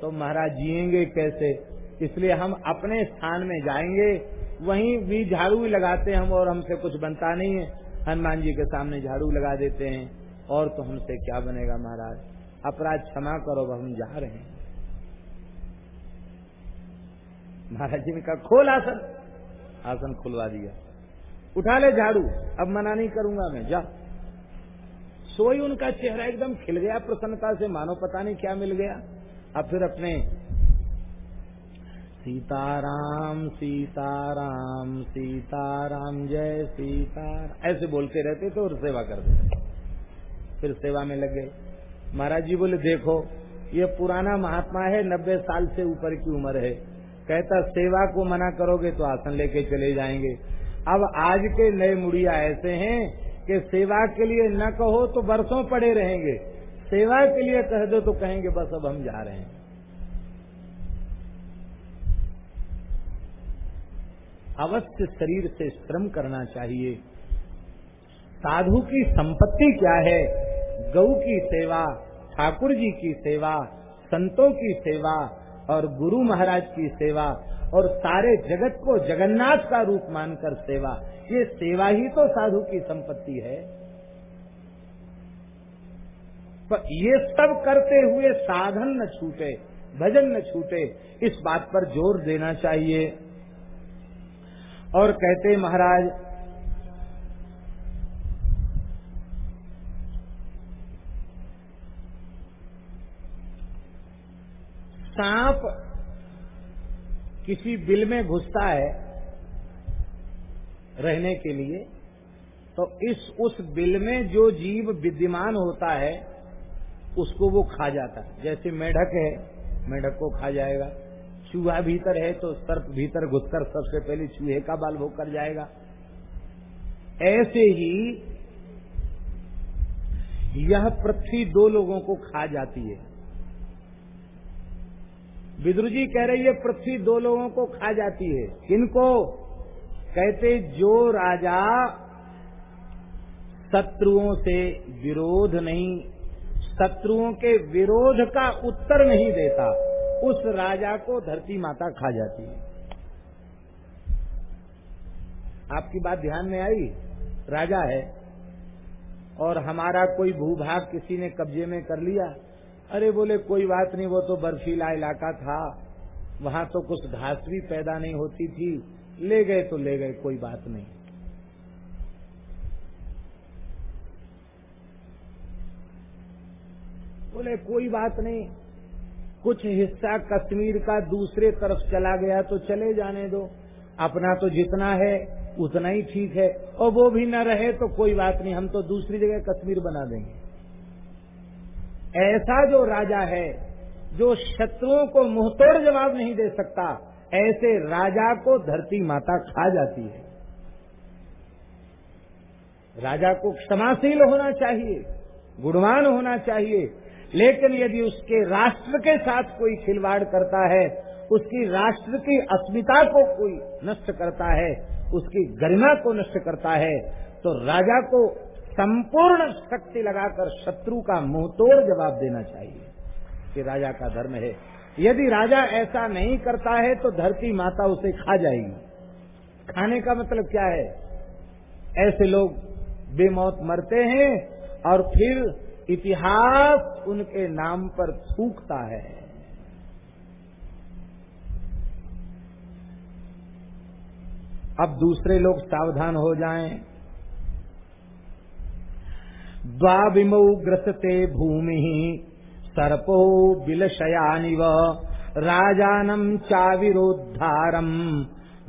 तो महाराज जिएँगे कैसे? इसलिए हम अपने स्थान में जाएँगे, वहीं भी झाड़ू लगाते हम और हमसे कुछ बनता नहीं है। हनुमान जी के सामने झाड़ू लगा देते हैं, और तो हमसे क्या बनेगा महाराज? अपराध क्षमा करो हम जा रहे हैं। महाराज जी ने कहा, खोल आसन। आसन खुलवा दिया। उठा ले झाड़ू, अब मना नहीं करूँगा मैं, जा। सोई उनका चेहरा एकदम खिल गया, प्रसन्नता से, मानो पता नहीं क्या मिल गया। अब फिर अपने सीताराम सीताराम सीताराम, जय सीताराम, ऐसे बोलते रहते थे और सेवा करते फिर सेवा में लग गए। महाराज जी बोले, देखो, ये पुराना महात्मा है, नब्बे साल से ऊपर की उम्र है। कहता, सेवा को मना करोगे तो आसन लेके चले जाएँगे। अब आज के नए मुड़िया ऐसे हैं कि सेवा के लिए न कहो तो बरसों पड़े रहेंगे। सेवा के लिए कह दो तो कहेंगे, बस अब हम जा रहे हैं। अवश्य शरीर से श्रम करना चाहिए। साधु की संपत्ति क्या है? गौ की सेवा, ठाकुर जी की सेवा, संतों की सेवा और गुरु महाराज की सेवा और सारे जगत को जगन्नाथ का रूप मानकर सेवा। ये सेवा ही तो साधु की संपत्ति है। पर ये सब करते हुए साधन न छूटे, भजन न छूटे, इस बात पर ज़ोर देना चाहिए। और कहते महाराज, सांप किसी बिल में घुसता है रहने के लिए तो इस उस बिल में जो जीव विद्यमान होता है, उसको वो खा जाता है। जैसे मेढक है, मेढक को खा जाएगा। चूहा भीतर है तो सर्प भीतर घुसकर सबसे पहले चूहे का बाल भोग कर जाएगा। ऐसे ही यह पृथ्वी दो लोगों को खा जाती है। विदुर जी कह रही है, पृथ्वी दो लोगों को खा जाती है। किनको? कहते, जो राजा शत्रुओं से विरोध नहीं, शत्रुओं के विरोध का उत्तर नहीं देता, उस राजा को धरती माता खा जाती है। आपकी बात ध्यान में आई? राजा है, और हमारा कोई भूभाग किसी ने कब्जे में कर लिया? अरे बोले, कोई बात नहीं, वो तो बर्फीला इलाका था। वहाँ तो कुछ घास भी पैदा नहीं होती थी। ले गए तो ले गए, कोई बात नहीं। बोले, कोई बात नहीं। कुछ हिस्सा कश्मीर का दूसरे तरफ़ चला गया तो चले जाने दो। अपना तो जितना है, उतना ही ठीक है। और वो भी न रहे तो कोई बात नहीं, हम तो दूसरी जगह कश्मीर बना देंगे। ऐसा जो राजा है, जो शत्रुओं को मुंहतोड़ जवाब नहीं दे सकता, ऐसे राजा को धरती माता खा जाती है। राजा को क्षमाशील होना चाहिए, गुणवान होना चाहिए, लेकिन यदि उसके राष्ट्र के साथ कोई खिलवाड़ करता है, उसकी राष्ट्र की अस्मिता को कोई नष्ट करता है, उसकी गरिमा को नष्ट करता है तो राजा को संपूर्ण शक्ति लगाकर शत्रु का मुंहतोड़ जवाब देना चाहिए कि राजा का धर्म है। यदि राजा ऐसा नहीं करता है तो धरती माता उसे खा जाएगी। खाने का मतलब क्या है? ऐसे लोग बेमौत मरते हैं और फिर इतिहास उनके नाम पर थूकता है। अब दूसरे लोग सावधान हो जाएँ। द्वाविमौ ग्रसते भूमि। सर्पो बिलशयानिव। राजानम चाविरोद्धारम।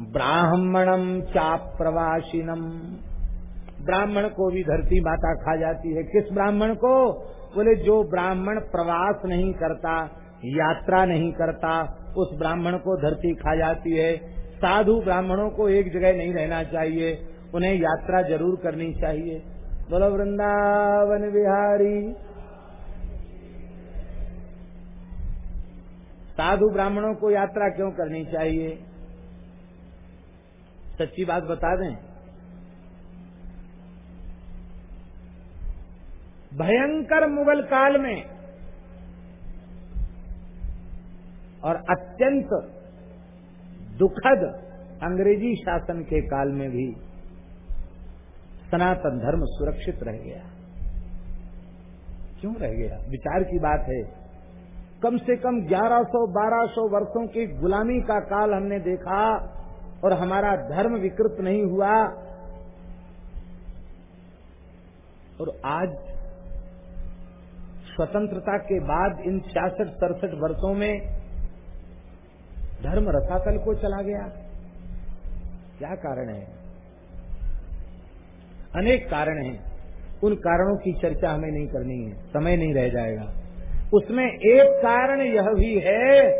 ब्राह्मणम चाप्रवासिनम। ब्राह्मण को भी धरती माता खा जाती है। किस ब्राह्मण को? बोले, जो ब्राह्मण प्रवास नहीं करता, यात्रा नहीं करता, उस ब्राह्मण को धरती खा जाती है। साधु ब्राह्मणों को एक जगह नहीं रहना चाहिए। उन्हें यात्रा ज़रूर करनी चाहिए। बोलो वृंदावन बिहारी साधु ब्राह्मणों को यात्रा क्यों करनी चाहिए? सच्ची बात बता दें। भयंकर मुगल काल में और अत्यंत दुखद अंग्रेज़ी शासन के काल में भी सनातन धर्म सुरक्षित रह गया। क्यों रह गया? विचार की बात है। कम से कम 1100 1200 वर्षों की गुलामी का काल हमने देखा और हमारा धर्म विकृत नहीं हुआ। और आज स्वतंत्रता के बाद इन छियासठ, सड़सठ वर्षों में धर्म रसातल को चला गया। क्या कारण है? अनेक कारण हैं। उन कारणों की चर्चा हमें नहीं करनी है। समय नहीं रह जाएगा। उसमें एक कारण यह भी है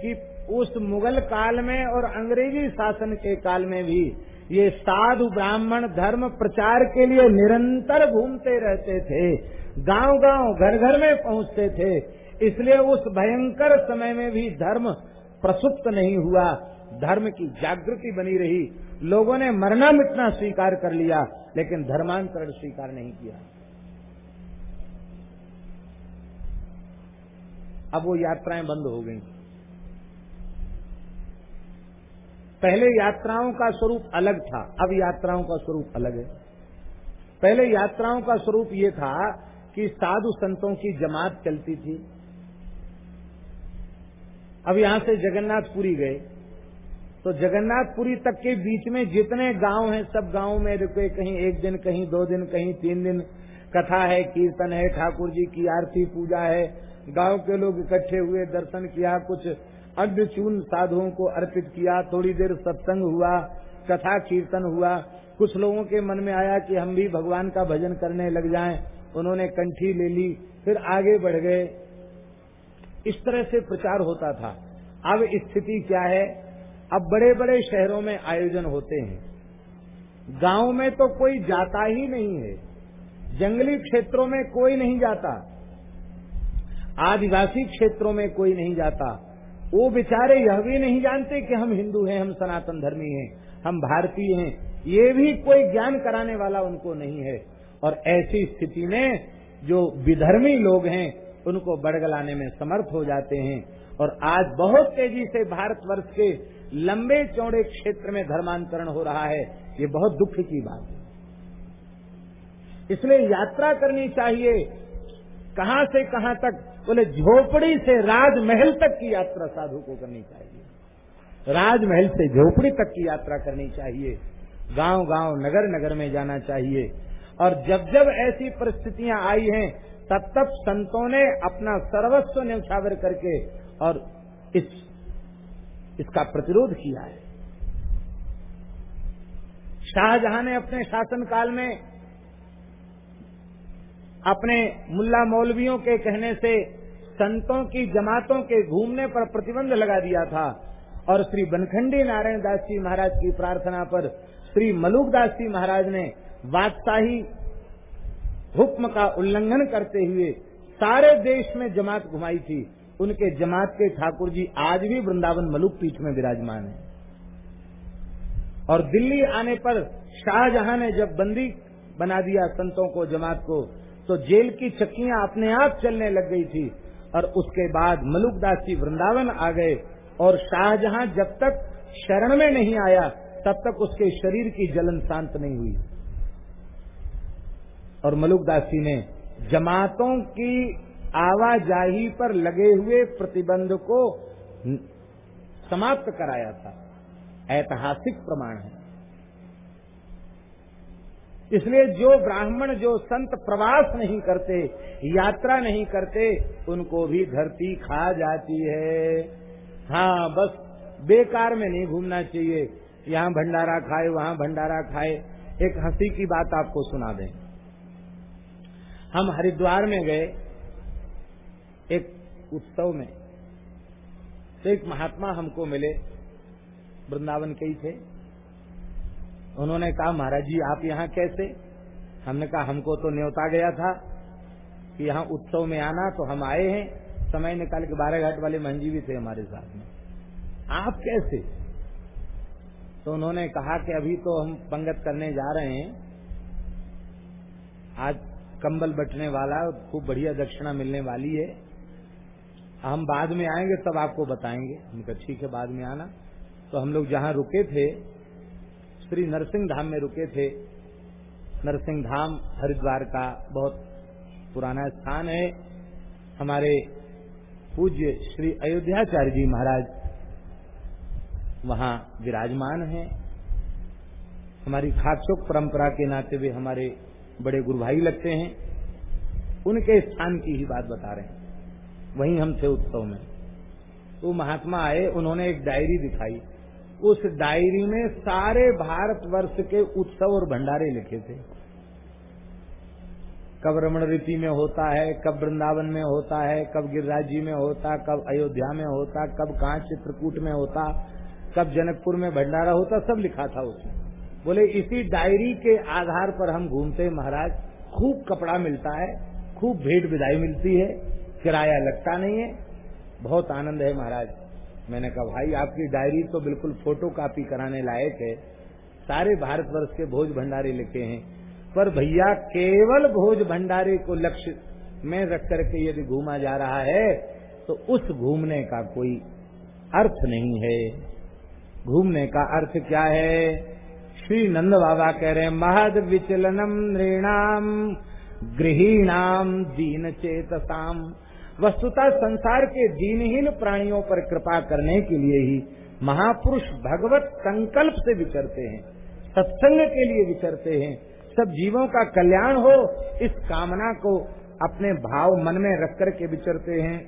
कि उस मुगल काल में और अंग्रेज़ी शासन के काल में भी ये साधु ब्राह्मण धर्म प्रचार के लिए निरंतर घूमते रहते थे। गाँव गाँव घर घर में पहुँचते थे। इसलिए उस भयंकर समय में भी धर्म प्रसुप्त नहीं हुआ। धर्म की जागृति बनी रही। लोगों ने मरना मिटना स्वीकार कर लिया, लेकिन धर्मांतरण स्वीकार नहीं किया। अब वो यात्राएँ बंद हो गई। पहले यात्राओं का स्वरूप अलग था, अब यात्राओं का स्वरूप अलग है। पहले यात्राओं का स्वरूप ये था कि साधु संतों की जमात चलती थी। अब यहाँ से जगन्नाथपुरी गए। तो जगन्नाथपुरी तक के बीच में जितने गाँव हैं, सब गाँव में रुके कहीं एक दिन, कहीं दो दिन, कहीं तीन दिन कथा है, कीर्तन है, ठाकुर जी की आरती, पूजा है। गाँव के लोग इकट्ठे हुए, दर्शन किया, कुछ अग्रचून साधुओं को अर्पित किया, थोड़ी देर सत्संग हुआ, कथा कीर्तन हुआ। कुछ लोगों के मन में आया कि हम भी भगवान का भजन करने लग जाएँ। उन्होंने कंठी ले ली, फिर आगे बढ़ गए। इस तरह से प्रचार होता था। अब स्थिति क्या है? अब बड़े बड़े शहरों में आयोजन होते हैं। गाँव में तो कोई जाता ही नहीं है। जंगली क्षेत्रों में कोई नहीं जाता। आदिवासी क्षेत्रों में कोई नहीं जाता। वो बेचारे यह भी नहीं जानते कि हम हिंदू हैं, हम सनातन धर्मी हैं, हम भारतीय हैं। ये भी कोई ज्ञान कराने वाला उनको नहीं है। और ऐसी स्थिति में जो विधर्मी लोग हैं, उनको बड़गलाने में समर्थ हो जाते हैं। और आज बहुत तेज़ी से भारतवर्ष के लंबे चौड़े क्षेत्र में धर्मांतरण हो रहा है, ये बहुत दुख की बात है। इसलिए यात्रा करनी चाहिए। कहाँ से कहाँ तक? बोले, झोपड़ी से राजमहल तक की यात्रा साधु को करनी चाहिए। राजमहल से झोपड़ी तक की यात्रा करनी चाहिए। गाँव गाँव नगर नगर में जाना चाहिए। और जब जब ऐसी परिस्थितियाँ आई हैं, तब तब संतों ने अपना सर्वस्व न्यौछावर करके और इस इसका प्रतिरोध किया है। शाहजहां ने अपने शासनकाल में अपने मुल्ला मौलवियों के कहने से संतों की जमातों के घूमने पर प्रतिबंध लगा दिया था और श्री बनखंडी नारायण दास जी महाराज की प्रार्थना पर श्री मलुक दास जी महाराज ने बादशाही हुक्म का उल्लंघन करते हुए सारे देश में जमात घुमाई थी। उनके जमात के ठाकुर जी आज भी वृंदावन मलुक पीठ में विराजमान है। और दिल्ली आने पर शाहजहां ने जब बंदी बना दिया संतों को, जमात को तो जेल की चक्कियाँ अपने आप चलने लग गई थी और उसके बाद मलुकदास जी वृंदावन आ गए और शाहजहां जब तक शरण में नहीं आया, तब तक उसके शरीर की जलन शांत नहीं हुई। और मलुकदास जी ने जमातों की आवाजाही पर लगे हुए प्रतिबंध को समाप्त कराया था। ऐतिहासिक प्रमाण है। इसलिए जो ब्राह्मण, जो संत प्रवास नहीं करते, यात्रा नहीं करते, उनको भी धरती खा जाती है। हाँ बस बेकार में नहीं घूमना चाहिए। यहाँ भंडारा खाए, वहाँ भंडारा खाए। एक हँसी की बात आपको सुना दें। हम हरिद्वार में गए एक उत्सव में एक महात्मा हमको मिले, वृंदावन के ही थे। उन्होंने कहा, महाराज जी, आप यहाँ कैसे? हमने कहा, हमको तो न्योता गया था कि यहाँ उत्सव में आना तो हम आए हैं। समय निकाल के बारह घाट वाले मंजी भी थे हमारे साथ में। आप कैसे? तो उन्होंने कहा कि अभी तो हम पंगत करने जा रहे हैं। आज कंबल बटने वाला, खूब बढ़िया दक्षिणा मिलने वाली है। हम बाद में आएँगे, तब आपको बताएँगे। उनका ठीक है, बाद में आना। तो हम लोग जहाँ रुके थे, श्री नरसिंह धाम में रुके थे। नरसिंह धाम हरिद्वार का बहुत पुराना स्थान है। हमारे पूज्य श्री अयोध्याचार्य जी महाराज वहाँ विराजमान हैं। हमारी खाकचोक परंपरा के नाते वे हमारे बड़े गुरु भाई लगते हैं। उनके स्थान की ही बात बता रहे हैं। वहीं हम थे उत्सव में। तो महात्मा आए, उन्होंने एक डायरी दिखाई। उस डायरी में सारे भारतवर्ष के उत्सव और भंडारे लिखे थे। कब रमण रीति में होता है, कब वृंदावन में होता है, कब गिरिराज में होता, कब अयोध्या में होता, कब कहा चित्रकूट में होता, कब जनकपुर में भंडारा होता, सब लिखा था उसमें। बोले, इसी डायरी के आधार पर हम घूमते महाराज। खूब कपड़ा मिलता है, खूब भेंट विदाई मिलती है। किराया लगता नहीं है। बहुत आनंद है महाराज। मैंने कहा, भाई, आपकी डायरी तो बिल्कुल फ़ोटो कापी कराने लायक है। सारे भारतवर्ष के भोज भंडारे लिखे हैं। पर भैया, केवल भोज भंडारे को लक्ष्य में रख करके यदि घूमा जा रहा है तो उस घूमने का कोई अर्थ नहीं है। घूमने का अर्थ क्या है? श्री नंद बाबा कह रहे हैं, महद विचलनम नृणाम, गृहीणाम दीन चेतसाम। वस्तुतः संसार के दीनहीन प्राणियों पर कृपा करने के लिए ही महापुरुष भगवत संकल्प से विचरते हैं, सत्संग के लिए विचरते हैं। सब जीवों का कल्याण हो, इस कामना को अपने भाव मन में रख कर के विचरते हैं।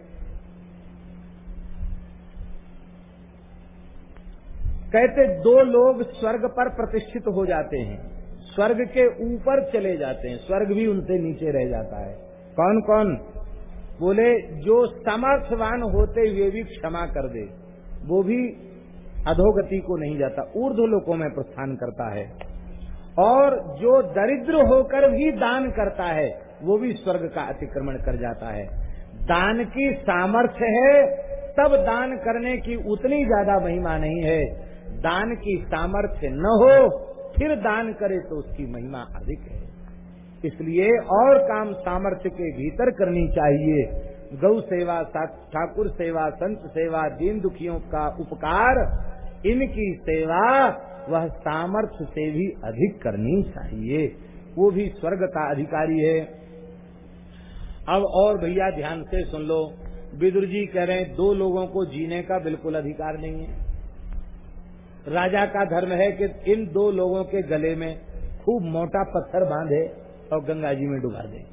कहते, दो लोग स्वर्ग पर प्रतिष्ठित हो जाते हैं, स्वर्ग के ऊपर चले जाते हैं, स्वर्ग भी उनसे नीचे रह जाता है। कौन कौन बोले, जो समर्थवान होते हुए भी क्षमा कर दे, वो भी अधोगति को नहीं जाता ऊर्ध लोकों में प्रस्थान करता है। और जो दरिद्र होकर भी दान करता है, वो भी स्वर्ग का अतिक्रमण कर जाता है। दान की सामर्थ्य है, तब दान करने की उतनी ज़्यादा महिमा नहीं है। दान की सामर्थ्य न हो, फिर दान करे तो उसकी महिमा अधिक है। इसलिए और काम सामर्थ्य के भीतर करनी चाहिए। गौ सेवा ठाकुर सेवा, संत सेवा, दीन दुखियों का उपकार, इनकी सेवा, वह सामर्थ्य से भी अधिक करनी चाहिए। वो भी स्वर्ग का अधिकारी है। अब और भैया ध्यान से सुन लो। बिदुर जी कह रहे हैं, दो लोगों को जीने का बिल्कुल अधिकार नहीं है। राजा का धर्म है कि इन दो लोगों के गले में खूब मोटा पत्थर बांधे। और गंगा जी में डुबा दे।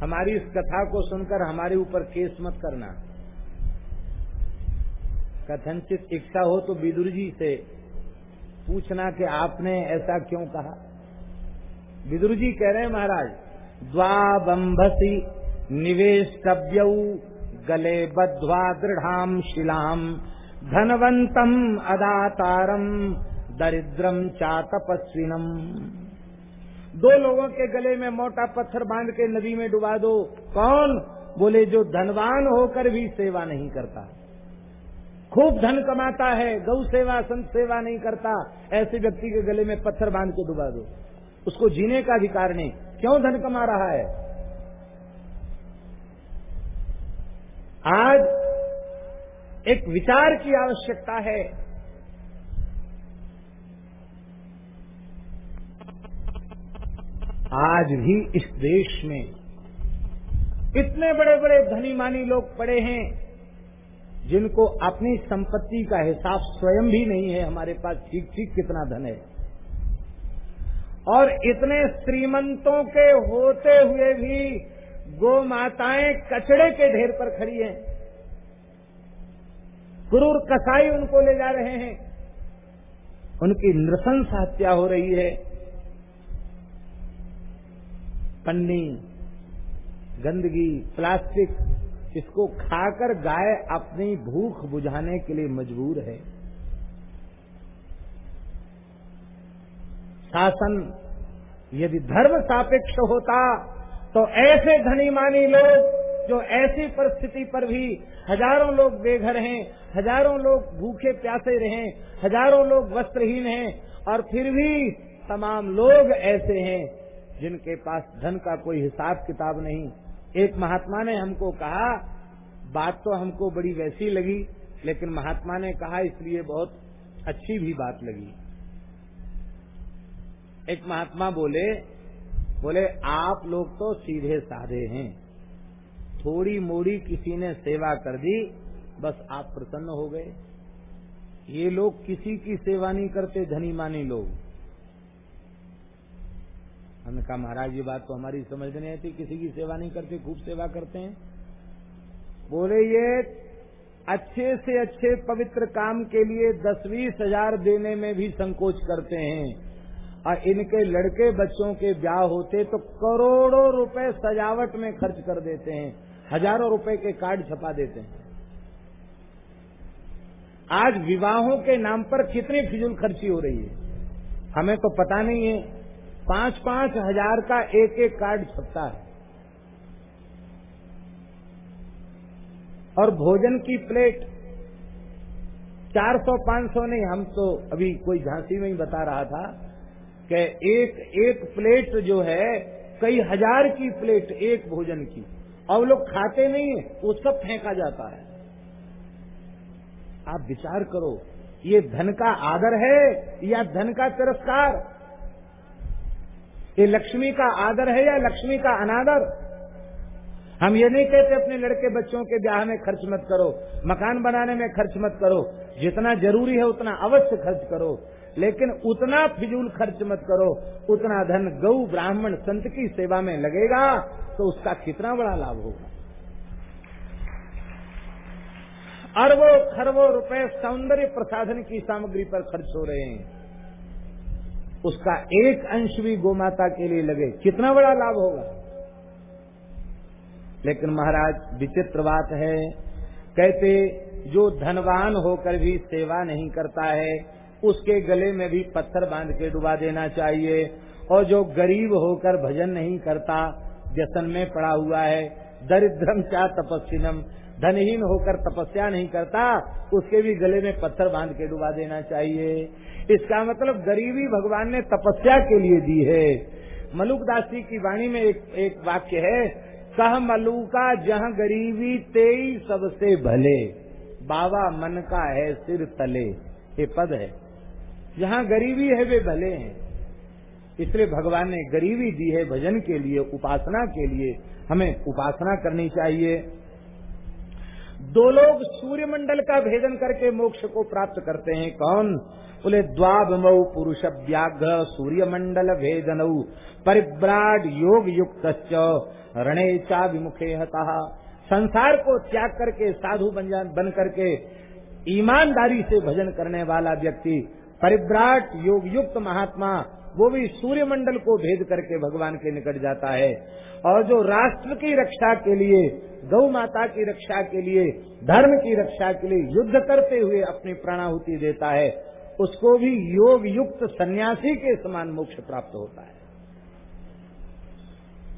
हमारी इस कथा को सुनकर हमारे ऊपर केस मत करना। कथनचित इच्छा हो तो विदुर जी से पूछना कि आपने ऐसा क्यों कहा? विदुर जी कह रहे हैं, महाराज, द्वाबंभसी निवेश गले बद्ध्वा दृढ़ाम शिलाम धनवंतम अदातारम दरिद्रम चा तपस्विनम दो लोगों के गले में मोटा पत्थर बाँध के नदी में डुबा दो। कौन? बोले, जो धनवान होकर भी सेवा नहीं करता। खूब धन कमाता है, गौ सेवा, संत सेवा नहीं करता। ऐसे व्यक्ति के गले में पत्थर बाँध के डुबा दो। उसको जीने का अधिकार नहीं। क्यों धन कमा रहा है? आज एक विचार की आवश्यकता है। आज भी इस देश में इतने बड़े बड़े धनी मानी लोग पड़े हैं, जिनको अपनी संपत्ति का हिसाब स्वयं भी नहीं है, हमारे पास ठीक ठीक कितना धन है। और इतने श्रीमंतों के होते हुए भी गो माताएँ कचड़े के ढेर पर खड़ी हैं। क्रूर कसाई उनको ले जा रहे हैं। उनकी नृशंस हत्या हो रही है। पन्नी, गंदगी, प्लास्टिक, इसको खाकर गाय अपनी भूख बुझाने के लिए मजबूर है। शासन, यदि धर्म सापेक्ष होता तो ऐसे धनी मानी लोग, जो ऐसी परिस्थिति पर भी हज़ारों लोग बेघर हैं, हज़ारों लोग भूखे प्यासे रहे, हज़ारों लोग वस्त्रहीन हैं, और फिर भी तमाम लोग ऐसे हैं जिनके पास धन का कोई हिसाब किताब नहीं। एक महात्मा ने हमको कहा, बात तो हमको बड़ी वैसी लगी, लेकिन महात्मा ने कहा, इसलिए बहुत अच्छी भी बात लगी। एक महात्मा बोले बोले, आप लोग तो सीधे साधे हैं। थोड़ी मोड़ी किसी ने सेवा कर दी, बस आप प्रसन्न हो गए। ये लोग किसी की सेवा नहीं करते, धनी मानी लोग। हमने कहा, महाराज, ये बात तो हमारी समझ नहीं आती, किसी की सेवा नहीं करते, खूब सेवा करते हैं। बोले, ये अच्छे से अच्छे पवित्र काम के लिए दस बीस हज़ार देने में भी संकोच करते हैं और इनके लड़के बच्चों के ब्याह होते तो करोड़ों रुपए सजावट में खर्च कर देते हैं, हज़ारों रुपए के कार्ड छपा देते हैं। आज विवाहों के नाम पर कितनी फिजूल खर्ची हो रही है? हमें तो पता नहीं है। पाँच पाँच हज़ार का एक एक कार्ड छपता है। और भोजन की प्लेट 400-500 नहीं, हम तो अभी कोई झांसी में ही बता रहा था कि एक एक प्लेट जो है, कई हज़ार की प्लेट एक भोजन की। और लोग खाते नहीं है, वो सब फेंका जाता है। आप विचार करो, ये धन का आदर है या धन का तिरस्कार? ये लक्ष्मी का आदर है या लक्ष्मी का अनादर? हम ये नहीं कहते अपने लड़के बच्चों के ब्याह में खर्च मत करो, मकान बनाने में खर्च मत करो, जितना ज़रूरी है उतना अवश्य खर्च करो, लेकिन उतना फिजूल खर्च मत करो, उतना धन गौ ब्राह्मण संत की सेवा में लगेगा तो उसका कितना बड़ा लाभ होगा। अरबों खरबों रुपए सौंदर्य प्रसाधन की सामग्री पर खर्च हो रहे हैं। उसका एक अंश भी गोमाता के लिए लगे, कितना बड़ा लाभ होगा? लेकिन महाराज, विचित्र बात है। कहते, जो धनवान होकर भी सेवा नहीं करता है, उसके गले में भी पत्थर बाँध के डुबा देना चाहिए। और जो गरीब होकर भजन नहीं करता, व्यसन में पड़ा हुआ है, दरिद्रम चा तपस्विनम। धनहीन होकर तपस्या नहीं करता, उसके भी गले में पत्थर बाँध के डुबा देना चाहिए। इसका मतलब गरीबी भगवान ने तपस्या के लिए दी है। मलुकदास जी की वाणी में एक एक वाक्य है कह मलुका जहाँ गरीबी तेई सबसे भले बाबा मन का है सिर तले। ये पद है। जहाँ गरीबी है, वे भले हैं। इसलिए भगवान ने गरीबी दी है भजन के लिए, उपासना के लिए। हमें उपासना करनी चाहिए। दो लोग सूर्य मंडल का भेदन करके मोक्ष को प्राप्त करते हैं, कौन? बोले द्वाबमऊ पुरुष व्याघ्र सूर्य मंडल भेदन परिव्राड योग युक्त रणे चा विमुखे हता। संसार को त्याग करके, साधु बन बन करके, ईमानदारी से भजन करने वाला व्यक्ति, परिव्राट योग युक्त महात्मा, वो भी सूर्य मंडल को भेद करके भगवान के निकट जाता है। और जो राष्ट्र की रक्षा के लिए गौ माता की रक्षा के लिए, धर्म की रक्षा के लिए युद्ध करते हुए अपनी प्राणाहुति देता है, उसको भी योग युक्त सन्यासी के समान मोक्ष प्राप्त होता है।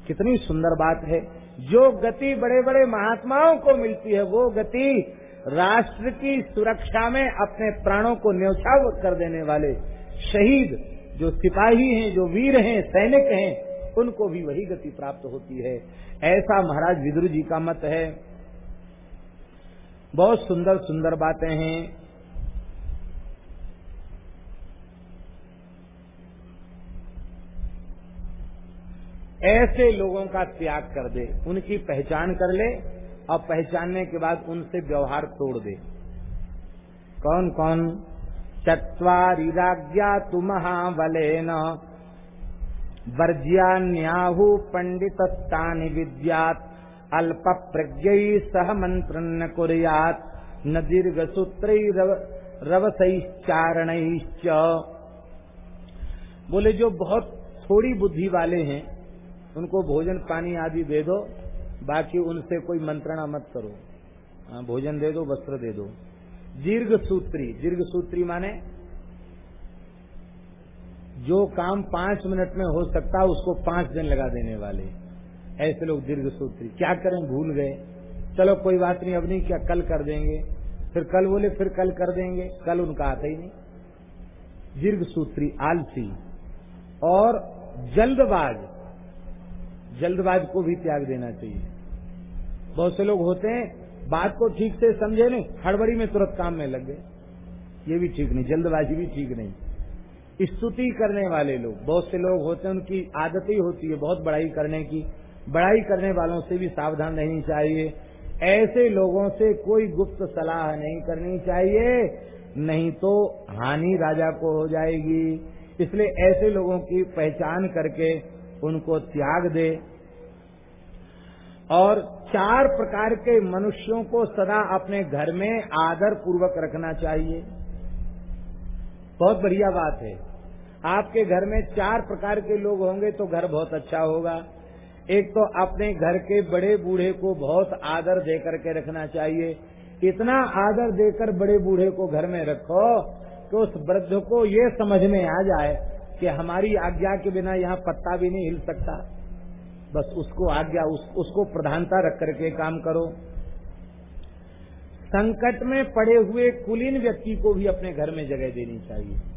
कितनी सुंदर बात है, जो गति बड़े बड़े महात्माओं को मिलती है, वो गति राष्ट्र की सुरक्षा में अपने प्राणों को न्यौछाव कर देने वाले शहीद, जो सिपाही हैं, जो वीर हैं, सैनिक हैं उनको भी वही गति प्राप्त होती है। ऐसा महाराज विदुर जी का मत है। बहुत सुंदर सुंदर बातें हैं। ऐसे लोगों का त्याग कर दे, उनकी पहचान कर ले और पहचानने के बाद उनसे व्यवहार तोड़ दे। कौन कौन? चुमहा तु न वर्ज्यान्याहु पंडितस्तानि विद्यात अल्प प्रज्ञ सह मंत्र न कुरियात, न दीर्घ सूत्र रवसैश्चारण बोले, जो बहुत थोड़ी बुद्धि वाले हैं, उनको भोजन पानी आदि दे दो, बाकी उनसे कोई मंत्रणा मत करो। हाँ भोजन दे दो, वस्त्र दे दो। दीर्घ सूत्री दीर्घ सूत्री माने जो काम पाँच मिनट में हो सकता उसको पाँच दिन लगा देने वाले। ऐसे लोग दीर्घ सूत्री। क्या करें? भूल गए। चलो, कोई बात नहीं, अब नहीं, क्या कल कर देंगे। फिर कल बोले, फिर कल कर देंगे। कल उनका आता ही नहीं। दीर्घ सूत्री, आलसी। और जल्दबाज। जल्दबाज को भी त्याग देना चाहिए। बहुत से लोग होते हैं, बात को ठीक से समझे नहीं, हड़बड़ी में तुरंत काम में लग गए। ये भी ठीक नहीं, जल्दबाजी भी ठीक नहीं। स्तुति करने वाले लोग। बहुत से लोग होते हैं, उनकी आदत ही होती है बहुत बड़ाई करने की। बड़ाई करने वालों से भी सावधान रहनी चाहिए। ऐसे लोगों से कोई गुप्त सलाह नहीं करनी चाहिए, नहीं तो हानि राजा को हो जाएगी। इसलिए ऐसे लोगों की पहचान करके उनको त्याग दे। और चार प्रकार के मनुष्यों को सदा अपने घर में आदर पूर्वक रखना चाहिए। बहुत बढ़िया बात है। आपके घर में चार प्रकार के लोग होंगे तो घर बहुत अच्छा होगा। एक तो अपने घर के बड़े बूढ़े को बहुत आदर दे करके रखना चाहिए। इतना आदर देकर बड़े बूढ़े को घर में रखो कि उस वृद्ध को ये समझ में आ जाए कि हमारी आज्ञा के बिना यहाँ पत्ता भी नहीं हिल सकता। बस उसको आज्ञा उस, उसको प्रधानता रख करके काम करो। संकट में पड़े हुए कुलीन व्यक्ति को भी अपने घर में जगह देनी चाहिए।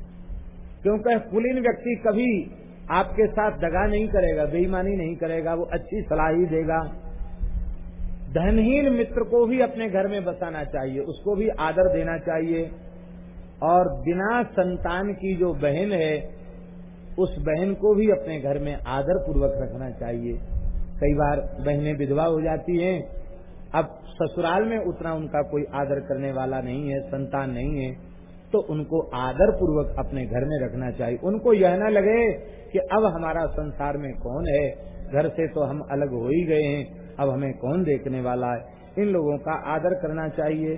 क्योंकि कुलीन व्यक्ति कभी आपके साथ दगा नहीं करेगा, बेईमानी नहीं करेगा, वो अच्छी सलाह ही देगा। धनहीन मित्र को भी अपने घर में बसाना चाहिए, उसको भी आदर देना चाहिए। और बिना संतान की जो बहन है, उस बहन को भी अपने घर में आदर पूर्वक रखना चाहिए। कई बार बहनें विधवा हो जाती हैं, अब ससुराल में उतना उनका कोई आदर करने वाला नहीं है, संतान नहीं है। तो उनको आदर पूर्वक अपने घर में रखना चाहिए। उनको यह न लगे कि अब हमारा संसार में कौन है? घर से तो हम अलग हो ही गए हैं। अब हमें कौन देखने वाला है? इन लोगों का आदर करना चाहिए।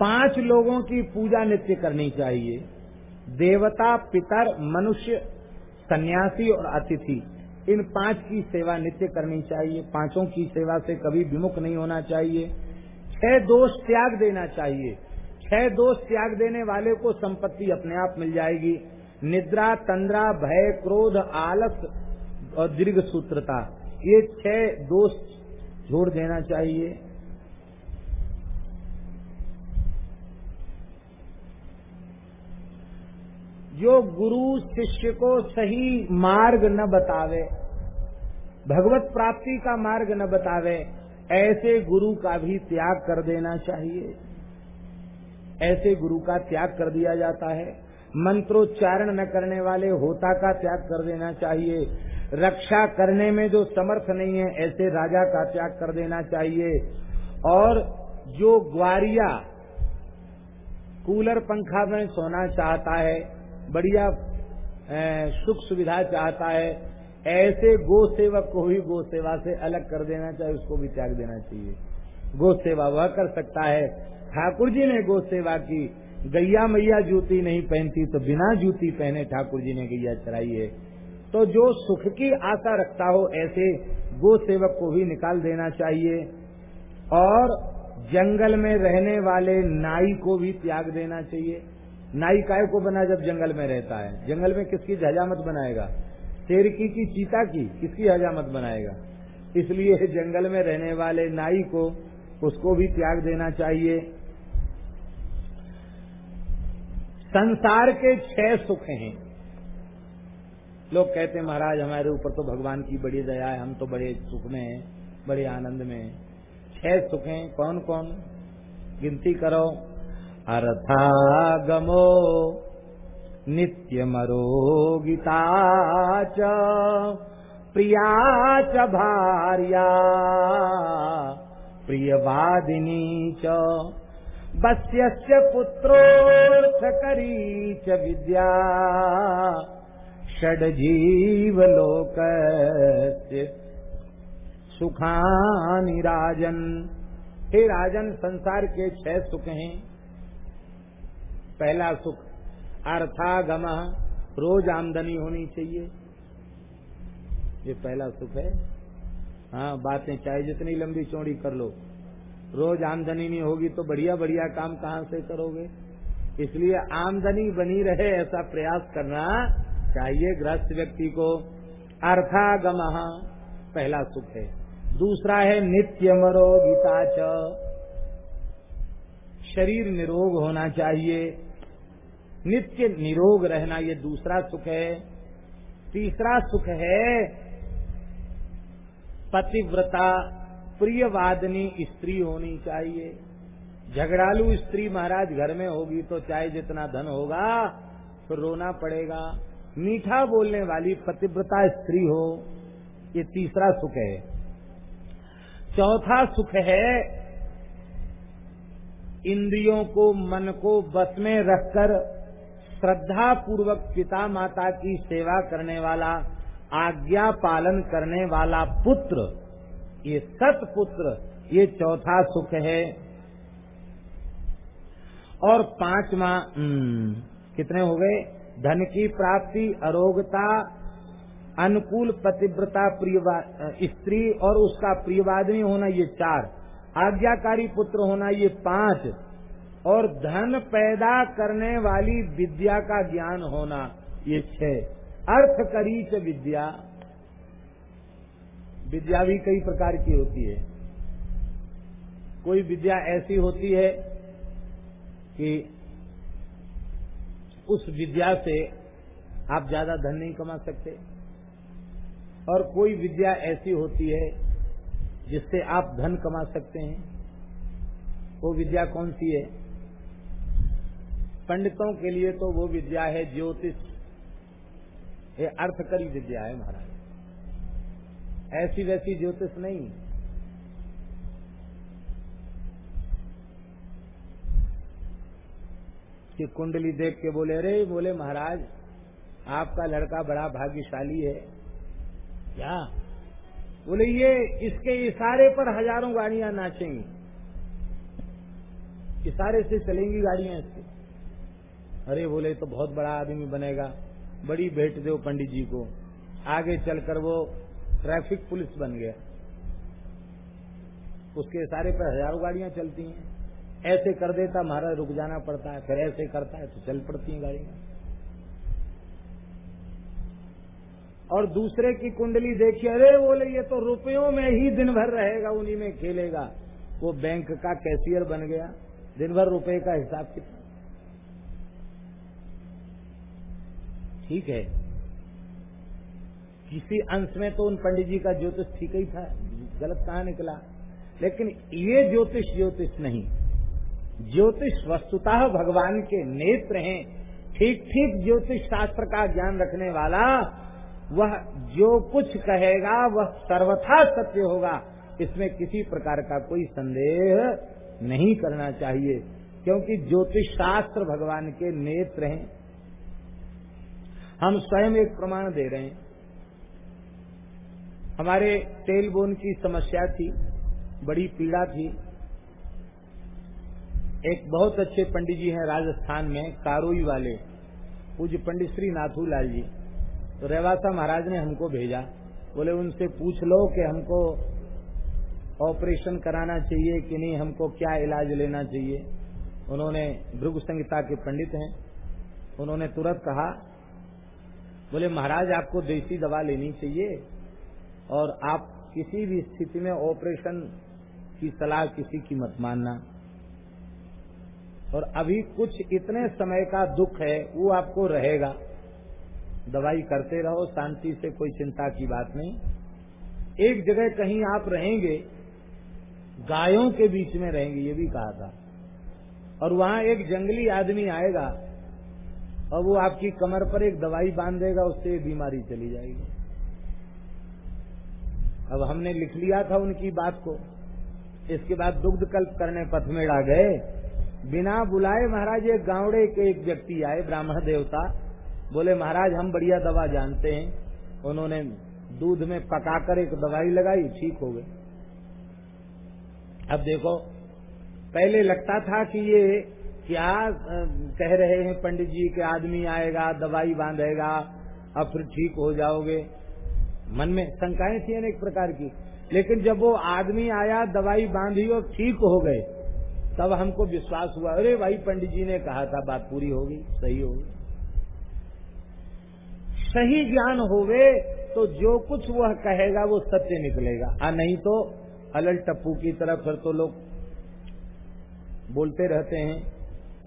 पाँच लोगों की पूजा नित्य करनी चाहिए। देवता, पितर, मनुष्य, सन्यासी और अतिथि। इन पाँच की सेवा नित्य करनी चाहिए, पाँचों की सेवा से कभी विमुख नहीं होना चाहिए। छह दोष त्याग देना चाहिए। छह दोष त्याग देने वाले को संपत्ति अपने आप मिल जाएगी। निद्रा, तंद्रा, भय, क्रोध, आलस और दीर्घ सूत्रता ये छह दोष छोड़ देना चाहिए। जो गुरु शिष्य को सही मार्ग न बतावे, भगवत प्राप्ति का मार्ग न बतावे, ऐसे गुरु का भी त्याग कर देना चाहिए। ऐसे गुरु का त्याग कर दिया जाता है। मंत्रोच्चारण न करने वाले होता का त्याग कर देना चाहिए। रक्षा करने में जो समर्थ नहीं है, ऐसे राजा का त्याग कर देना चाहिए। और जो ग्वारिया, कूलर पंखा में सोना चाहता है बढ़िया सुख सुविधा चाहता है, ऐसे गो सेवक को ही गो सेवा से अलग कर देना चाहिए, उसको भी त्याग देना चाहिए। गो सेवा वह कर सकता है। ठाकुर जी ने गो सेवा की, गैया मैया जूती नहीं पहनती तो बिना जूती पहने ठाकुर जी ने गैया चराई है। तो जो सुख की आशा रखता हो, ऐसे गो सेवक को भी निकाल देना चाहिए। और जंगल में रहने वाले नाई को भी त्याग देना चाहिए। नाई काय को बना जब जंगल में रहता है। जंगल में किसकी हजामत बनाएगा? शेर की की चीता की किसकी हजामत बनाएगा? इसलिए जंगल में रहने वाले नाई को उसको भी त्याग देना चाहिए। संसार के छह सुख हैं। लोग कहते हैं, महाराज, हमारे ऊपर तो भगवान की बड़ी दया है, हम तो बड़े सुख में हैं, बड़े आनंद में हैं। छह सुख हैं। कौन कौन गिनती करो। अर्थागमो नित्यमरोगिता च, प्रिया च भार्या, प्रियवादिनी च, बस्यस्य पुत्रोऽर्थकरी च विद्या, षड्जीवलोकस्य सुखानि राजन। हे राजन, संसार के छह सुख हैं। पहला सुख। अर्थागम रोज आमदनी होनी चाहिए। ये पहला सुख है। हाँ बातें चाहे जितनी लंबी चौड़ी कर लो। रोज आमदनी नहीं होगी तो बढ़िया बढ़िया काम कहाँ से करोगे? इसलिए आमदनी बनी रहे ऐसा प्रयास करना चाहिए ग्रस्त व्यक्ति को। अर्थागम पहला सुख है। दूसरा है नित्य मरोगिता शरीर निरोग होना चाहिए। नित्य निरोग रहना ये दूसरा सुख है। तीसरा सुख है पतिव्रता। प्रियवादनी स्त्री होनी चाहिए। झगड़ालू स्त्री महाराज घर में होगी तो चाहे जितना धन होगा तो रोना पड़ेगा। मीठा बोलने वाली पतिव्रता स्त्री हो, ये तीसरा सुख है। चौथा सुख है, इंद्रियों को मन को बस में रखकर श्रद्धा पूर्वक पिता माता की सेवा करने वाला आज्ञा पालन करने वाला पुत्र ये सत पुत्र ये चौथा सुख है। और पांचवा हम्म, कितने हो गए? धन की प्राप्ति अरोगता अनुकूल पतिव्रता प्रिय स्त्री और उसका प्रियवादिनी होना ये चार आज्ञाकारी पुत्र होना ये पाँच और धन पैदा करने वाली विद्या का ज्ञान होना ये छह अर्थ करीच विद्या विद्या भी कई प्रकार की होती है। कोई विद्या ऐसी होती है कि उस विद्या से आप ज़्यादा धन नहीं कमा सकते। और कोई विद्या ऐसी होती है जिससे आप धन कमा सकते हैं। वो विद्या कौन सी है? पंडितों के लिए तो वो विद्या है ज्योतिष। ये अर्थकरी विद्या है महाराज। ऐसी वैसी ज्योतिष नहीं। कि कुंडली देख के बोले, अरे, बोले महाराज, आपका लड़का बड़ा भाग्यशाली है। क्या? बोले, ये, इसके इशारे पर हज़ारों गाड़ियाँ नाचेंगी। इशारे से चलेंगी गाड़ियाँ इसके। अरे बोले तो बहुत बड़ा आदमी बनेगा। बड़ी भेंट दो पंडित जी को। आगे चलकर वो ट्रैफ़िक पुलिस बन गया। उसके इशारे पर हज़ारों गाड़ियाँ चलती हैं। ऐसे कर देता, महाराज रुक जाना पड़ता है। फिर ऐसे करता है तो चल पड़ती हैं गाड़ियाँ। और दूसरे की कुंडली देखिए अरे बोले, ये तो रुपयों में ही दिन भर रहेगा, उन्हीं में खेलेगा। वो बैंक का कैशियर बन गया। दिन भर रुपए का हिसाब कितना ठीक है। किसी अंश में तो उन पंडित जी का ज्योतिष ठीक ही था, गलत कहा निकला? लेकिन ये ज्योतिष ज्योतिष नहीं। ज्योतिष वस्तुतः भगवान के नेत्र हैं। ठीक ठीक ज्योतिष शास्त्र का ज्ञान रखने वाला, वह जो कुछ कहेगा, वह सर्वथा सत्य होगा। इसमें किसी प्रकार का कोई संदेह नहीं करना चाहिए, क्योंकि ज्योतिष शास्त्र भगवान के नेत्र हैं। हम स्वयं एक प्रमाण दे रहे हैं। हमारे टेलबोन की समस्या थी, बड़ी पीड़ा थी। एक बहुत अच्छे पंडित जी हैं राजस्थान में, कारोई वाले, पूज्य पंडित श्री नाथू लाल जी। तो रेवासा महाराज ने हमको भेजा। बोले, उनसे पूछ लो कि हमको ऑपरेशन कराना चाहिए कि नहीं, हमको क्या इलाज लेना चाहिए? उन्होंने भृगु संहिता के पंडित हैं। उन्होंने तुरंत कहा बोले, महाराज, आपको देसी दवा लेनी चाहिए और आप किसी भी स्थिति में ऑपरेशन की सलाह किसी की मत मानना। और अभी कुछ इतने समय का दुख है, वो आपको रहेगा। दवाई करते रहो, शांति से कोई चिंता की बात नहीं। एक जगह कहीं आप रहेंगे, गायों के बीच में रहेंगे, ये भी कहा था। और वहाँ एक जंगली आदमी आएगा और वो आपकी कमर पर एक दवाई बाँध देगा, उससे बीमारी चली जाएगी। अब हमने लिख लिया था उनकी बात को। इसके बाद दुग्ध कल्प करने पथमेड़ा गए। बिना बुलाए महाराज, एक गावड़े के एक व्यक्ति आए, ब्राह्मण देवता। बोले, महाराज, हम बढ़िया दवा जानते हैं। उन्होंने दूध में पकाकर एक दवाई लगाई, ठीक हो गए अब देखो, पहले लगता था कि ये क्या कह रहे हैं पंडित जी के आदमी आएगा, दवाई बांधेगा, अब फिर ठीक हो जाओगे। मन में शंकाएँ थी अनेक प्रकार की। लेकिन जब वो आदमी आया, दवाई बांधी और ठीक हो गए, तब हमको विश्वास हुआ, अरे भाई, पंडित जी ने कहा था, बात पूरी होगी, सही होगी। सही ज्ञान होवे तो जो कुछ वह कहेगा, वो सत्य निकलेगा। आ नहीं तो अलल टप्पू की तरफ़ फिर तो लोग बोलते रहते हैं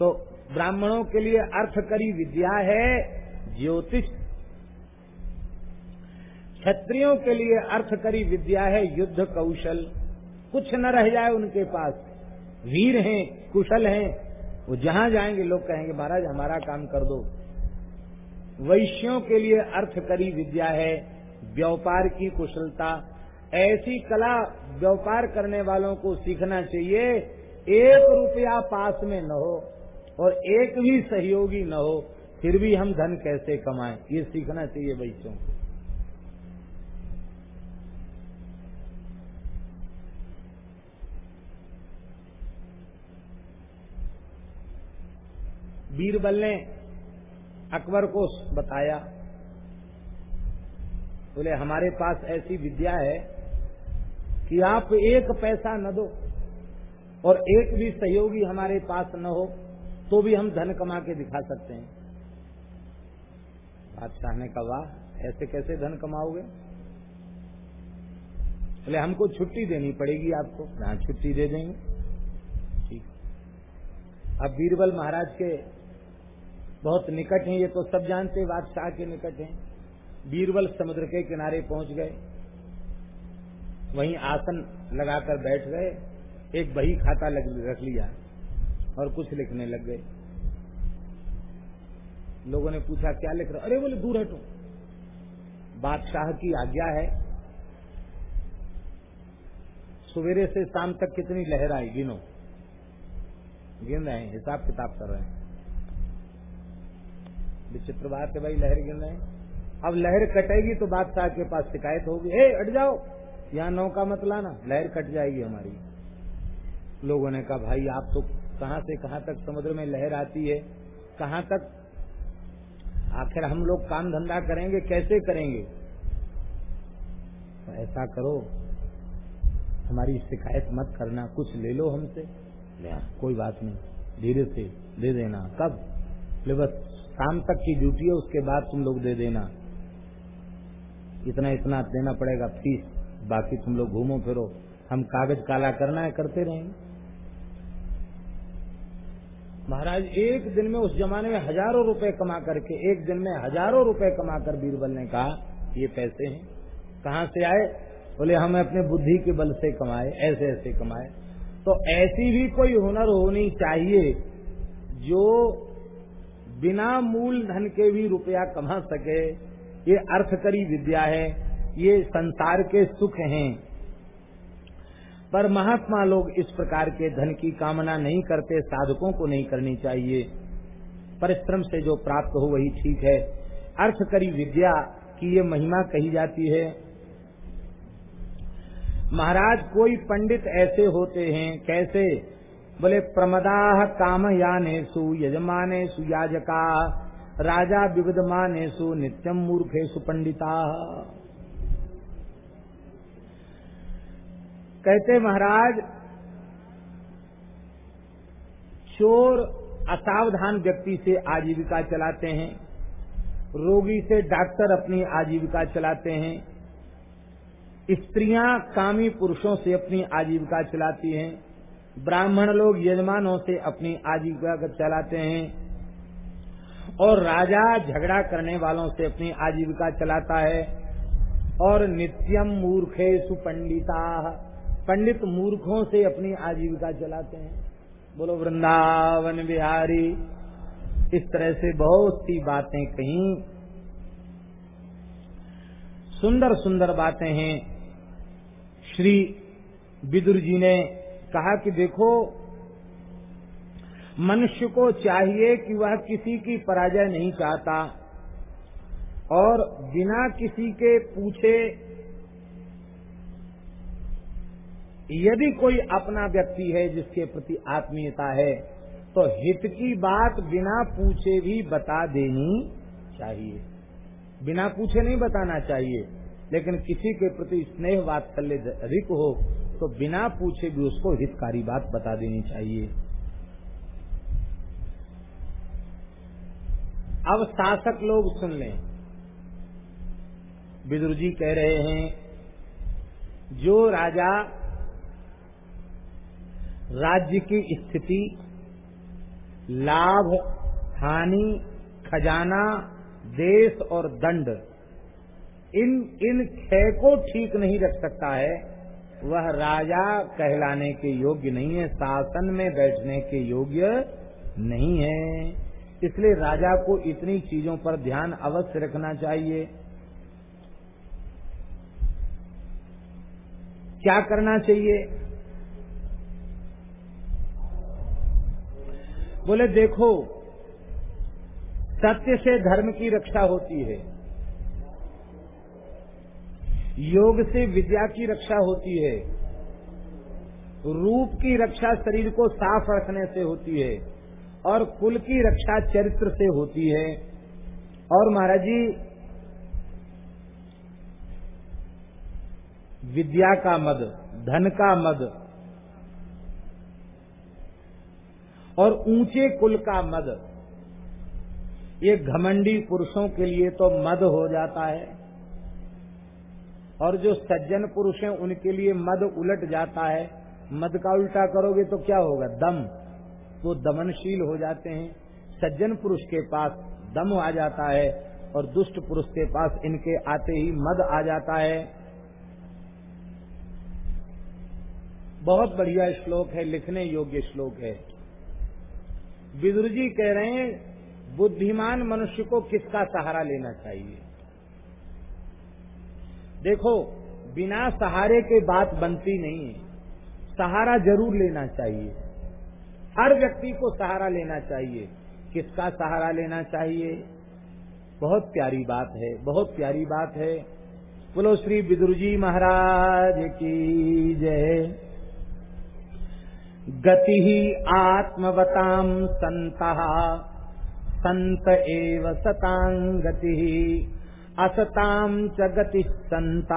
तो ब्राह्मणों के लिए अर्थ करी विद्या है ज्योतिष। क्षत्रियों के लिए अर्थ करी विद्या है युद्ध कौशल। कुछ न रह जाए उनके पास। वीर हैं, कुशल हैं। वो जहाँ जाएँगे, लोग कहेंगे, महाराज, हमारा काम कर दो। वैश्यों के लिए अर्थ करी विद्या है व्यापार की कुशलता। ऐसी कला व्यापार करने वालों को सीखना चाहिए। एक रुपया पास में न हो। और एक भी सहयोगी न हो, फिर भी हम धन कैसे कमाएँ? ये सीखना चाहिए बच्चों को। बीरबल ने अकबर को बताया, बोले, हमारे पास ऐसी विद्या है कि आप एक पैसा न दो और एक भी सहयोगी हमारे पास न हो तो भी हम धन कमा के दिखा सकते हैं। बादशाह ने कहा ऐसे कैसे धन कमाओगे? बोले हमको छुट्टी देनी पड़ेगी आपको हाँ छुट्टी दे देंगे। ठीक। अब बीरबल महाराज के बहुत निकट हैं ये तो सब जानते बादशाह के निकट हैं। बीरबल समुद्र के किनारे पहुँच गए। वहीं आसन लगाकर बैठ गए। एक बही खाता लग, रख लिया। और कुछ लिखने लग गए। लोगों ने पूछा, क्या लिख रहे अरे, बोले, दूर हटो बादशाह की आज्ञा है, सवेरे से शाम तक कितनी लहर आई गिनो गिन रहे हैं, हिसाब किताब कर रहे हैं। विचित्र बात है भाई, लहर गिन रहे हैं। अब लहर कटेगी तो बादशाह के पास शिकायत होगी। हे अट जाओ, यहाँ नौका मत लाना, लहर कट जाएगी हमारी। लोगों ने कहा, भाई, आप तो कहाँ से कहाँ तक समुद्र में लहर आती है कहाँ तक आखिर हम लोग काम धंधा करेंगे कैसे करेंगे? तो ऐसा करो हमारी शिकायत मत करना कुछ ले लो हमसे। कोई बात नहीं धीरे से दे देना। कब? ले बस शाम तक की ड्यूटी है उसके बाद तुम लोग दे देना। इतना इतना देना पड़ेगा फ़ीस। बाकी तुम लोग घूमो फिरो। हम कागज़ काला करना है करते रहेंगे। महाराज, एक दिन में उस जमाने में हज़ारों रुपए कमा करके, एक दिन में हज़ारों रुपए कमा कर बीरबल ने कहा, ये पैसे हैं, कहाँ से आए? बोले, हम अपने बुद्धि के बल से कमाए, ऐसे ऐसे कमाए। तो ऐसी भी कोई हुनर होनी चाहिए जो बिना मूल धन के भी रुपया कमा सके। ये अर्थकरी विद्या है, ये संसार के सुख हैं। पर महात्मा लोग इस प्रकार के धन की कामना नहीं करते, साधकों को नहीं करनी चाहिए। परिश्रम से जो प्राप्त हो वही ठीक है। अर्थ करी विद्या की ये महिमा कही जाती है। महाराज, कोई पंडित ऐसे होते हैं, कैसे? बोले, प्रमदाह काम यानेसु, यजमानेसु याजका, राजा विविधमानेसु नित्यम मूर्खेशु पंडिता। कहते महाराज, चोर असावधान व्यक्ति से आजीविका चलाते हैं, रोगी से डॉक्टर अपनी आजीविका चलाते हैं, स्त्रियाँ कामी पुरुषों से अपनी आजीविका चलाती हैं, ब्राह्मण लोग यजमानों से अपनी आजीविका चलाते हैं, और राजा झगड़ा करने वालों से अपनी आजीविका चलाता है, और नित्यम मूर्खे सुपंडिता पंडित मूर्खों से अपनी आजीविका चलाते हैं। बोलो, वृंदावन बिहारी, इस तरह से बहुत सी बातें कही। सुंदर सुंदर बातें हैं। श्री विदुर जी ने कहा कि देखो, मनुष्य को चाहिए कि वह किसी की पराजय नहीं चाहता और बिना किसी के पूछे यदि कोई अपना व्यक्ति है जिसके प्रति आत्मीयता है तो हित की बात बिना पूछे भी बता देनी चाहिए। बिना पूछे नहीं बताना चाहिए। लेकिन किसी के प्रति स्नेह वात्सल्य रिक हो तो बिना पूछे भी उसको हितकारी बात बता देनी चाहिए। अब शासक लोग सुन लें। विदुर जी कह रहे हैं, जो राजा राज्य की स्थिति, लाभ, हानि, खजाना, देश और दंड, इन इन क्षय को ठीक नहीं रख सकता है, वह राजा कहलाने के योग्य नहीं है, शासन में बैठने के योग्य नहीं है। इसलिए राजा को इतनी चीज़ों पर ध्यान अवश्य रखना चाहिए। क्या करना चाहिए? बोले, देखो, सत्य से धर्म की रक्षा होती है। योग से विद्या की रक्षा होती है। रूप की रक्षा शरीर को साफ़ रखने से होती है और कुल की रक्षा चरित्र से होती है। और महाराज जी विद्या का मद, धन का मद और ऊँचे कुल का मद। ये घमंडी पुरुषों के लिए तो मद हो जाता है। और जो सज्जन पुरुष हैं, उनके लिए मद उलट जाता है। मद का उल्टा करोगे तो क्या होगा? दम। वो दमनशील हो जाते हैं। सज्जन पुरुष के पास दम आ जाता है और दुष्ट पुरुष के पास इनके आते ही मद आ जाता है। बहुत बढ़िया श्लोक है, लिखने योग्य श्लोक है। विदुर जी कह रहे हैं, बुद्धिमान मनुष्य को किसका सहारा लेना चाहिए? देखो, बिना सहारे के बात बनती नहीं है। सहारा ज़रूर लेना चाहिए। हर व्यक्ति को सहारा लेना चाहिए। किसका सहारा लेना चाहिए? बहुत प्यारी बात है, बहुत प्यारी बात है। बोलो श्री विदुर जी महाराज की जय। गति ही आत्मवताम संत संत एव सतांग गति। असताम च गति संत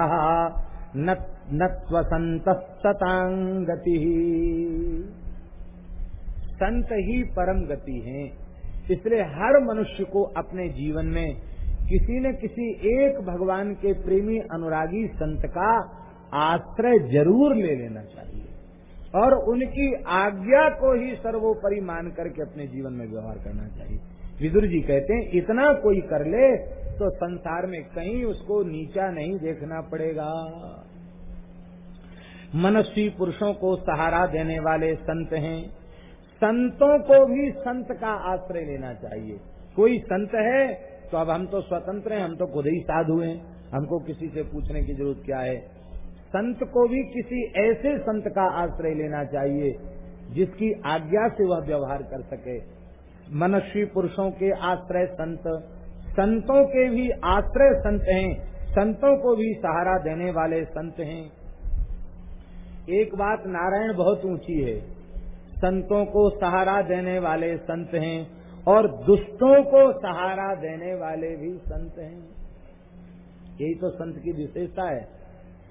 नत्वसंत सतांग गति। संत ही परम गति हैं। इसलिए हर मनुष्य को अपने जीवन में किसी न किसी एक भगवान के प्रेमी अनुरागी संत का आश्रय ज़रूर ले लेना चाहिए। और उनकी आज्ञा को ही सर्वोपरि मान करके अपने जीवन में व्यवहार करना चाहिए। विदुर जी कहते हैं, इतना कोई कर ले तो संसार में कहीं उसको नीचा नहीं देखना पड़ेगा। मनस्वी पुरुषों को सहारा देने वाले संत हैं। संतों को भी संत का आश्रय लेना चाहिए। कोई संत है तो अब हम तो स्वतंत्र हैं, हम तो खुद ही साधु हैं। हमको किसी से पूछने की ज़रूरत क्या है? संत को भी किसी ऐसे संत का आश्रय लेना चाहिए, जिसकी आज्ञा से वह व्यवहार कर सके। मनुष्य पुरुषों के आश्रय संत, संतों के भी आश्रय संत हैं, संतों को भी सहारा देने वाले संत हैं। एक बात नारायण बहुत ऊँची है, संतों को सहारा देने वाले संत हैं और दुष्टों को सहारा देने वाले भी संत हैं। यही तो संत की विशेषता है।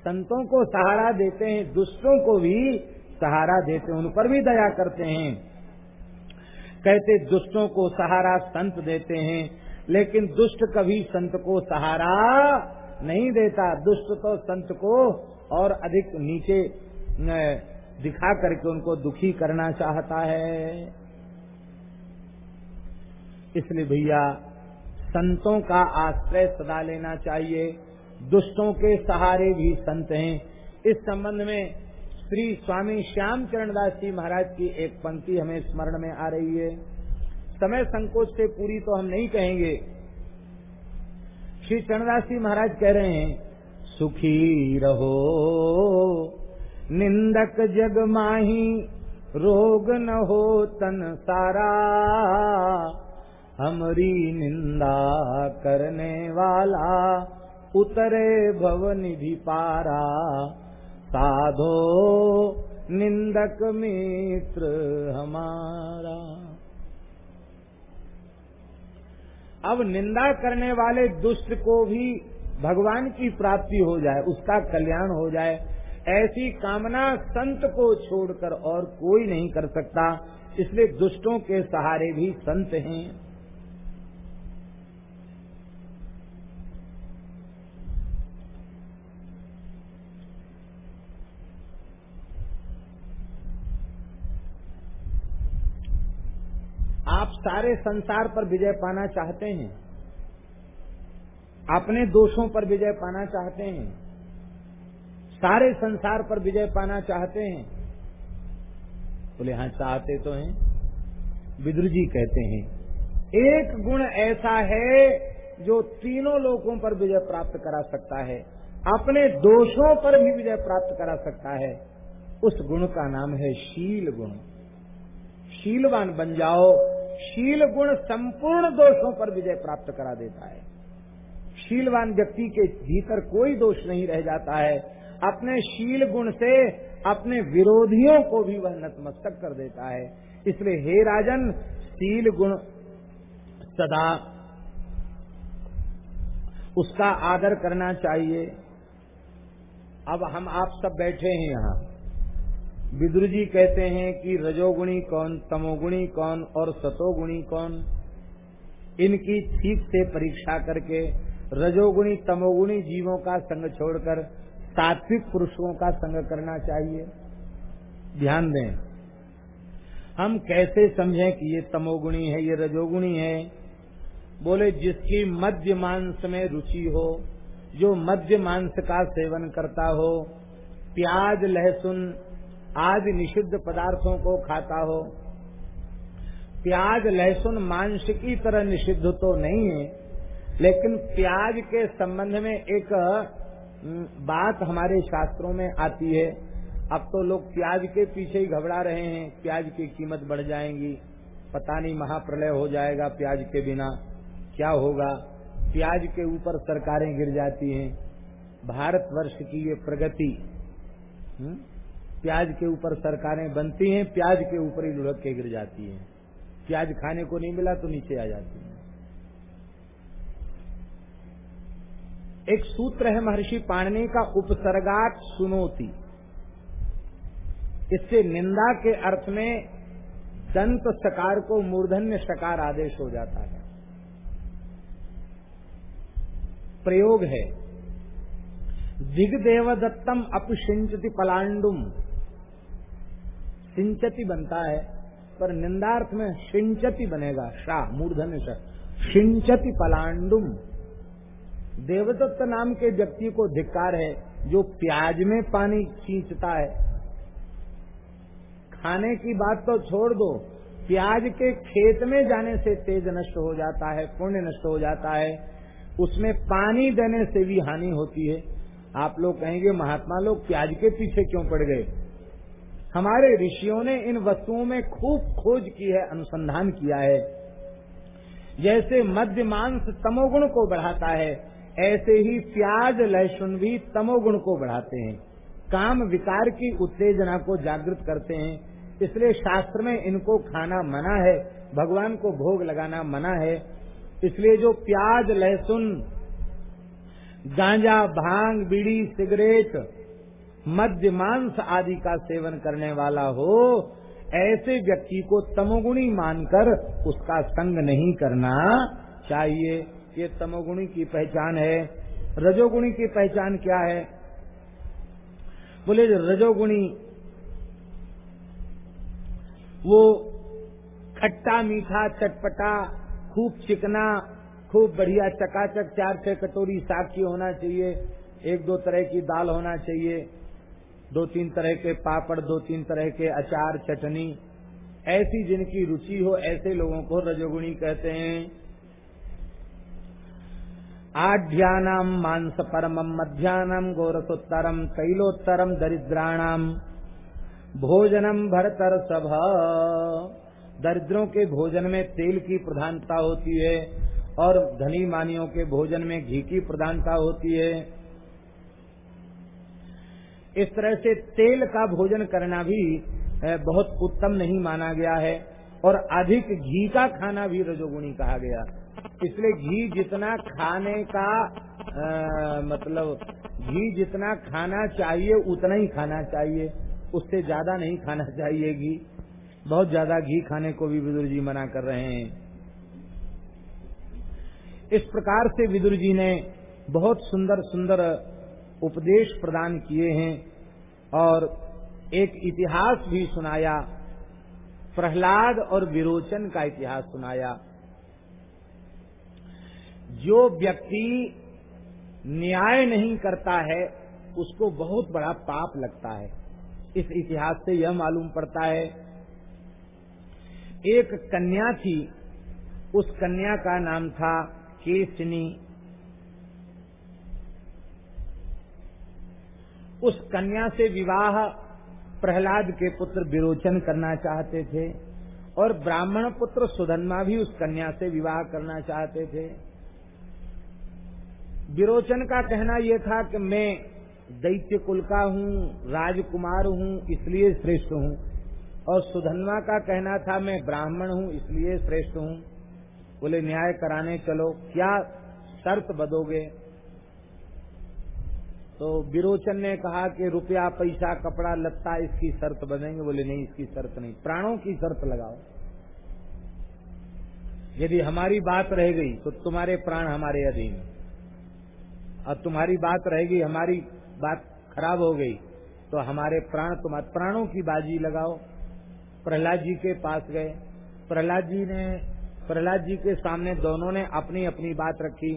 संतों को सहारा देते हैं, दुष्टों को भी सहारा देते हैं, उन पर भी दया करते हैं। कहते, दुष्टों को सहारा संत देते हैं, लेकिन दुष्ट कभी संत को सहारा नहीं देता। दुष्ट तो संत को और अधिक नीचे दिखा करके उनको दुखी करना चाहता है। इसलिए भैया, संतों का आश्रय सदा लेना चाहिए। दुष्टों के सहारे भी संत हैं। इस संबंध में श्री स्वामी श्याम चरण दास जी महाराज की एक पंक्ति हमें स्मरण में आ रही है। समय संकोच से पूरी तो हम नहीं कहेंगे। श्री चरणदास जी महाराज कह रहे हैं, सुखी रहो, निंदक जग माही, रोग न हो तन सारा। हमरी निंदा करने वाला उतरे भव निधि पारा। साधो निंदक मित्र हमारा। अब निंदा करने वाले दुष्ट को भी भगवान की प्राप्ति हो जाए, उसका कल्याण हो जाए, ऐसी कामना संत को छोड़कर और कोई नहीं कर सकता, इसलिए दुष्टों के सहारे भी संत हैं। आप सारे संसार पर विजय पाना चाहते हैं। अपने दोषों पर विजय पाना चाहते हैं। सारे संसार पर विजय पाना चाहते हैं। बोले हाँ चाहते तो हैं। विदुर जी कहते हैं, एक गुण ऐसा है जो तीनों लोगों पर विजय प्राप्त करा सकता है। अपने दोषों पर भी विजय प्राप्त करा सकता है। उस गुण का नाम है शील गुण। शीलवान बन जाओ, शील गुण संपूर्ण दोषों पर विजय प्राप्त करा देता है। शीलवान व्यक्ति के भीतर कोई दोष नहीं रह जाता है। अपने शील गुण से अपने विरोधियों को भी वह नतमस्तक कर देता है। इसलिए हे राजन, शील गुण सदा उसका आदर करना चाहिए। अब हम आप सब बैठे हैं यहाँ। विदुर जी कहते हैं कि रजोगुणी कौन, तमोगुणी कौन और सतोगुणी कौन? इनकी ठीक से परीक्षा करके रजोगुणी, तमोगुणी जीवों का संग छोड़कर सात्विक पुरुषों का संग करना चाहिए। ध्यान दें, हम कैसे समझें कि ये तमोगुणी है, ये रजोगुणी है? बोले, जिसकी मध्य मांस में रुचि हो, जो मध्य मांस का सेवन करता हो, प्याज, लहसुन आदि निषिद्ध पदार्थों को खाता हो। प्याज, लहसुन, मांस की तरह निषिद्ध तो नहीं है, लेकिन प्याज के संबंध में एक बात हमारे शास्त्रों में आती है। अब तो लोग प्याज के पीछे ही घबरा रहे हैं, प्याज की कीमत बढ़ जाएँगी। पता नहीं महाप्रलय हो जाएगा प्याज के बिना, क्या होगा? प्याज के ऊपर सरकारें गिर जाती हैं। भारतवर्ष की ये प्रगति हम्म? प्याज के ऊपर सरकारें बनती हैं, प्याज के ऊपर ही लुढ़क के गिर जाती हैं। प्याज खाने को नहीं मिला तो नीचे आ जाती है। एक सूत्र है महर्षि पाणनी का, उपसर्गात सुनोती। इससे निंदा के अर्थ में दंत सकार को मूर्धन्य सकार आदेश हो जाता है। प्रयोग है। दिग्देव दत्तम अपसिंचति पलांडुम सिंचति बनता है, पर निंदार्थ में सिंचति बनेगा, शाह मूर्धन सिंचति पलांडुम। देवदत्त नाम के व्यक्ति को धिक्कार है, जो प्याज में पानी खींचता है। खाने की बात तो छोड़ दो, प्याज के खेत में जाने से तेज नष्ट हो जाता है, पुण्य नष्ट हो जाता है। उसमें पानी देने से भी हानि होती है। आप लोग कहेंगे, महात्मा लोग प्याज के पीछे क्यों पड़ गए? हमारे ऋषियों ने इन वस्तुओं में खूब खोज की है, अनुसंधान किया है। जैसे मध्य मांस तमोगुण को बढ़ाता है, ऐसे ही प्याज, लहसुन भी तमोगुण को बढ़ाते हैं। काम विकार की उत्तेजना को जागृत करते हैं, इसलिए शास्त्र में इनको खाना मना है, भगवान को भोग लगाना मना है। इसलिए जो प्याज, लहसुन, गांजा, भाँग, बीड़ी, सिगरेट मद्य मांस आदि का सेवन करने वाला हो, ऐसे व्यक्ति को तमोगुणी मानकर उसका संग नहीं करना चाहिए। ये तमोगुणी की पहचान है। रजोगुणी की पहचान क्या है? बोले, रजोगुणी, वो खट्टा मीठा चटपटा, खूब चिकना, खूब बढ़िया चकाचक, चार छह कटोरी साग की होना चाहिए, एक दो तरह की दाल होना चाहिए। दो तीन तरह के पापड़, दो तीन तरह के अचार, चटनी। ऐसी जिनकी रुचि हो, ऐसे लोगों को रजोगुणी कहते हैं। आढ़्यानाम मांस परमम मध्यान्ह गोरसोत्तरम तैलोत्तरम दरिद्राणाम भोजनम भरतर सभा। दरिद्रों के भोजन में तेल की प्रधानता होती है और धनी मानियों के भोजन में घी की प्रधानता होती है। इस तरह से तेल का भोजन करना भी बहुत उत्तम नहीं माना गया है। और अधिक घी का खाना भी रजोगुणी कहा गया। इसलिए घी जितना खाने का आ, मतलब घी जितना खाना चाहिए उतना ही खाना चाहिए। उससे ज़्यादा नहीं खाना चाहिए घी। बहुत ज़्यादा घी खाने को भी विदुर जी मना कर रहे हैं। इस प्रकार से विदुर जी ने बहुत सुंदर सुंदर उपदेश प्रदान किए हैं और एक इतिहास भी सुनाया, प्रहलाद और विरोचन का इतिहास सुनाया। जो व्यक्ति न्याय नहीं करता है, उसको बहुत बड़ा पाप लगता है। इस इतिहास से यह मालूम पड़ता है, एक कन्या थी, उस कन्या का नाम था केसनी। उस कन्या से विवाह प्रहलाद के पुत्र विरोचन करना चाहते थे और ब्राह्मण पुत्र सुधन्मा भी उस कन्या से विवाह करना चाहते थे। विरोचन का कहना यह था कि मैं दैत्य कुल का हूँ, राजकुमार हूँ, इसलिए श्रेष्ठ हूँ। और सुधन्वा का कहना था, मैं ब्राह्मण हूँ, इसलिए श्रेष्ठ हूँ। बोले, न्याय कराने चलो, क्या शर्त बदोगे? तो विरोचन ने कहा कि रुपया, पैसा, कपड़ा, लत्ता, इसकी शर्त बनेंगे। बोले, नहीं, इसकी शर्त नहीं। प्राणों की शर्त लगाओ। यदि हमारी बात रह गई तो तुम्हारे प्राण हमारे अधीन और तुम्हारी बात रहेगी हमारी बात खराब हो गई तो हमारे प्राण तुम्हारे प्राणों की बाजी लगाओ। प्रहलाद जी के पास गए। प्रहलाद जी ने, प्रहलाद जी के सामने दोनों ने अपनी अपनी बात रखी।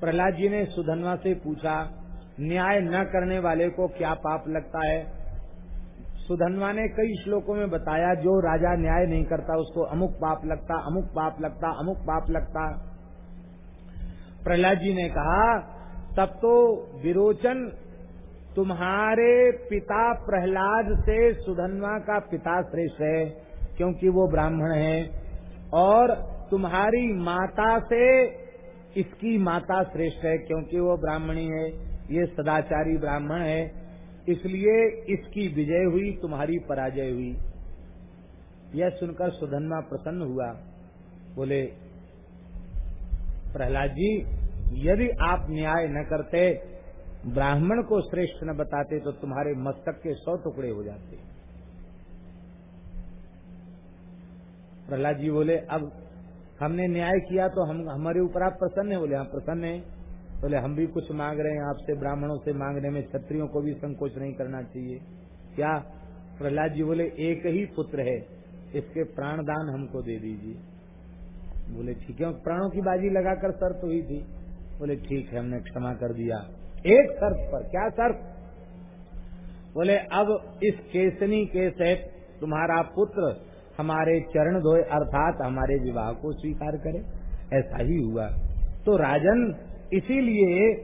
प्रहलाद जी ने सुधनवा से पूछा न्याय न करने वाले को क्या पाप लगता है? सुधनवा ने कई श्लोकों में बताया, जो राजा न्याय नहीं करता, उसको अमुक पाप लगता, अमुक पाप लगता, अमुक पाप लगता। प्रहलाद जी ने कहा, तब तो विरोचन तुम्हारे पिता प्रहलाद से सुधनवा का पिता श्रेष्ठ है, क्योंकि वो ब्राह्मण है। और तुम्हारी माता से इसकी माता श्रेष्ठ है, क्योंकि वो ब्राह्मणी है। ये सदाचारी ब्राह्मण है, इसलिए इसकी विजय हुई, तुम्हारी पराजय हुई। यह सुनकर सुधन्मा प्रसन्न हुआ। बोले, प्रहलाद जी, यदि आप न्याय न करते, ब्राह्मण को श्रेष्ठ न बताते तो तुम्हारे मस्तक के सौ टुकड़े हो जाते। प्रहलाद जी बोले, अब हमने न्याय किया तो हम, हमारे ऊपर आप प्रसन्न है? बोले हम प्रसन्न है। बोले, हम भी कुछ मांग रहे हैं आपसे, ब्राह्मणों से मांगने में, क्षत्रियों को भी संकोच नहीं करना चाहिए। क्या? प्रहलाद जी बोले, एक ही पुत्र है, इसके प्राण दान हमको दे दीजिए। बोले, ठीक है, प्राणों की बाजी लगाकर शर्त हुई थी। बोले, ठीक है, हमने क्षमा कर दिया। एक शर्त पर, क्या शर्त? बोले, अब इस केसनी के सहित तुम्हारा पुत्र हमारे चरण धोए, अर्थात हमारे विवाह को स्वीकार करे। ऐसा ही हुआ। तो राजन इसीलिए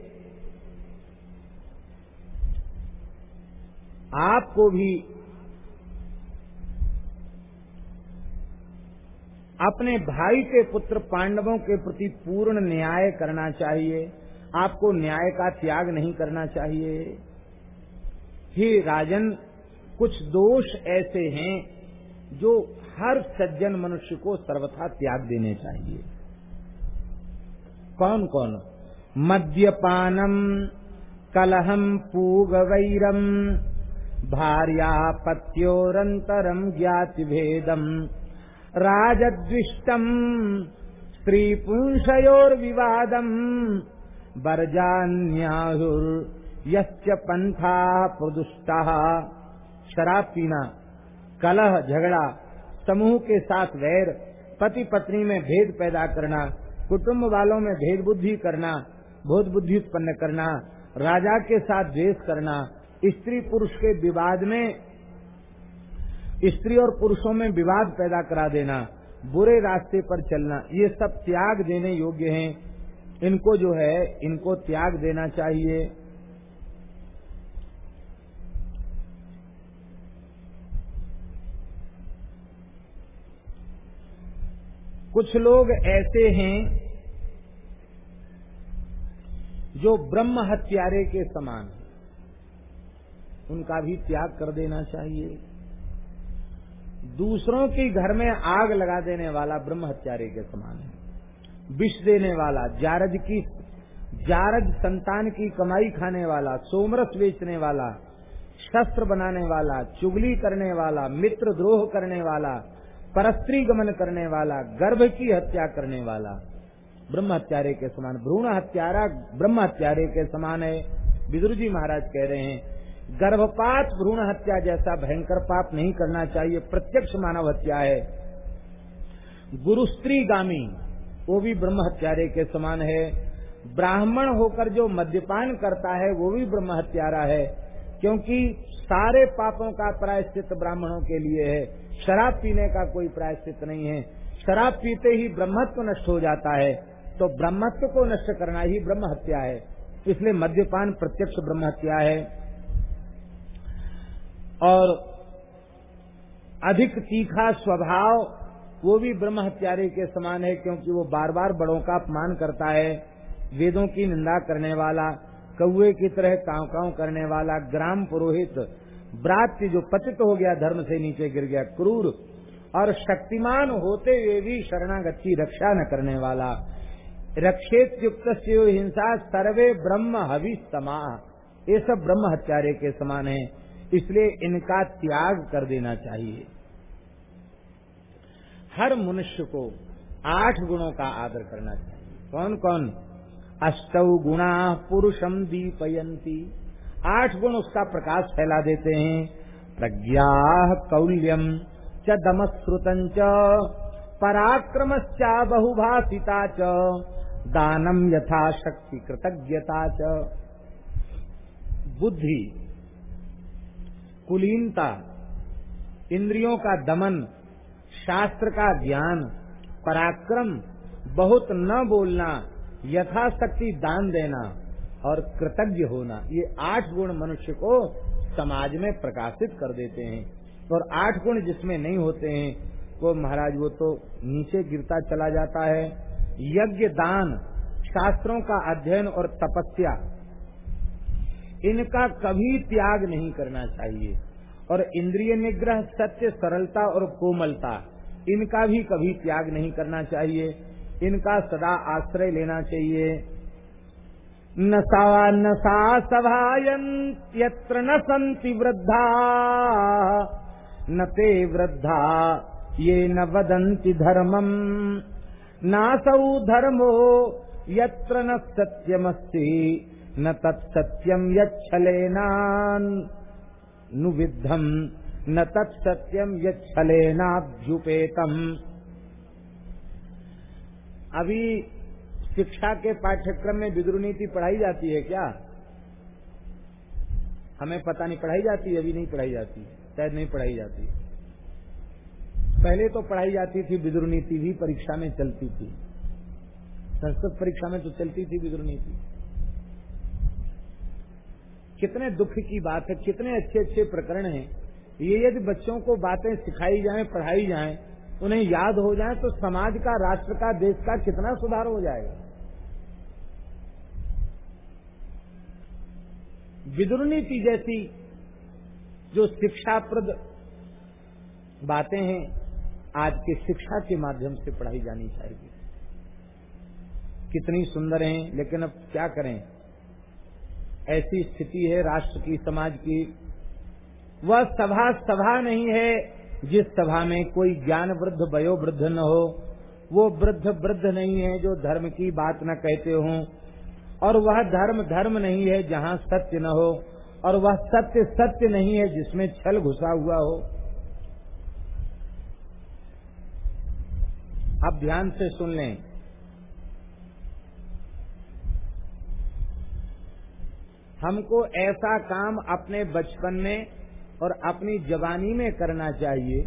आपको भी अपने भाई के पुत्र पांडवों के प्रति पूर्ण न्याय करना चाहिए। आपको न्याय का त्याग नहीं करना चाहिए। ही राजन, कुछ दोष ऐसे हैं जो हर सज्जन मनुष्य को सर्वथा त्याग देने चाहिए। कौन कौन मद्यपानम, कलहम पूग वैरम भार्या पत्योरंतरम ज्ञाति भेदम राजद्विष्टम स्त्री पुंसयोर विवादम पंथा प्रदुष्टा। शराब पीना कलह, झगड़ा, समूह के साथ वैर पति पत्नी में भेद पैदा करना, कुटुंब वालों में भेद बुद्धि करना बोध बुद्धि उत्पन्न करना, राजा के साथ द्वेष करना, स्त्री पुरुष के विवाद में, स्त्री और पुरुषों में विवाद पैदा करा देना, बुरे रास्ते पर चलना, ये सब त्याग देने योग्य हैं। इनको जो है, इनको त्याग देना चाहिए। कुछ लोग ऐसे हैं जो ब्रह्म हत्यारे के समान उनका भी त्याग कर देना चाहिए। दूसरों के घर में आग लगा देने वाला ब्रह्म हत्यारे के समान है। विष देने वाला, जारज की, जारज संतान की कमाई खाने वाला, सोमरस बेचने वाला, शस्त्र बनाने वाला, चुगली करने वाला, मित्र द्रोह करने वाला, परस्त्री गमन करने वाला, गर्भ की हत्या करने वाला ब्रह्म हत्यारे के समान भ्रूण हत्यारा ब्रह्म हत्यारे के समान है। विदुर जी महाराज कह रहे हैं, गर्भपात भ्रूण हत्या जैसा भयंकर पाप नहीं करना चाहिए, प्रत्यक्ष मानव हत्या है। गुरु स्त्री गामी वो भी ब्रह्म हत्यारे के समान है। ब्राह्मण होकर जो मद्यपान करता है, वो भी ब्रह्म हत्यारा है, क्योंकि सारे पापों का प्रायश्चित ब्राह्मणों के लिए है। शराब पीने का कोई प्रायश्चित नहीं है। शराब पीते ही ब्रह्मत्व नष्ट हो जाता है। तो ब्रह्मत्व को नष्ट करना ही ब्रह्म हत्या है। इसलिए मद्यपान प्रत्यक्ष ब्रह्म हत्या है। और अधिक तीखा स्वभाव, वो भी ब्रह्म हत्यारे के समान है, क्योंकि वो बार बार बड़ों का अपमान करता है, वेदों की निंदा करने वाला कौए की तरह काव काव करने वाला, ग्राम पुरोहित ब्रात्य जो पतित हो गया, धर्म से नीचे गिर गया, क्रूर, और शक्तिमान होते हुए भी शरणागति रक्षा न करने वाला। रक्षेत युक्त हिंसा सर्वे ब्रह्म हवि समा ये सब ब्रह्म हत्यारे के समान है, इसलिए इनका त्याग कर देना चाहिए। हर मनुष्य को आठ गुणों का आदर करना चाहिए। कौन कौन अष्टौ गुणा पुरुषम दीपयंती आठ गुण उसका प्रकाश फैला देते हैं। प्रज्ञा कौल्यम च दमश्रुतं च, पराक्रमश्चा बहुभाषिता च। दानम यथाशक्ति, कृतज्ञता च। बुद्धि, कुलीनता, इंद्रियों का दमन, शास्त्र का ज्ञान, पराक्रम, बहुत न बोलना, यथाशक्ति दान देना और कृतज्ञ होना, ये आठ गुण मनुष्य को समाज में प्रकाशित कर देते हैं। और आठ गुण जिसमें नहीं होते हैं, वो महाराज वो तो नीचे गिरता चला जाता है यज्ञ दान, शास्त्रों का अध्ययन और तपस्या। इनका कभी त्याग नहीं करना चाहिए। और इंद्रिय निग्रह, सत्य, सरलता और कोमलता, इनका भी कभी त्याग नहीं करना चाहिए। इनका सदा आश्रय लेना चाहिए। न सा न सा, सभायन, यत्र न संति वृद्धा, न ते वृद्धा, ये न वदन्ति धर्मम। नासौ धर्मो यत्र न सत्यमस्ति, न तत्सत्यम यच्छलेनानुविद्धम न तत्सत्यम यच्छलेनाभ्युपेतम अभी शिक्षा के पाठ्यक्रम में विद्रु नीति पढ़ाई जाती है क्या? हमें पता नहीं, पढ़ाई जाती है, अभी नहीं पढ़ाई जाती, शायद नहीं पढ़ाई जाती। पहले तो पढ़ाई जाती थी विद्रु नीति भी परीक्षा में चलती थी। संस्कृत परीक्षा में तो चलती थी विद्रु नीति कितने दुख की बात है, कितने अच्छे अच्छे प्रकरण हैं। ये यदि बच्चों को बातें सिखाई जाएँ, पढ़ाई जाएँ, उन्हें याद हो जाए तो समाज का, राष्ट्र का, देश का कितना सुधार हो जाएगा। विदुर नीति जैसी जो शिक्षाप्रद बातें हैं आज के शिक्षा के माध्यम से पढ़ाई जानी चाहिए। कितनी सुंदर हैं, लेकिन अब क्या करें? ऐसी स्थिति है राष्ट्र की, समाज की। वह सभा सभा नहीं है जिस सभा में कोई ज्ञान वृद्ध वयो वृद्ध न हो। वो वृद्ध वृद्ध नहीं है जो धर्म की बात न कहते हों। और वह धर्म धर्म नहीं है जहाँ सत्य न हो। और वह सत्य सत्य नहीं है जिसमें छल घुसा हुआ हो। अब ध्यान से सुन लें। हमको ऐसा काम अपने बचपन में और अपनी जवानी में करना चाहिए,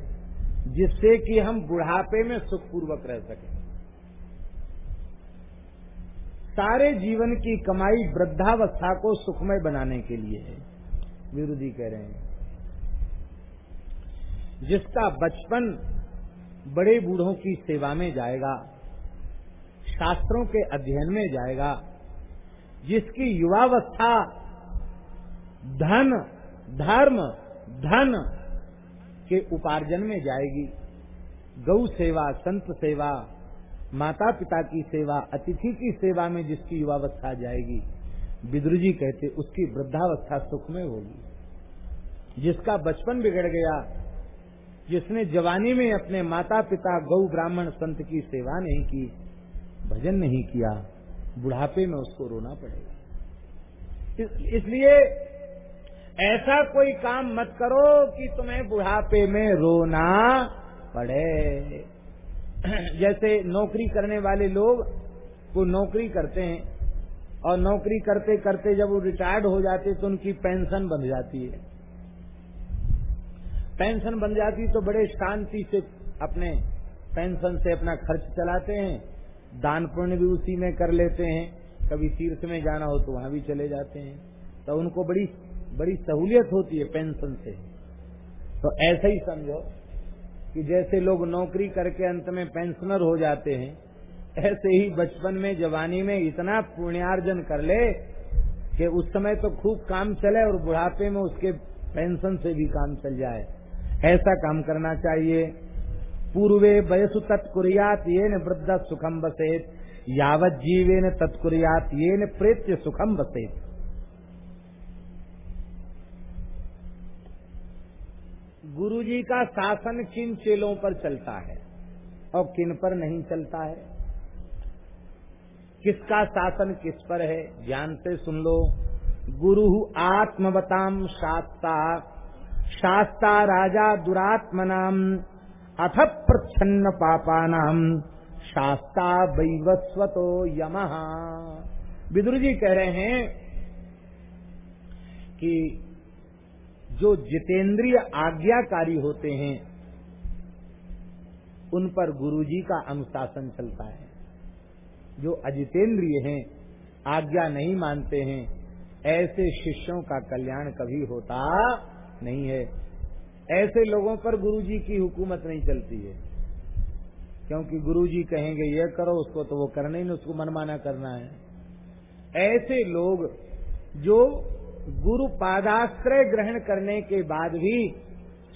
जिससे कि हम बुढ़ापे में सुखपूर्वक रह सकें। सारे जीवन की कमाई वृद्धावस्था को सुखमय बनाने के लिए है विरोधी कह रहे हैं। जिसका बचपन बड़े बूढ़ों की सेवा में जाएगा, शास्त्रों के अध्ययन में जाएगा, जिसकी युवावस्था धन, धर्म, धन के उपार्जन में जाएगी। गौ सेवा, संत सेवा माता पिता की सेवा, अतिथि की सेवा में जिसकी युवावस्था जाएगी विद्रु जी कहते, उसकी वृद्धावस्था सुख में होगी। जिसका बचपन बिगड़ गया जिसने जवानी में अपने माता पिता गौ ब्राह्मण संत की सेवा नहीं की, भजन नहीं किया, बुढ़ापे में उसको रोना पड़ेगा। इसलिए ऐसा कोई काम मत करो कि तुम्हें बुढ़ापे में रोना पड़े। <clears throat> जैसे नौकरी करने वाले लोग को नौकरी करते हैं, और नौकरी करते करते जब वो रिटायर्ड हो जाते तो उनकी पेंशन बन जाती है। पेंशन बन जाती तो बड़े शांति से अपने पेंशन से अपना खर्च चलाते हैं। दान पुण्य भी उसी में कर लेते हैं। कभी तीर्थ में जाना हो तो वहाँ भी चले जाते हैं। तो उनको बड़ी बड़ी सहूलियत होती है पेंशन से। तो ऐसा ही समझो कि जैसे लोग नौकरी करके अंत में पेंशनर हो जाते हैं, ऐसे ही बचपन में, जवानी में इतना पुण्यार्जन कर ले कि उस समय तो खूब काम चले और बुढ़ापे में उसके पेंशन से भी काम चल जाए। ऐसा काम करना चाहिए। पूर्वे वयसु तत्कुरियात ये न सुखम बसेत यावत जीवे न तत्कुरियात ये न प्रेत्य सुखम बसेत गुरु जी का शासन किन चेलों पर चलता है और किन पर नहीं चलता है? किसका शासन किस पर है? ध्यान से सुन लो। गुरु आत्मवताम शास्ता शास्ता राजा दुरात्म दुरात्मनाम, अथ प्रच्छन्न पापानाम। शास्ता वैवस्वतो यम। विदुर जी कह रहे हैं कि जो जितेंद्रिय आज्ञाकारी होते हैं, उन पर गुरुजी का अनुशासन चलता है। जो अजितेंद्रिय हैं, आज्ञा नहीं मानते हैं, ऐसे शिष्यों का कल्याण कभी होता नहीं है। ऐसे लोगों पर गुरुजी की हुकूमत नहीं चलती है। क्योंकि गुरुजी कहेंगे ये करो, उसको तो वो करना ही नहीं, उसको मनमाना करना है। ऐसे लोग जो गुरु पादाश्रय ग्रहण करने के बाद भी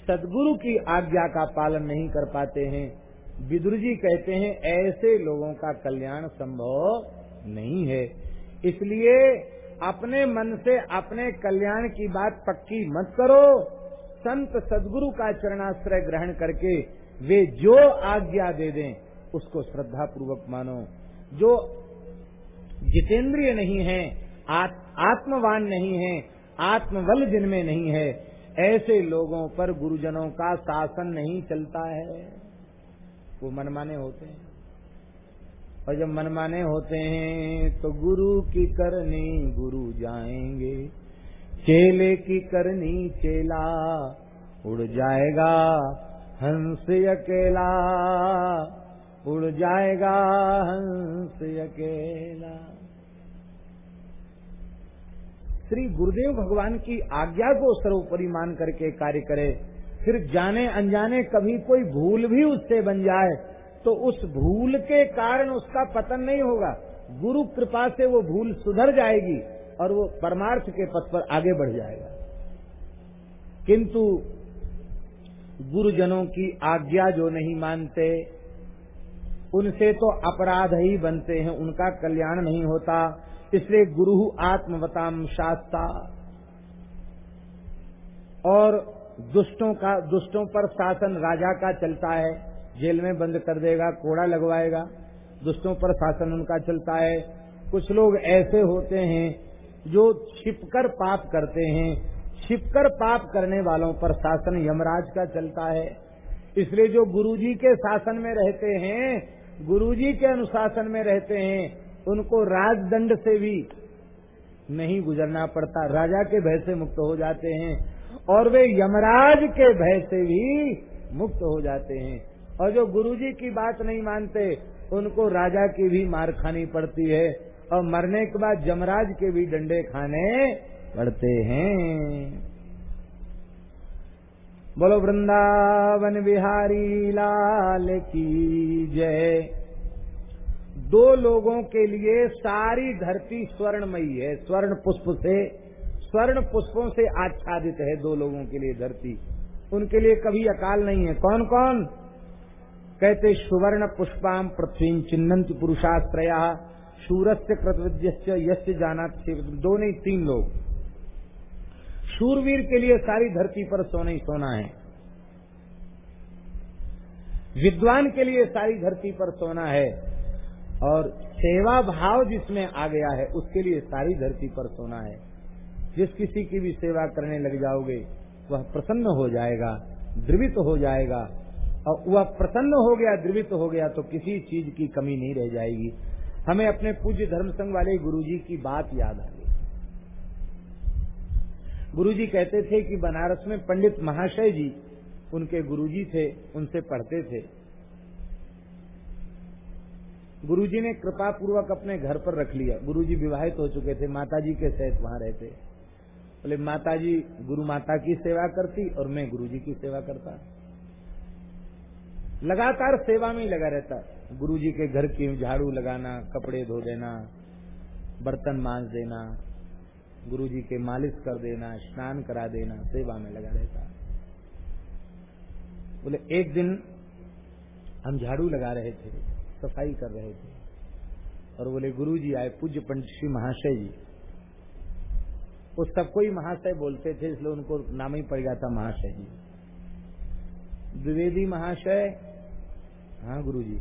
सदगुरु की आज्ञा का पालन नहीं कर पाते हैं विदुर जी कहते हैं, ऐसे लोगों का कल्याण संभव नहीं है। इसलिए अपने मन से अपने कल्याण की बात पक्की मत करो। संत सदगुरु का चरणाश्रय ग्रहण करके वे जो आज्ञा दे दें, उसको श्रद्धा पूर्वक मानो। जो जितेंद्रिय नहीं है आत्मवान नहीं है, आत्मबल जिनमें नहीं है, ऐसे लोगों पर गुरुजनों का शासन नहीं चलता है। वो मनमाने होते हैं। और जब मनमाने होते हैं तो गुरु की करनी गुरु जाएँगे। चेले की करनी चेला उड़ जाएगा, हंस अकेला उड़ जाएगा, हंस अकेला। श्री गुरुदेव भगवान की आज्ञा को सर्वोपरि मान करके कार्य करे, फिर जाने अनजाने कभी कोई भूल भी उससे बन जाए तो उस भूल के कारण उसका पतन नहीं होगा। गुरु कृपा से वो भूल सुधर जाएगी और वो परमार्थ के पथ पर आगे बढ़ जाएगा। किंतु गुरुजनों की आज्ञा जो नहीं मानते, उनसे तो अपराध ही बनते हैं, उनका कल्याण नहीं होता। इसलिए गुरु आत्मवताम शास्ता। और दुष्टों का, दुष्टों पर शासन राजा का चलता है। जेल में बंद कर देगा, कोड़ा लगवाएगा, दुष्टों पर शासन उनका चलता है। कुछ लोग ऐसे होते हैं जो छिपकर पाप करते हैं। छिपकर पाप करने वालों पर शासन यमराज का चलता है। इसलिए जो गुरुजी के शासन में रहते हैं, गुरुजी के अनुशासन में रहते हैं, उनको राजदंड से भी नहीं गुजरना पड़ता। राजा के भय से मुक्त हो जाते हैं और वे यमराज के भय से भी मुक्त हो जाते हैं। और जो गुरुजी की बात नहीं मानते, उनको राजा की भी मार खानी पड़ती है और मरने के बाद जमराज के भी डंडे खाने पड़ते हैं। बोलो, वृंदावन बिहारी लाल की जय। दो लोगों के लिए सारी धरती स्वर्णमयी है, स्वर्ण पुष्प से, स्वर्ण पुष्पों से आच्छादित है दो लोगों के लिए धरती। उनके लिए कभी अकाल नहीं है। कौन कौन कहते सुवर्ण पुष्पाम पृथ्वी चिन्हंत पुरुषाश्रया शूरस्य कृतविद्य यश जाना दो नहीं तीन लोग। शूरवीर के लिए सारी धरती पर सोना ही सोना है। विद्वान के लिए सारी धरती पर सोना है। और सेवा भाव जिसमें आ गया है, उसके लिए सारी धरती पर सोना है। जिस किसी की भी सेवा करने लग जाओगे, वह प्रसन्न हो जाएगा, द्रवित हो जाएगा। और वह प्रसन्न हो गया, द्रवित हो गया तो किसी चीज़ की कमी नहीं रह जाएगी। हमें अपने पूज्य धर्म संघ वाले गुरुजी की बात याद आ गई। गुरुजी कहते थे कि बनारस में पंडित महाशय जी, उनके गुरुजी थे, उनसे पढ़ते थे। गुरुजी ने कृपा पूर्वक अपने घर पर रख लिया। गुरुजी विवाहित हो चुके थे, माताजी के सहित वहाँ रहते। बोले, माताजी, गुरु माता की सेवा करती और मैं गुरुजी की सेवा करता। लगातार सेवा में ही लगा रहता गुरुजी के घर की झाड़ू लगाना, कपड़े धो देना, बर्तन मांज देना, गुरुजी के मालिश कर देना, स्नान करा देना, सेवा में लगा रहता बोले, एक दिन हम झाड़ू लगा रहे थे, सफ़ाई कर रहे थे, और बोले गुरु जी आए, पूज्य पंडित श्री महाशय जी। वो सबको ही महाशय बोलते थे, इसलिए उनको नाम ही पड़ गया था महाशय जी। द्विवेदी महाशय हाँ गुरु जी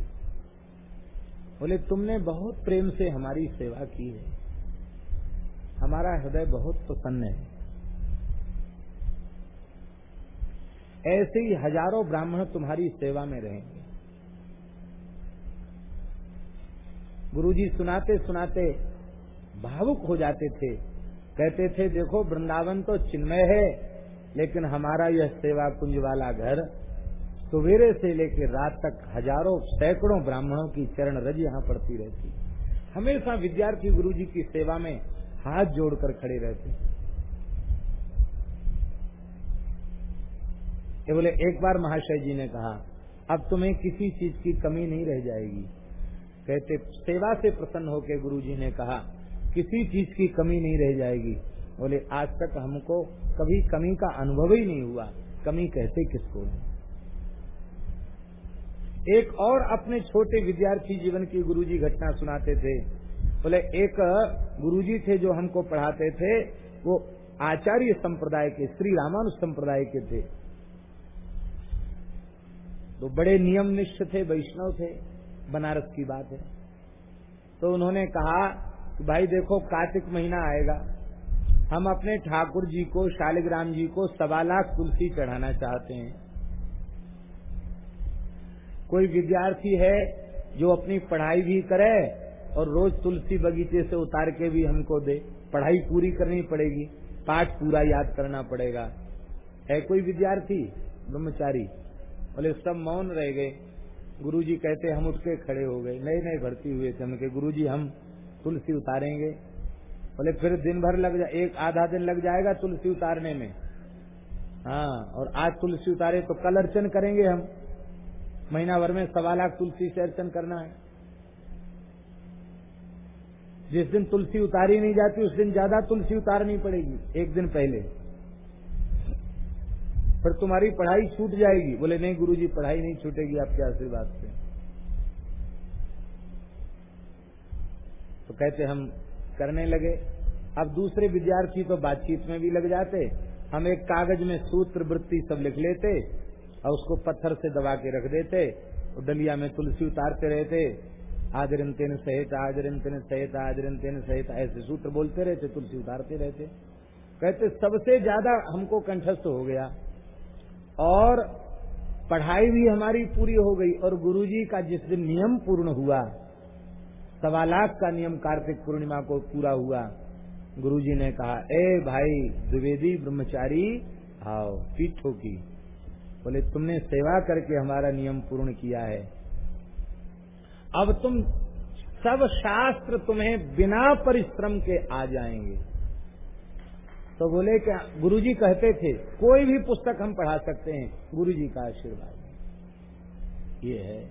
बोले, तुमने बहुत प्रेम से हमारी सेवा की है। हमारा हृदय बहुत प्रसन्न है। ऐसे ही हज़ारों ब्राह्मण तुम्हारी सेवा में रहेंगे। गुरुजी सुनाते सुनाते भावुक हो जाते थे। कहते थे, देखो, वृंदावन तो चिन्मय है, लेकिन हमारा यह सेवा कुंज वाला घर सवेरे से लेकर रात तक हज़ारों, सैकड़ों ब्राह्मणों की चरण रज यहाँ पड़ती रहती। हमेशा विद्यार्थी गुरु जी की सेवा में हाथ जोड़कर खड़े रहते। ये बोले, एक बार महाशय जी ने कहा, अब तुम्हें किसी चीज़ की कमी नहीं रह जाएगी। कहते, सेवा से प्रसन्न होकर गुरु जी ने कहा, किसी चीज़ की कमी नहीं रह जाएगी। बोले, आज तक हमको कभी कमी का अनुभव ही नहीं हुआ। कमी कहते किसको एक और अपने छोटे विद्यार्थी जीवन की गुरुजी घटना सुनाते थे। बोले, एक गुरुजी थे जो हमको पढ़ाते थे, वो आचार्य संप्रदाय के, श्री रामानुज संप्रदाय के थे। तो बड़े नियम निष्ठ थे, वैष्णव थे, बनारस की बात है। तो उन्होंने कहा कि भाई देखो, कार्तिक महीना आएगा। हम अपने ठाकुर जी को, शालिग्राम जी को सवा लाख तुलसी चढ़ाना चाहते हैं। कोई विद्यार्थी है जो अपनी पढ़ाई भी करे और रोज तुलसी बगीचे से उतार के भी हमको दे। पढ़ाई पूरी करनी पड़ेगी, पाठ पूरा याद करना पड़ेगा। है कोई विद्यार्थी? ब्रह्मचारी। बोले, सब मौन रह गए। गुरुजी कहते, हम उठ के खड़े हो गए। नए नए भर्ती हुए थे उनके गुरुजी, हम तुलसी उतारेंगे। बोले, फिर दिन भर लग जाए एक आधा दिन लग जाएगा तुलसी उतारने में। हाँ और आज तुलसी उतारे तो कल अर्चन करेंगे हम। महीना भर में सवा लाख तुलसी से अर्चन करना है। जिस दिन तुलसी उतारी नहीं जाती, उस दिन ज़्यादा तुलसी उतारनी पड़ेगी, एक दिन पहले। फिर तुम्हारी पढ़ाई छूट जाएगी। बोले, नहीं गुरुजी, पढ़ाई नहीं छूटेगी आपके आशीर्वाद से। तो कहते, हम करने लगे। अब दूसरे विद्यार्थी तो बातचीत में भी लग जाते। हम एक कागज़ में सूत्र, वृत्ति सब लिख लेते। और उसको पत्थर से दबा के रख देते, और डलिया में तुलसी उतारते रहते। आदरन तेन सहित आदरन तेन सहित आदरन तेन सहित, ऐसे सूत्र बोलते रहते, तुलसी उतारते रहते। कहते, सबसे ज़्यादा हमको कंठस्थ हो गया, और पढ़ाई भी हमारी पूरी हो गई, और गुरुजी का जिस दिन नियम पूर्ण हुआ सवा लाख का नियम कार्तिक पूर्णिमा को पूरा हुआ, गुरुजी ने कहा, ए भाई, द्विवेदी ब्रह्मचारी, आओ, पीठो की बोले, तुमने सेवा करके हमारा नियम पूर्ण किया है। अब तुम सब शास्त्र तुम्हें बिना परिश्रम के आ जाएँगे। तो बोले क्या गुरुजी कहते थे, कोई भी पुस्तक हम पढ़ा सकते हैं, गुरुजी का आशीर्वाद। ये है।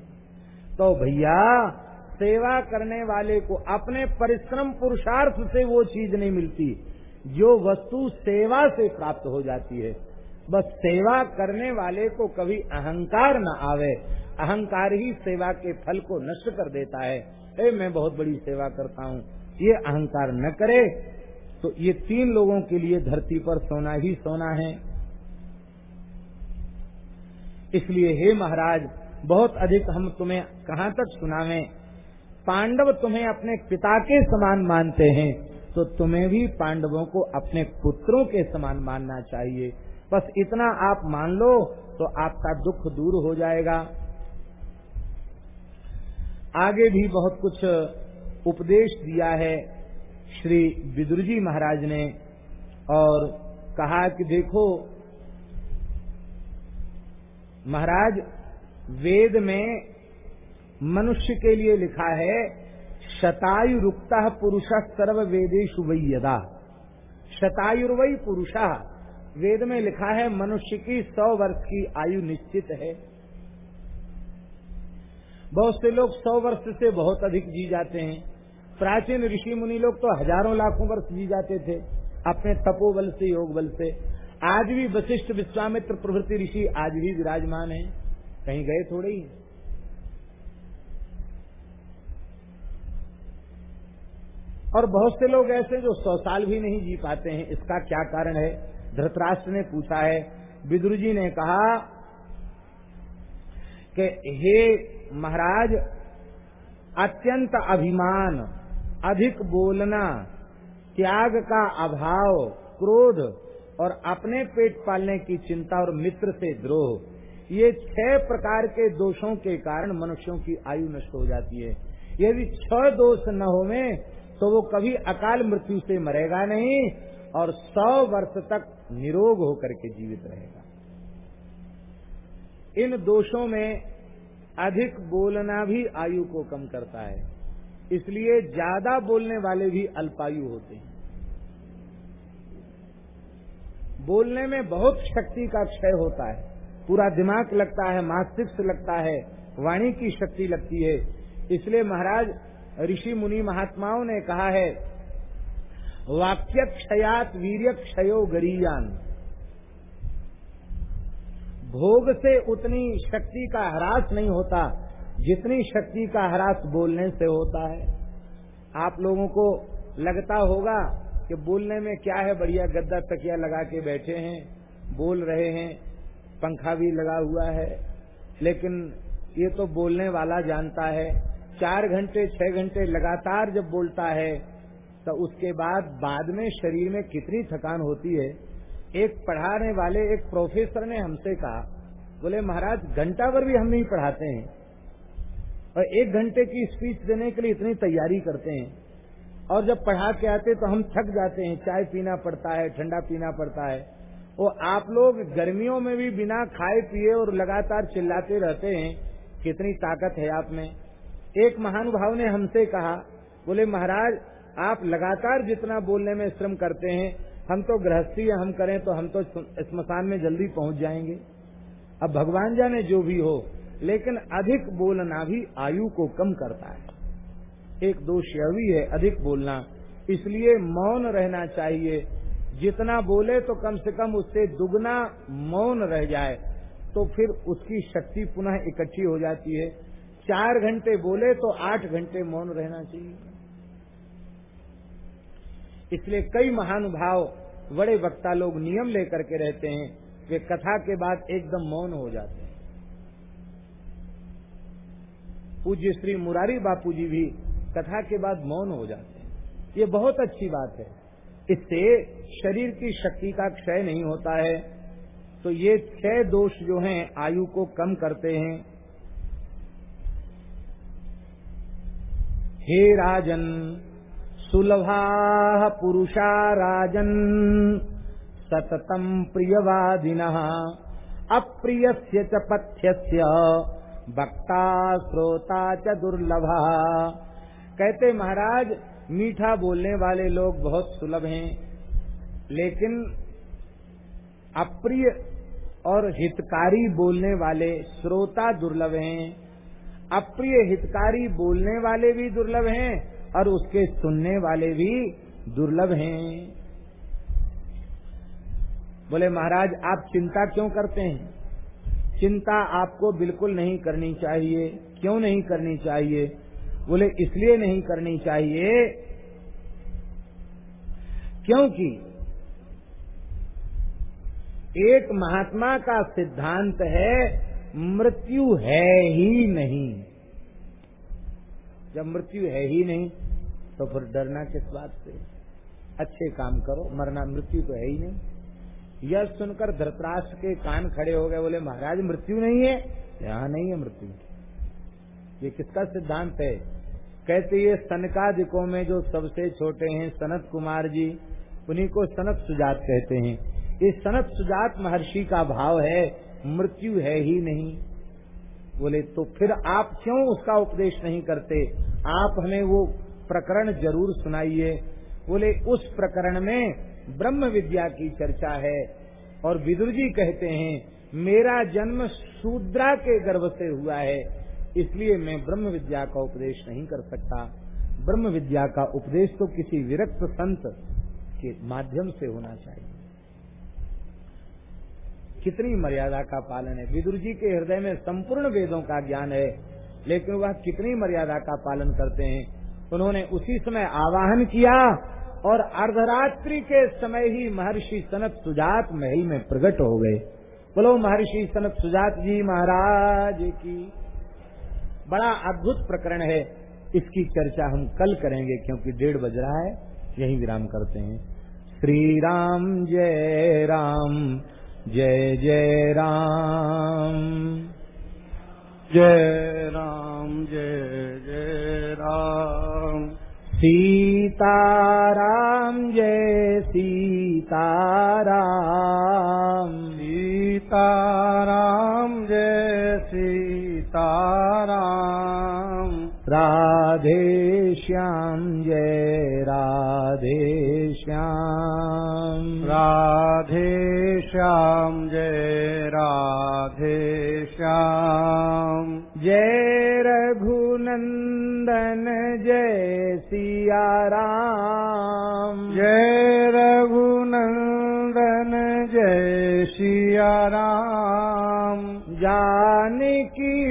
तो भैया, सेवा करने वाले को अपने परिश्रम पुरुषार्थ से वो चीज़ नहीं मिलती, जो वस्तु सेवा से प्राप्त हो जाती है। बस सेवा करने वाले को कभी अहंकार न आवे। अहंकार ही सेवा के फल को नष्ट कर देता है। ए, मैं बहुत बड़ी सेवा करता हूँ। ये अहंकार न करे। तो ये तीन लोगों के लिए धरती पर सोना ही सोना है। इसलिए हे महाराज बहुत अधिक हम तुम्हें कहाँ तक सुनावे? पांडव तुम्हें अपने पिता के समान मानते हैं तो तुम्हें भी पांडवों को अपने पुत्रों के समान मानना चाहिए। बस इतना आप मान लो तो आपका दुख दूर हो जाएगा। आगे भी बहुत कुछ उपदेश दिया है श्री विदुर जी महाराज ने, और कहा कि देखो, महाराज, वेद में मनुष्य के लिए लिखा है शतायु रुक्ता पुरुष सर्व वेदेश वही यदा। शतायुर्वई पुरुषा। वेद में लिखा है, मनुष्य की सौ वर्ष की आयु निश्चित है। बहुत से लोग सौ वर्ष से बहुत अधिक जी जाते हैं। प्राचीन ऋषि मुनि लोग तो हज़ारों लाखों वर्ष जी जाते थे, अपने तपोबल से योग बल से। आज भी वशिष्ठ विश्वामित्र प्रभृति ऋषि आज भी विराजमान है। कहीं गए थोड़े ही। और बहुत से लोग ऐसे जो सौ साल भी नहीं जी पाते हैं, इसका क्या कारण है? धृतराष्ट्र ने पूछा है। विदुर जी ने कहा कि हे महाराज, अत्यंत अभिमान, अधिक बोलना, त्याग का अभाव, क्रोध और अपने पेट पालने की चिंता और मित्र से द्रोह, ये छह प्रकार के दोषों के कारण मनुष्यों की आयु नष्ट हो जाती है। यदि छह दोष न होवे तो वो कभी अकाल मृत्यु से मरेगा नहीं और सौ वर्ष तक निरोग होकर के जीवित रहेगा। इन दोषों में अधिक बोलना भी आयु को कम करता है। इसलिए ज़्यादा बोलने वाले भी अल्पायु होते हैं। बोलने में बहुत शक्ति का क्षय होता है। पूरा दिमाग लगता है मस्तिष्क लगता है, वाणी की शक्ति लगती है। इसलिए महाराज, ऋषि मुनि महात्माओं ने कहा है वाक्य क्षयात वीर्य क्षयो गरीयान। भोग से उतनी शक्ति का ह्रास नहीं होता, जितनी शक्ति का ह्रास बोलने से होता है। आप लोगों को लगता होगा कि बोलने में क्या है, बढ़िया गद्दा तकिया लगा के बैठे हैं, बोल रहे हैं, पंखा भी लगा हुआ है, लेकिन ये तो बोलने वाला जानता है। चार घंटे, छह घंटे लगातार जब बोलता है तो उसके बाद बाद में शरीर में कितनी थकान होती है, एक पढ़ाने वाले एक प्रोफेसर ने हमसे कहा, बोले, महाराज, घंटा भर भी हम नहीं पढ़ाते हैं और एक घंटे की स्पीच देने के लिए इतनी तैयारी करते हैं और जब पढ़ा के आते तो हम थक जाते हैं, चाय पीना पड़ता है, ठंडा पीना पड़ता है। वो आप लोग गर्मियों में भी बिना खाए पिए और लगातार चिल्लाते रहते हैं, कितनी ताकत है आप में। एक महानुभाव ने हमसे कहा, बोले, महाराज आप लगातार जितना बोलने में श्रम करते हैं, हम तो गृहस्थी हम करें तो हम तो स्मशान में जल्दी पहुँच जाएँगे। अब भगवान जाने जो भी हो, लेकिन अधिक बोलना भी आयु को कम करता है। एक दोष यह भी है अधिक बोलना, इसलिए मौन रहना चाहिए। जितना बोले तो कम से कम उससे दुगना मौन रह जाए तो फिर उसकी शक्ति पुनः इकट्ठी हो जाती है। चार घंटे बोले तो आठ घंटे मौन रहना चाहिए। इसलिए कई महानुभाव, बड़े वक्ता लोग नियम लेकर के रहते हैं वे कथा के बाद एकदम मौन हो जाते हैं। पूज्य श्री मुरारी बापू जी भी कथा के बाद मौन हो जाते हैं। ये बहुत अच्छी बात है। इससे शरीर की शक्ति का क्षय नहीं होता है। तो ये छह दोष जो हैं, आयु को कम करते हैं। हे राजन सुलभा पुरुषा राजन सततम प्रियवादिन। अप्रिय च पथ्य वक्ता श्रोता च दुर्लभा। कहते महाराज, मीठा बोलने वाले लोग बहुत सुलभ हैं, लेकिन अप्रिय और हितकारी बोलने वाले श्रोता दुर्लभ हैं। अप्रिय हितकारी बोलने वाले भी दुर्लभ हैं और उसके सुनने वाले भी दुर्लभ हैं। बोले, महाराज, आप चिंता क्यों करते हैं? चिंता आपको बिल्कुल नहीं करनी चाहिए। क्यों नहीं करनी चाहिए? बोले, इसलिए नहीं करनी चाहिए क्योंकि एक महात्मा का सिद्धांत है, मृत्यु है ही नहीं। जब मृत्यु है ही नहीं तो फिर डरना किस बात से अच्छे काम करो, मरना मृत्यु तो है ही नहीं। यह सुनकर धृतराष्ट्र के कान खड़े हो गए, बोले, महाराज, मृत्यु नहीं है? यहाँ नहीं है मृत्यु। ये किसका सिद्धांत है? कहते ये सनकादिकों में जो सबसे छोटे हैं, सनत कुमार जी, उन्हीं को सनत सुजात कहते हैं। ये सनत सुजात महर्षि का भाव है, मृत्यु है ही नहीं। बोले तो फिर आप क्यों उसका उपदेश नहीं करते? आप हमें वो प्रकरण ज़रूर सुनाइए। बोले, उस प्रकरण में ब्रह्म विद्या की चर्चा है। और विदुर जी कहते हैं, मेरा जन्म शूद्रा के गर्भ से हुआ है, इसलिए मैं ब्रह्म विद्या का उपदेश नहीं कर सकता। ब्रह्म विद्या का उपदेश तो किसी विरक्त संत के माध्यम से होना चाहिए। कितनी मर्यादा का पालन है? विदुर जी के हृदय में संपूर्ण वेदों का ज्ञान है, लेकिन वह कितनी मर्यादा का पालन करते हैं? उन्होंने उसी समय आवाहन किया और अर्धरात्रि के समय ही महर्षि सनत सुजात महल में प्रकट हो गए। बोलो, महर्षि सनत सुजात जी महाराज की बड़ा अद्भुत प्रकरण है। इसकी चर्चा हम कल करेंगे, क्योंकि डेढ़ बज रहा है। यही विराम करते हैं। श्री राम जय राम। जय जय राम। जय राम जय जय राम। सीताराम जय सीताराम। सीताराम जय सीताराम राधे श्याम जय राधे श्या राधे श्याम जय राधे श्याम। जय रघुनन्दन जयशिया राम। जय रघुनन्दन जयशिया राम। जान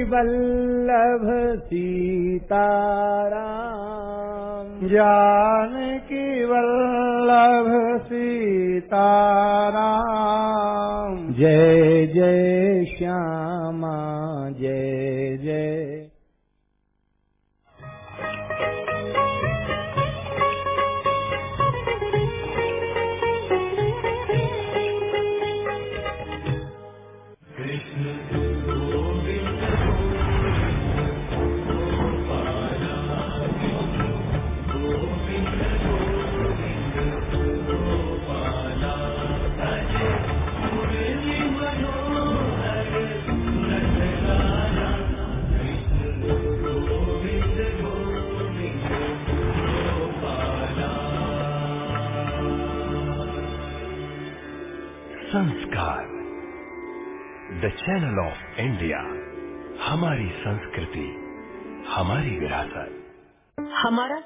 वल्लभ सीताराम। जानकी वल्लभ सीताराम। जय जय श्यामा जय जय। The channel of India. हमारी संस्कृति हमारी विरासत। हमारा